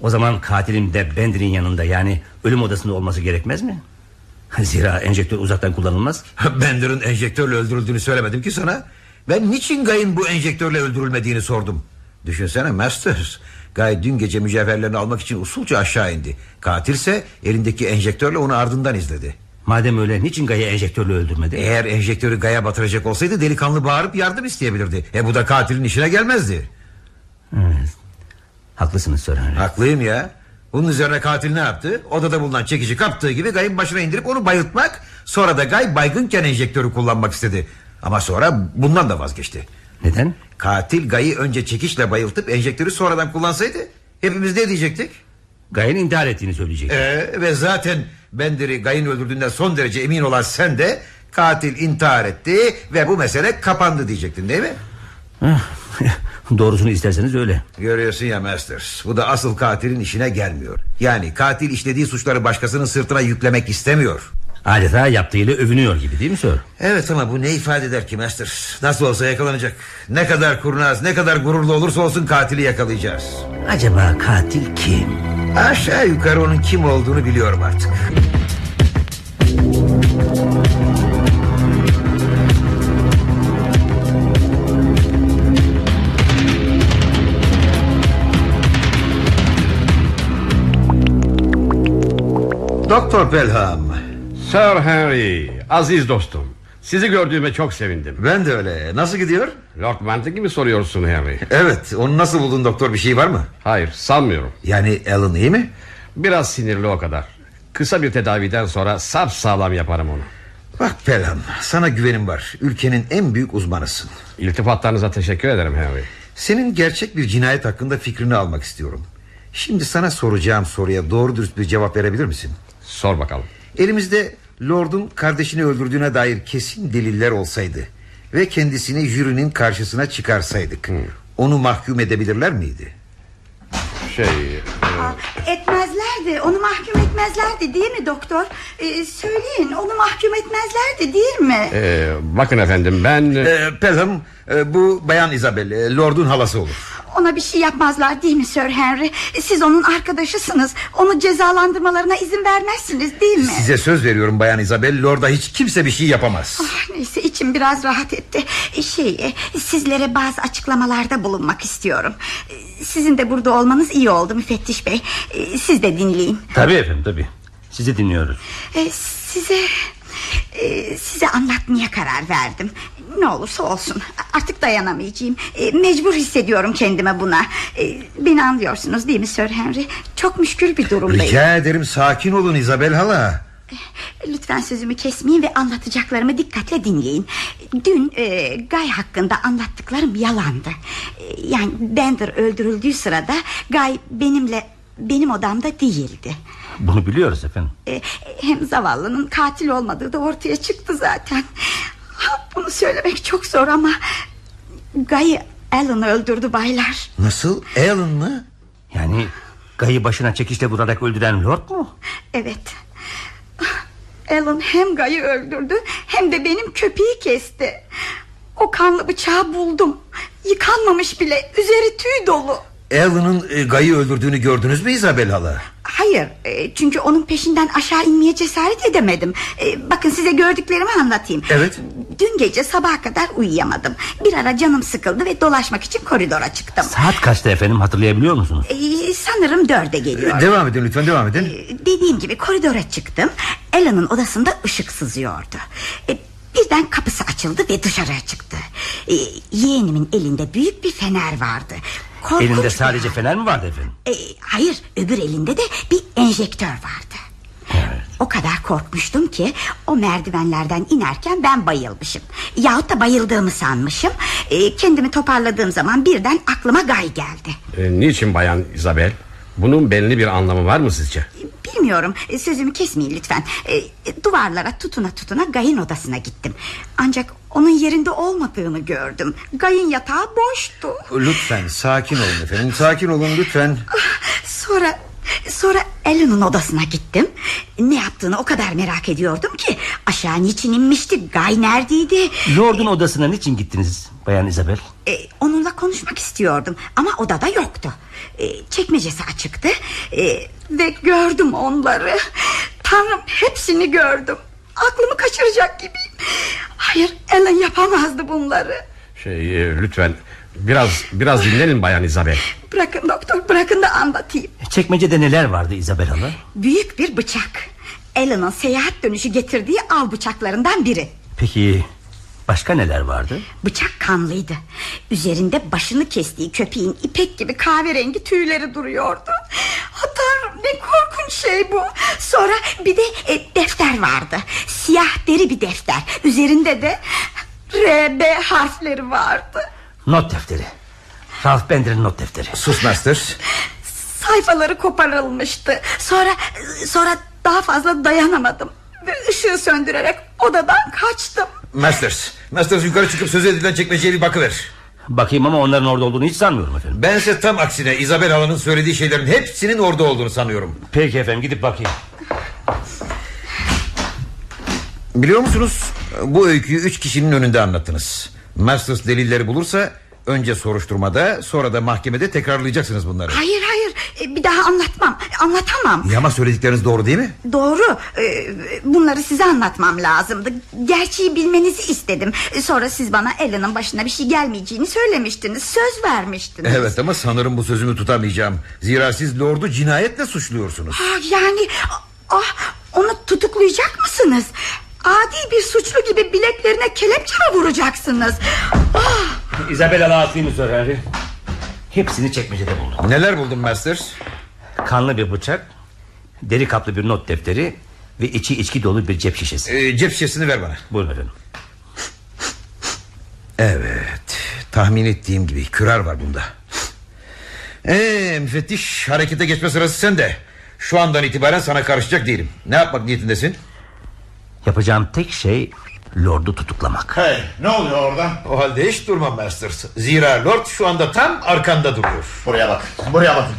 O zaman katilin de Bender'in yanında yani ölüm odasında olması gerekmez mi? [LAUGHS] Zira enjektör uzaktan kullanılmaz ki. [LAUGHS] Bender'ın enjektörle öldürüldüğünü söylemedim ki sana. Ben niçin Guy'ın bu enjektörle öldürülmediğini sordum. Düşünsene Masters. Guy dün gece mücevherlerini almak için usulca aşağı indi. Katilse elindeki enjektörle onu ardından izledi. Madem öyle niçin Guy'ı enjektörle öldürmedi? Eğer enjektörü Guy'a batıracak olsaydı delikanlı bağırıp yardım isteyebilirdi. E bu da katilin işine gelmezdi. Evet. Haklısınız Sir Henry. Haklıyım ya. Bunun üzerine katil ne yaptı? Odada bulunan çekici kaptığı gibi Guy'ın başına indirip onu bayıltmak... ...sonra da Guy baygınken enjektörü kullanmak istedi. Ama sonra bundan da vazgeçti. Neden? Katil Guy'ı önce çekişle bayıltıp enjektörü sonradan kullansaydı... ...hepimiz ne diyecektik? Guy'ın intihar ettiğini söyleyecektik. Ee, ve zaten Bender'i Guy'ın öldürdüğünden son derece emin olan sen de... ...katil intihar etti ve bu mesele kapandı diyecektin değil mi? [LAUGHS] Doğrusunu isterseniz öyle. Görüyorsun ya Masters. Bu da asıl katilin işine gelmiyor. Yani katil işlediği suçları başkasının sırtına yüklemek istemiyor. Adeta yaptığıyla övünüyor gibi değil mi Sir? Evet ama bu ne ifade eder ki Masters? Nasıl olsa yakalanacak. Ne kadar kurnaz, ne kadar gururlu olursa olsun katili yakalayacağız. Acaba katil kim? Aşağı yukarı onun kim olduğunu biliyorum artık. Doktor Pelham. Sir Henry, aziz dostum. Sizi gördüğüme çok sevindim. Ben de öyle. Nasıl gidiyor? Lord Mantley mi soruyorsun Henry? Evet, onu nasıl buldun doktor? Bir şey var mı? Hayır, sanmıyorum. Yani Alan iyi mi? Biraz sinirli o kadar. Kısa bir tedaviden sonra sap sağlam yaparım onu. Bak Pelham, sana güvenim var. Ülkenin en büyük uzmanısın. İltifatlarınıza teşekkür ederim Henry. Senin gerçek bir cinayet hakkında fikrini almak istiyorum. Şimdi sana soracağım soruya doğru dürüst bir cevap verebilir misin? Sor bakalım. Elimizde Lord'un kardeşini öldürdüğüne dair kesin deliller olsaydı... ...ve kendisini jürinin karşısına çıkarsaydık... Hmm. ...onu mahkum edebilirler miydi? Şey... Aa, etmezlerdi onu mahkum etmezlerdi değil mi doktor? Ee, Söyleyin onu mahkum etmezlerdi değil mi? Ee, bakın efendim ben ee, Pelham e, bu bayan Isabel e, Lord'un halası olur. Ona bir şey yapmazlar değil mi Sir Henry? Siz onun arkadaşısınız Onu cezalandırmalarına izin vermezsiniz değil mi? Size söz veriyorum bayan Isabel Lord'a hiç kimse bir şey yapamaz. Oh, Neyse içim biraz rahat etti. Şey sizlere bazı açıklamalarda bulunmak istiyorum. Sizin de burada olmanız iyi oldu müfettiş bey Siz de dinleyin Tabii efendim tabii Sizi dinliyoruz Size Ee, size anlatmaya karar verdim. Ne olursa olsun. Artık dayanamayacağım. Ee, mecbur hissediyorum kendime buna. Ee, beni anlıyorsunuz değil mi Sir Henry? Çok müşkül bir durumdayım. Rica ederim sakin olun Isabel hala. Lütfen sözümü kesmeyin ve anlatacaklarımı dikkatle dinleyin. Dün e, Guy hakkında anlattıklarım yalandı. E, yani Bender öldürüldüğü sırada Guy benimle benim odamda değildi. Bunu biliyoruz efendim. E, hem zavallının katil olmadığı da ortaya çıktı zaten. Bunu söylemek çok zor ama Guy Alan öldürdü baylar. Nasıl Alan mı? Yani Gayı başına çekişle vurarak öldüren Lord mu? Evet. Alan hem Guy'ı öldürdü hem de benim köpeği kesti. O kanlı bıçağı buldum. Yıkanmamış bile. Üzeri tüy dolu. Alan'ın e, Guy'ı öldürdüğünü gördünüz mü Isabel hala? Hayır e, çünkü onun peşinden aşağı inmeye cesaret edemedim. E, Bakın size gördüklerimi anlatayım. Evet. Dün gece sabaha kadar uyuyamadım. Bir ara canım sıkıldı ve dolaşmak için koridora çıktım. Saat kaçta efendim hatırlayabiliyor musunuz? E, Sanırım dörde geliyor. Devam edin lütfen devam edin. Dediğim gibi koridora çıktım. Alan'ın odasında ışık sızıyordu. E, Birden kapısı açıldı ve dışarıya çıktı. E, Yeğenimin elinde büyük bir fener vardı Korkunç Elinde sadece fener mi vardı efendim? e, hayır öbür elinde de bir enjektör vardı. O kadar korkmuştum ki o merdivenlerden inerken ben bayılmışım. Yahut da bayıldığımı sanmışım. E, kendimi toparladığım zaman birden aklıma Gay geldi. E, niçin bayan Isabel? Bunun belli bir anlamı var mı sizce? Bilmiyorum e, sözümü kesmeyin lütfen. E, duvarlara tutuna tutuna Gay'ın odasına gittim. Ancak onun yerinde olmadığını gördüm. Gay'ın yatağı boştu. Lütfen sakin olun efendim sakin olun lütfen. Sonra sonra Alan'ın odasına gittim. Ne yaptığını o kadar merak ediyordum ki aşağı niçin inmişti? Gay neredeydi? Lord'un odasına niçin gittiniz Bayan Isabel? E, onunla konuşmak istiyordum ama odada yoktu. E, çekmecesi açıktı e, ve gördüm onları. Tanrım hepsini gördüm. Aklımı kaçıracak gibiyim. Hayır Alan yapamazdı bunları. Şey e, lütfen biraz biraz dinlenin bayan Isabel. Bırakın doktor bırakın da anlatayım. Çekmecede neler vardı Isabel hala? Büyük bir bıçak. Alan'ın seyahat dönüşü getirdiği av bıçaklarından biri. Peki başka neler vardı? Bıçak kanlıydı. Üzerinde başını kestiği köpeğin ipek gibi kahverengi tüyleri duruyordu. Ha Tanrım ne korkunç şey bu. Sonra bir de e, defter vardı. Siyah deri bir defter. Üzerinde de RB harfleri vardı. Not defteri. Ralph Bender'in not defteri. Sus Masters. Sayfaları koparılmıştı. Sonra sonra daha fazla dayanamadım. Ve ışığı söndürerek odadan kaçtım. Masters. Masters yukarı çıkıp söz edilen çekmeceye bir bakıver. Bakayım ama onların orada olduğunu hiç sanmıyorum efendim. Bense tam aksine Isabel Hala'nın söylediği şeylerin hepsinin orada olduğunu sanıyorum. Peki efendim gidip bakayım. Biliyor musunuz bu öyküyü üç kişinin önünde anlattınız. Masters delilleri bulursa önce soruşturmada sonra da mahkemede tekrarlayacaksınız bunları. Hayır hayır e, bir daha anlatmam anlatamam. Ya ama söyledikleriniz doğru değil mi? Doğru e, bunları size anlatmam lazımdı. Gerçeği bilmenizi istedim. E, Sonra siz bana Ellen'ın başına bir şey gelmeyeceğini söylemiştiniz. Söz vermiştiniz. Evet ama sanırım bu sözümü tutamayacağım. Zira siz Lord'u cinayetle suçluyorsunuz. Ah, yani ah, onu tutuklayacak mısınız? Adi bir suçlu gibi bileklerine kelepçe mi vuracaksınız? Ah, Isabel hala atlayayım Sir Henry. Hepsini çekmecede buldum. Neler buldun Masters? Kanlı bir bıçak, deri kaplı bir not defteri ve içi içki dolu bir cep şişesi. Ee, cep şişesini ver bana. Buyurun efendim. Evet tahmin ettiğim gibi kürer var bunda. Ee, müfettiş harekete geçme sırası sende. Şu andan itibaren sana karışacak değilim. Ne yapmak niyetindesin? Yapacağım tek şey Lord'u tutuklamak. Hey ne oluyor orada? O halde hiç durma Masters. Zira Lord şu anda tam arkanda duruyor. Buraya bak buraya bakın.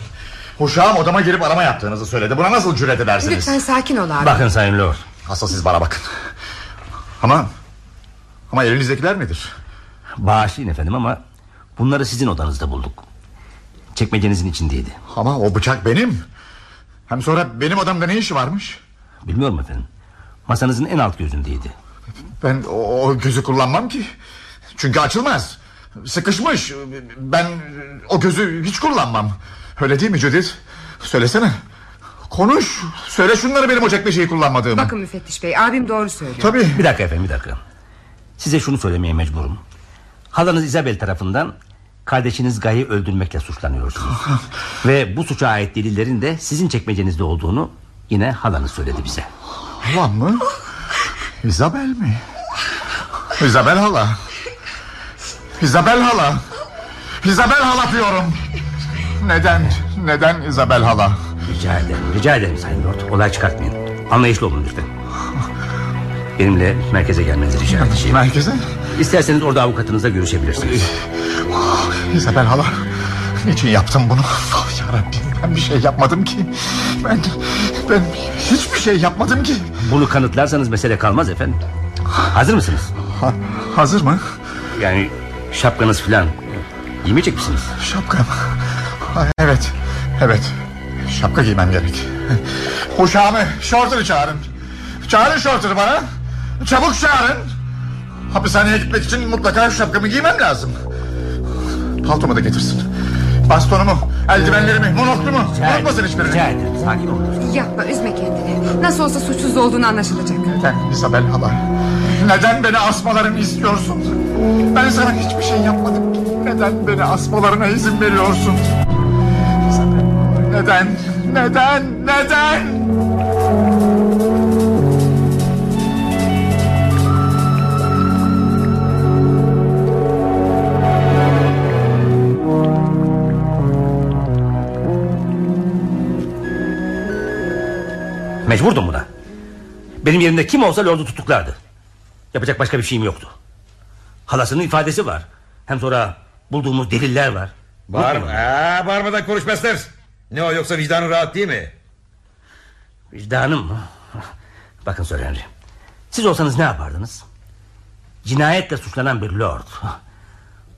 Uşağım odama girip arama yaptığınızı söyledi. Buna nasıl cüret edersiniz? Lütfen sakin ol abi. Bakın Sayın Lord. Asıl siz bana bakın. Ama ama elinizdekiler nedir? Bağışlayın efendim ama bunları sizin odanızda bulduk. Çekmecenizin içindeydi. Ama o bıçak benim. Hem sonra benim odamda ne işi varmış? Bilmiyorum efendim. Masanızın en alt gözündeydi. Ben o, o gözü kullanmam ki. Çünkü açılmaz. Sıkışmış. Ben o gözü hiç kullanmam. Öyle değil mi Judith? Söylesene. Konuş. Söyle şunları benim o çekmeceyi kullanmadığımı. Bakın müfettiş bey abim doğru söylüyor. Tabii. Bir dakika efendim bir dakika. Size şunu söylemeye mecburum. Halanız Isabel tarafından kardeşiniz Gay'ı öldürmekle suçlanıyorsunuz. [LAUGHS] Ve bu suça ait delillerin de sizin çekmecenizde olduğunu yine halanız söyledi bize. Halam mı? Isabel mi? Isabel hala. Isabel hala. Isabel hala diyorum. Neden? Neden Isabel hala? Rica ederim, rica ederim Sayın Lord. Olay çıkartmayın. Anlayışlı olun lütfen. Benimle merkeze gelmenizi rica edeceğim. Merkeze? İsterseniz orada avukatınızla görüşebilirsiniz. Isabel hala. Niçin yaptım bunu? Oh, yarabbim ben bir şey yapmadım ki. Ben, ben hiçbir şey yapmadım ki. Bunu kanıtlarsanız mesele kalmaz efendim. Hazır mısınız? Ha, hazır mı? Yani şapkanız filan giymeyecek misiniz? Şapka mı? Ha, evet, evet. Şapka giymem gerek. Uşağımı, şortunu çağırın. Çağırın şortunu bana. Çabuk çağırın. Hapishaneye gitmek için mutlaka şapkamı giymem lazım. Paltomu da getirsin. Bastonumu, eldivenlerimi, monoklumu. Unutmasın hiçbirini. Rica ederim, sakin olun. Yapma üzme kendini. Nasıl olsa suçsuz olduğunu anlaşılacak. Neden Isabel hala? Neden beni asmalarını istiyorsun? Ben sana hiçbir şey yapmadım ki. Neden beni asmalarına izin veriyorsun? Isabel, neden? Neden? Neden? Mecburdum buna. Benim yerimde kim olsa lordu tutuklardı. Yapacak başka bir şeyim yoktu. Halasının ifadesi var. Hem sonra bulduğumuz deliller var. Bağırma. Aa, bağırmadan konuş Mester. Ne o yoksa vicdanın rahat değil mi? Vicdanım mı? Bakın Sir Henry. Siz olsanız ne yapardınız? Cinayetle suçlanan bir lord.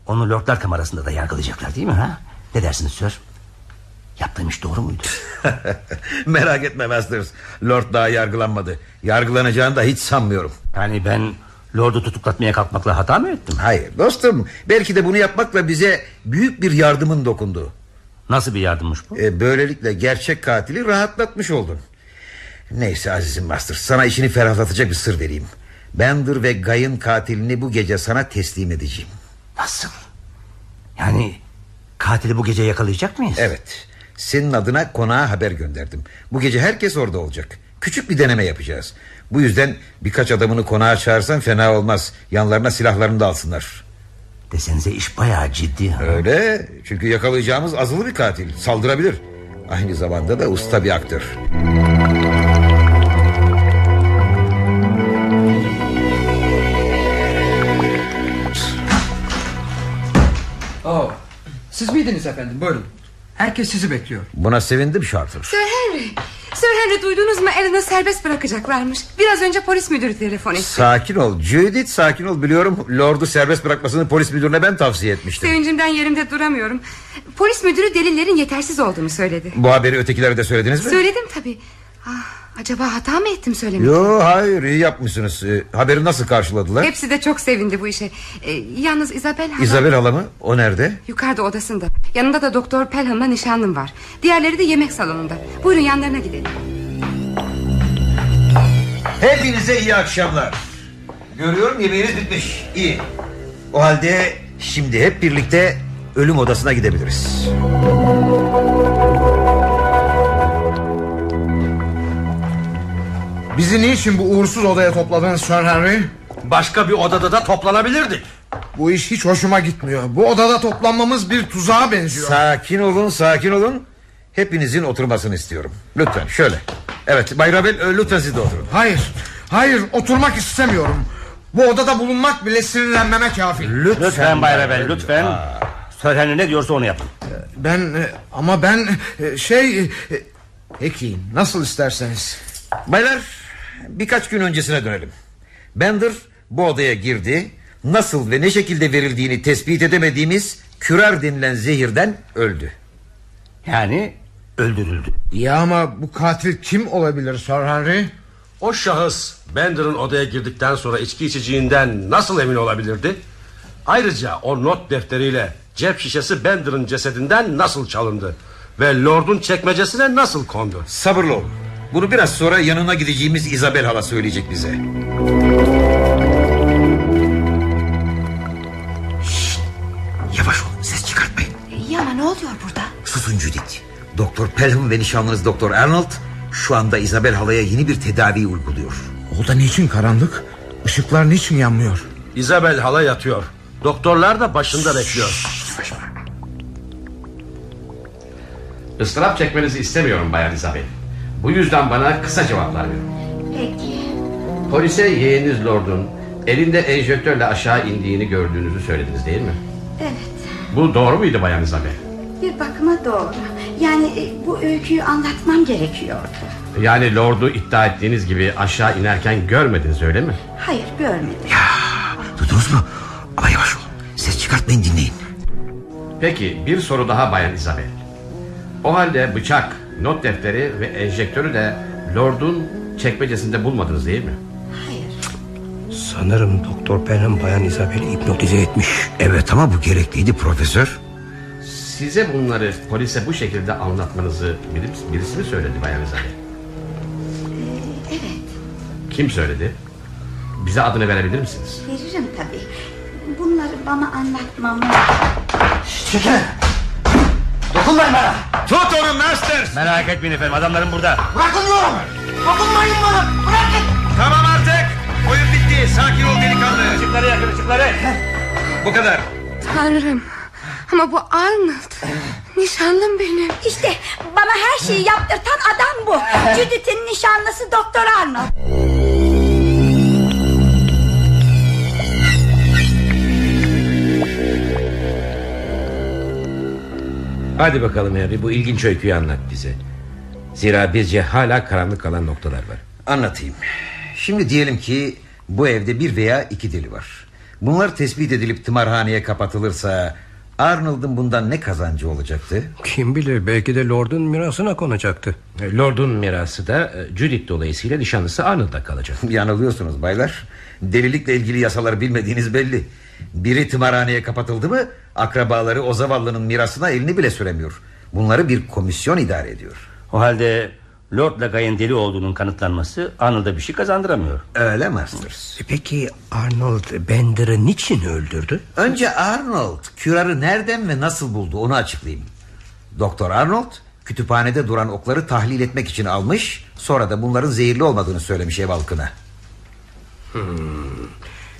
Onu lordlar kamerasında da yargılayacaklar değil mi? Ha? Ne dersiniz Sir? Yaptığım iş doğru muydu? [LAUGHS] Merak etme Masters. Lord daha yargılanmadı. Yargılanacağını da hiç sanmıyorum. Yani ben Lord'u tutuklatmaya kalkmakla hata mı ettim? Hayır dostum. Belki de bunu yapmakla bize büyük bir yardımın dokundu. Nasıl bir yardımmış bu? Ee, böylelikle gerçek katili rahatlatmış oldun. Neyse azizim Master sana işini ferahlatacak bir sır vereyim. Bender ve Guy'ın katilini bu gece sana teslim edeceğim. Nasıl? Yani katili bu gece yakalayacak mıyız? Evet. Senin adına konağa haber gönderdim. Bu gece herkes orada olacak. Küçük bir deneme yapacağız. Bu yüzden birkaç adamını konağa çağırsan fena olmaz. Yanlarına silahlarını da alsınlar. Desenize iş bayağı ciddi. Ha? Öyle. Çünkü yakalayacağımız azılı bir katil. Saldırabilir. Aynı zamanda da usta bir aktör. Oh, siz miydiniz efendim? Buyurun. Herkes sizi bekliyor. Buna sevindim Charter. Sir Henry. Sir Henry duydunuz mu Alan'ı serbest bırakacaklarmış. Biraz önce polis müdürü telefon etti. Sakin ol Judith sakin ol biliyorum Lord'u serbest bırakmasını polis müdürüne ben tavsiye etmiştim Sevincimden yerimde duramıyorum. Polis müdürü delillerin yetersiz olduğunu söyledi. Bu haberi ötekilere de söylediniz mi? Söyledim tabii. Ah, acaba hata mı ettim söylemekte? Yo hayır iyi yapmışsınız ee, Haberi nasıl karşıladılar Hepsi de çok sevindi bu işe. Ee, yalnız Isabel hala... İzabel hala mı o nerede Yukarıda odasında. Yanında da Doktor Pelham'la nişanlım var. Diğerleri de yemek salonunda. Buyurun yanlarına gidelim. Hepinize iyi akşamlar Görüyorum yemeğiniz bitmiş iyi O halde şimdi hep birlikte ölüm odasına gidebiliriz Bizi niçin bu uğursuz odaya topladın Sir Henry? Başka bir odada da toplanabilirdik. Bu iş hiç hoşuma gitmiyor. Bu odada toplanmamız bir tuzağa benziyor. Sakin olun sakin olun Hepinizin oturmasını istiyorum Lütfen şöyle Evet Bay Rabel e, lütfen siz de oturun Hayır, hayır oturmak istemiyorum. Bu odada bulunmak bile sinirlenmeme kafi. Lütfen, Lütfen Bay Rebel lütfen. Sir Henry ne diyorsa onu yapın. Ben e, ama ben e, şey... e, Peki nasıl isterseniz. Baylar birkaç gün öncesine dönelim. Bender bu odaya girdi. Nasıl ve ne şekilde verildiğini tespit edemediğimiz kürer denilen zehirden öldü. Yani öldürüldü. Ya ama bu katil kim olabilir Sir Henry? O şahıs Bender'ın odaya girdikten sonra içki içeceğinden nasıl emin olabilirdi? Ayrıca o not defteriyle cep şişesi Bender'ın cesedinden nasıl çalındı? Ve Lord'un çekmecesine nasıl kondu? Sabırlı ol. Bunu biraz sonra yanına gideceğimiz Isabel hala söyleyecek bize. Şşt, yavaş olun ses çıkartmayın. İyi ama ne oluyor burada? Susun Judith. Doktor Pelham ve nişanlınız Doktor Arnold şu anda Isabel halaya yeni bir tedavi uyguluyor. Oda niçin karanlık? Işıklar niçin yanmıyor? Isabel hala yatıyor. Doktorlar da başında bekliyor. Istırap çekmenizi istemiyorum Bayan Isabel. Bu yüzden bana kısa cevaplar verin. Peki. Polise yeğeniniz Lord'un elinde enjektörle aşağı indiğini gördüğünüzü söylediniz değil mi? Evet. Bu doğru muydu Bayan Isabel? Bir bakıma doğru. Yani e, bu öyküyü anlatmam gerekiyordu. Yani Lord'u iddia ettiğiniz gibi aşağı inerken görmediniz öyle mi? Hayır görmedim. Duydunuz mu? Ama yavaş olun. Ses çıkartmayın dinleyin. Peki bir soru daha Bayan Isabel. O halde bıçak, not defteri ve enjektörü de Lord'un çekmecesinde bulmadınız değil mi? Sanırım Doktor Pelham Bayan Isabel'i hipnotize etmiş. Evet ama bu gerekliydi profesör. Size bunları polise bu şekilde anlatmanızı birisi, birisi mi söyledi Bayan Isabel? Evet Kim söyledi? Bize adını verebilir misiniz? veririm tabii. Bunları bana anlatmamı... Çekil. Dokunmayın bana. Tut onu Master. Merak etmeyin efendim adamlarım burada. Bırakın diyorum. Dokunmayın bana. Bırakın. Tamam artık. Oyun bitti. Sakin ol delikanlı. Işıkları yakın ışıkları. Bu kadar. Tanrım. Ama bu Arnold. Nişanlım benim. İşte bana her şeyi yaptırtan adam bu. [LAUGHS] Judith'in nişanlısı Doktor Arnold. Hadi bakalım Harry bu ilginç öyküyü anlat bize. Zira bizce hala karanlık kalan noktalar var. Anlatayım. Şimdi diyelim ki bu evde bir veya iki deli var. Bunlar tespit edilip tımarhaneye kapatılırsa Arnold'un bundan ne kazancı olacaktı? Kim bilir belki de Lord'un mirasına konacaktı. Lord'un mirası da e, Judith dolayısıyla nişanlısı Arnold'da kalacak. [LAUGHS] Yanılıyorsunuz baylar. Delilikle ilgili yasaları bilmediğiniz belli. Biri tımarhaneye kapatıldı mı akrabaları o zavallının mirasına elini bile süremiyor. Bunları bir komisyon idare ediyor. O halde Lord Lagay'ın deli olduğunun kanıtlanması Arnold'a bir şey kazandıramıyor. Öyle Masters. E Peki Arnold Bender'ı niçin öldürdü? Önce Arnold kürarı nereden ve nasıl buldu onu açıklayayım. Doktor Arnold kütüphanede duran okları tahlil etmek için almış... ...sonra da bunların zehirli olmadığını söylemiş ev halkına. Hmm.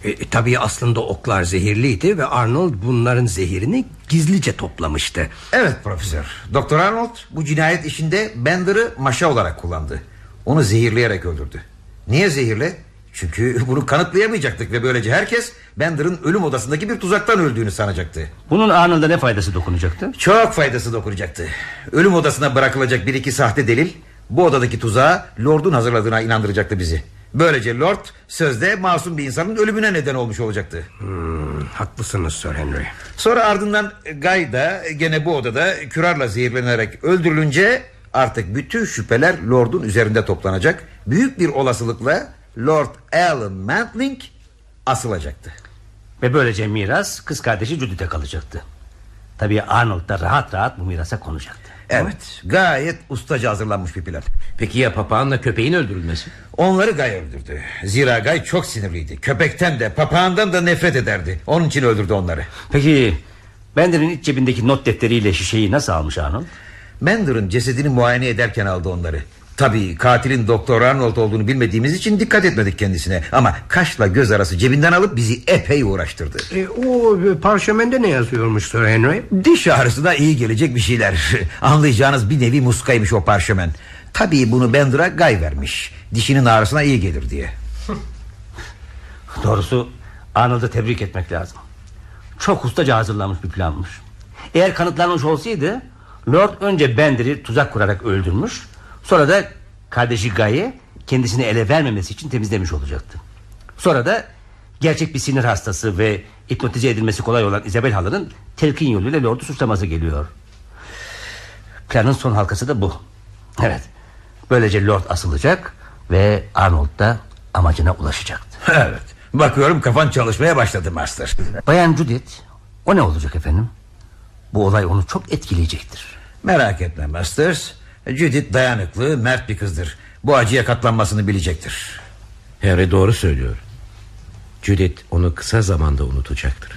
E, tabii aslında oklar zehirliydi ve Arnold bunların zehirini gizlice toplamıştı. Evet profesör. Doktor Arnold bu cinayet işinde Bender'ı maşa olarak kullandı. Onu zehirleyerek öldürdü. Niye zehirle? Çünkü [LAUGHS] bunu kanıtlayamayacaktık ve böylece herkes Bender'ın ölüm odasındaki bir tuzaktan öldüğünü sanacaktı. Bunun Arnold'a ne faydası dokunacaktı? Çok faydası dokunacaktı. Ölüm odasına bırakılacak bir iki sahte delil bu odadaki tuzağa Lord'un hazırladığına inandıracaktı bizi. Böylece Lord sözde masum bir insanın ölümüne neden olmuş olacaktı. Hmm, haklısınız Sir Henry. Sonra ardından Guy da gene bu odada kürarla zehirlenerek öldürülünce artık bütün şüpheler Lord'un üzerinde toplanacak. Büyük bir olasılıkla Lord Alan Mantling asılacaktı. Ve böylece miras kız kardeşi Judith'e kalacaktı. Tabii Arnold da rahat rahat bu mirasa konacaktı. Evet gayet ustaca hazırlanmış bir plan. Peki ya papağanla köpeğin öldürülmesi? Onları Gay öldürdü. Zira Gay çok sinirliydi. Köpekten de papağandan da nefret ederdi. Onun için öldürdü onları. Peki Bender'in iç cebindeki not defteriyle şişeyi nasıl almış Arnold? Bender'ın cesedini muayene ederken aldı onları. Tabii katilin Doktor Arnold olduğunu bilmediğimiz için dikkat etmedik kendisine. Ama kaşla göz arası cebinden alıp bizi epey uğraştırdı. E, o parşömende ne yazıyormuş Sir Henry? Diş ağrısına iyi gelecek bir şeyler. [LAUGHS] Anlayacağınız bir nevi muskaymış o parşömen. Tabii bunu Bender'a Gay vermiş. Dişinin ağrısına iyi gelir diye. [LAUGHS] Doğrusu Arnold'u tebrik etmek lazım. Çok ustaca hazırlanmış bir planmış. Eğer kanıtlanmış olsaydı Lord önce Bender'i tuzak kurarak öldürmüş... Sonra da kardeşi Guy'ı kendisini ele vermemesi için temizlemiş olacaktı. Sonra da gerçek bir sinir hastası ve hipnotize edilmesi kolay olan Isabel Hala'nın telkin yoluyla Lord'u suçlaması geliyor. Planın son halkası da bu. Evet. Böylece Lord asılacak ve Arnold da amacına ulaşacaktı. [LAUGHS] Evet. Bakıyorum kafan çalışmaya başladı Master. Bayan Judith o ne olacak efendim? Bu olay onu çok etkileyecektir. Merak etme Masters Judith dayanıklı, mert bir kızdır. Bu acıya katlanmasını bilecektir. Harry doğru söylüyor. Judith onu kısa zamanda unutacaktır.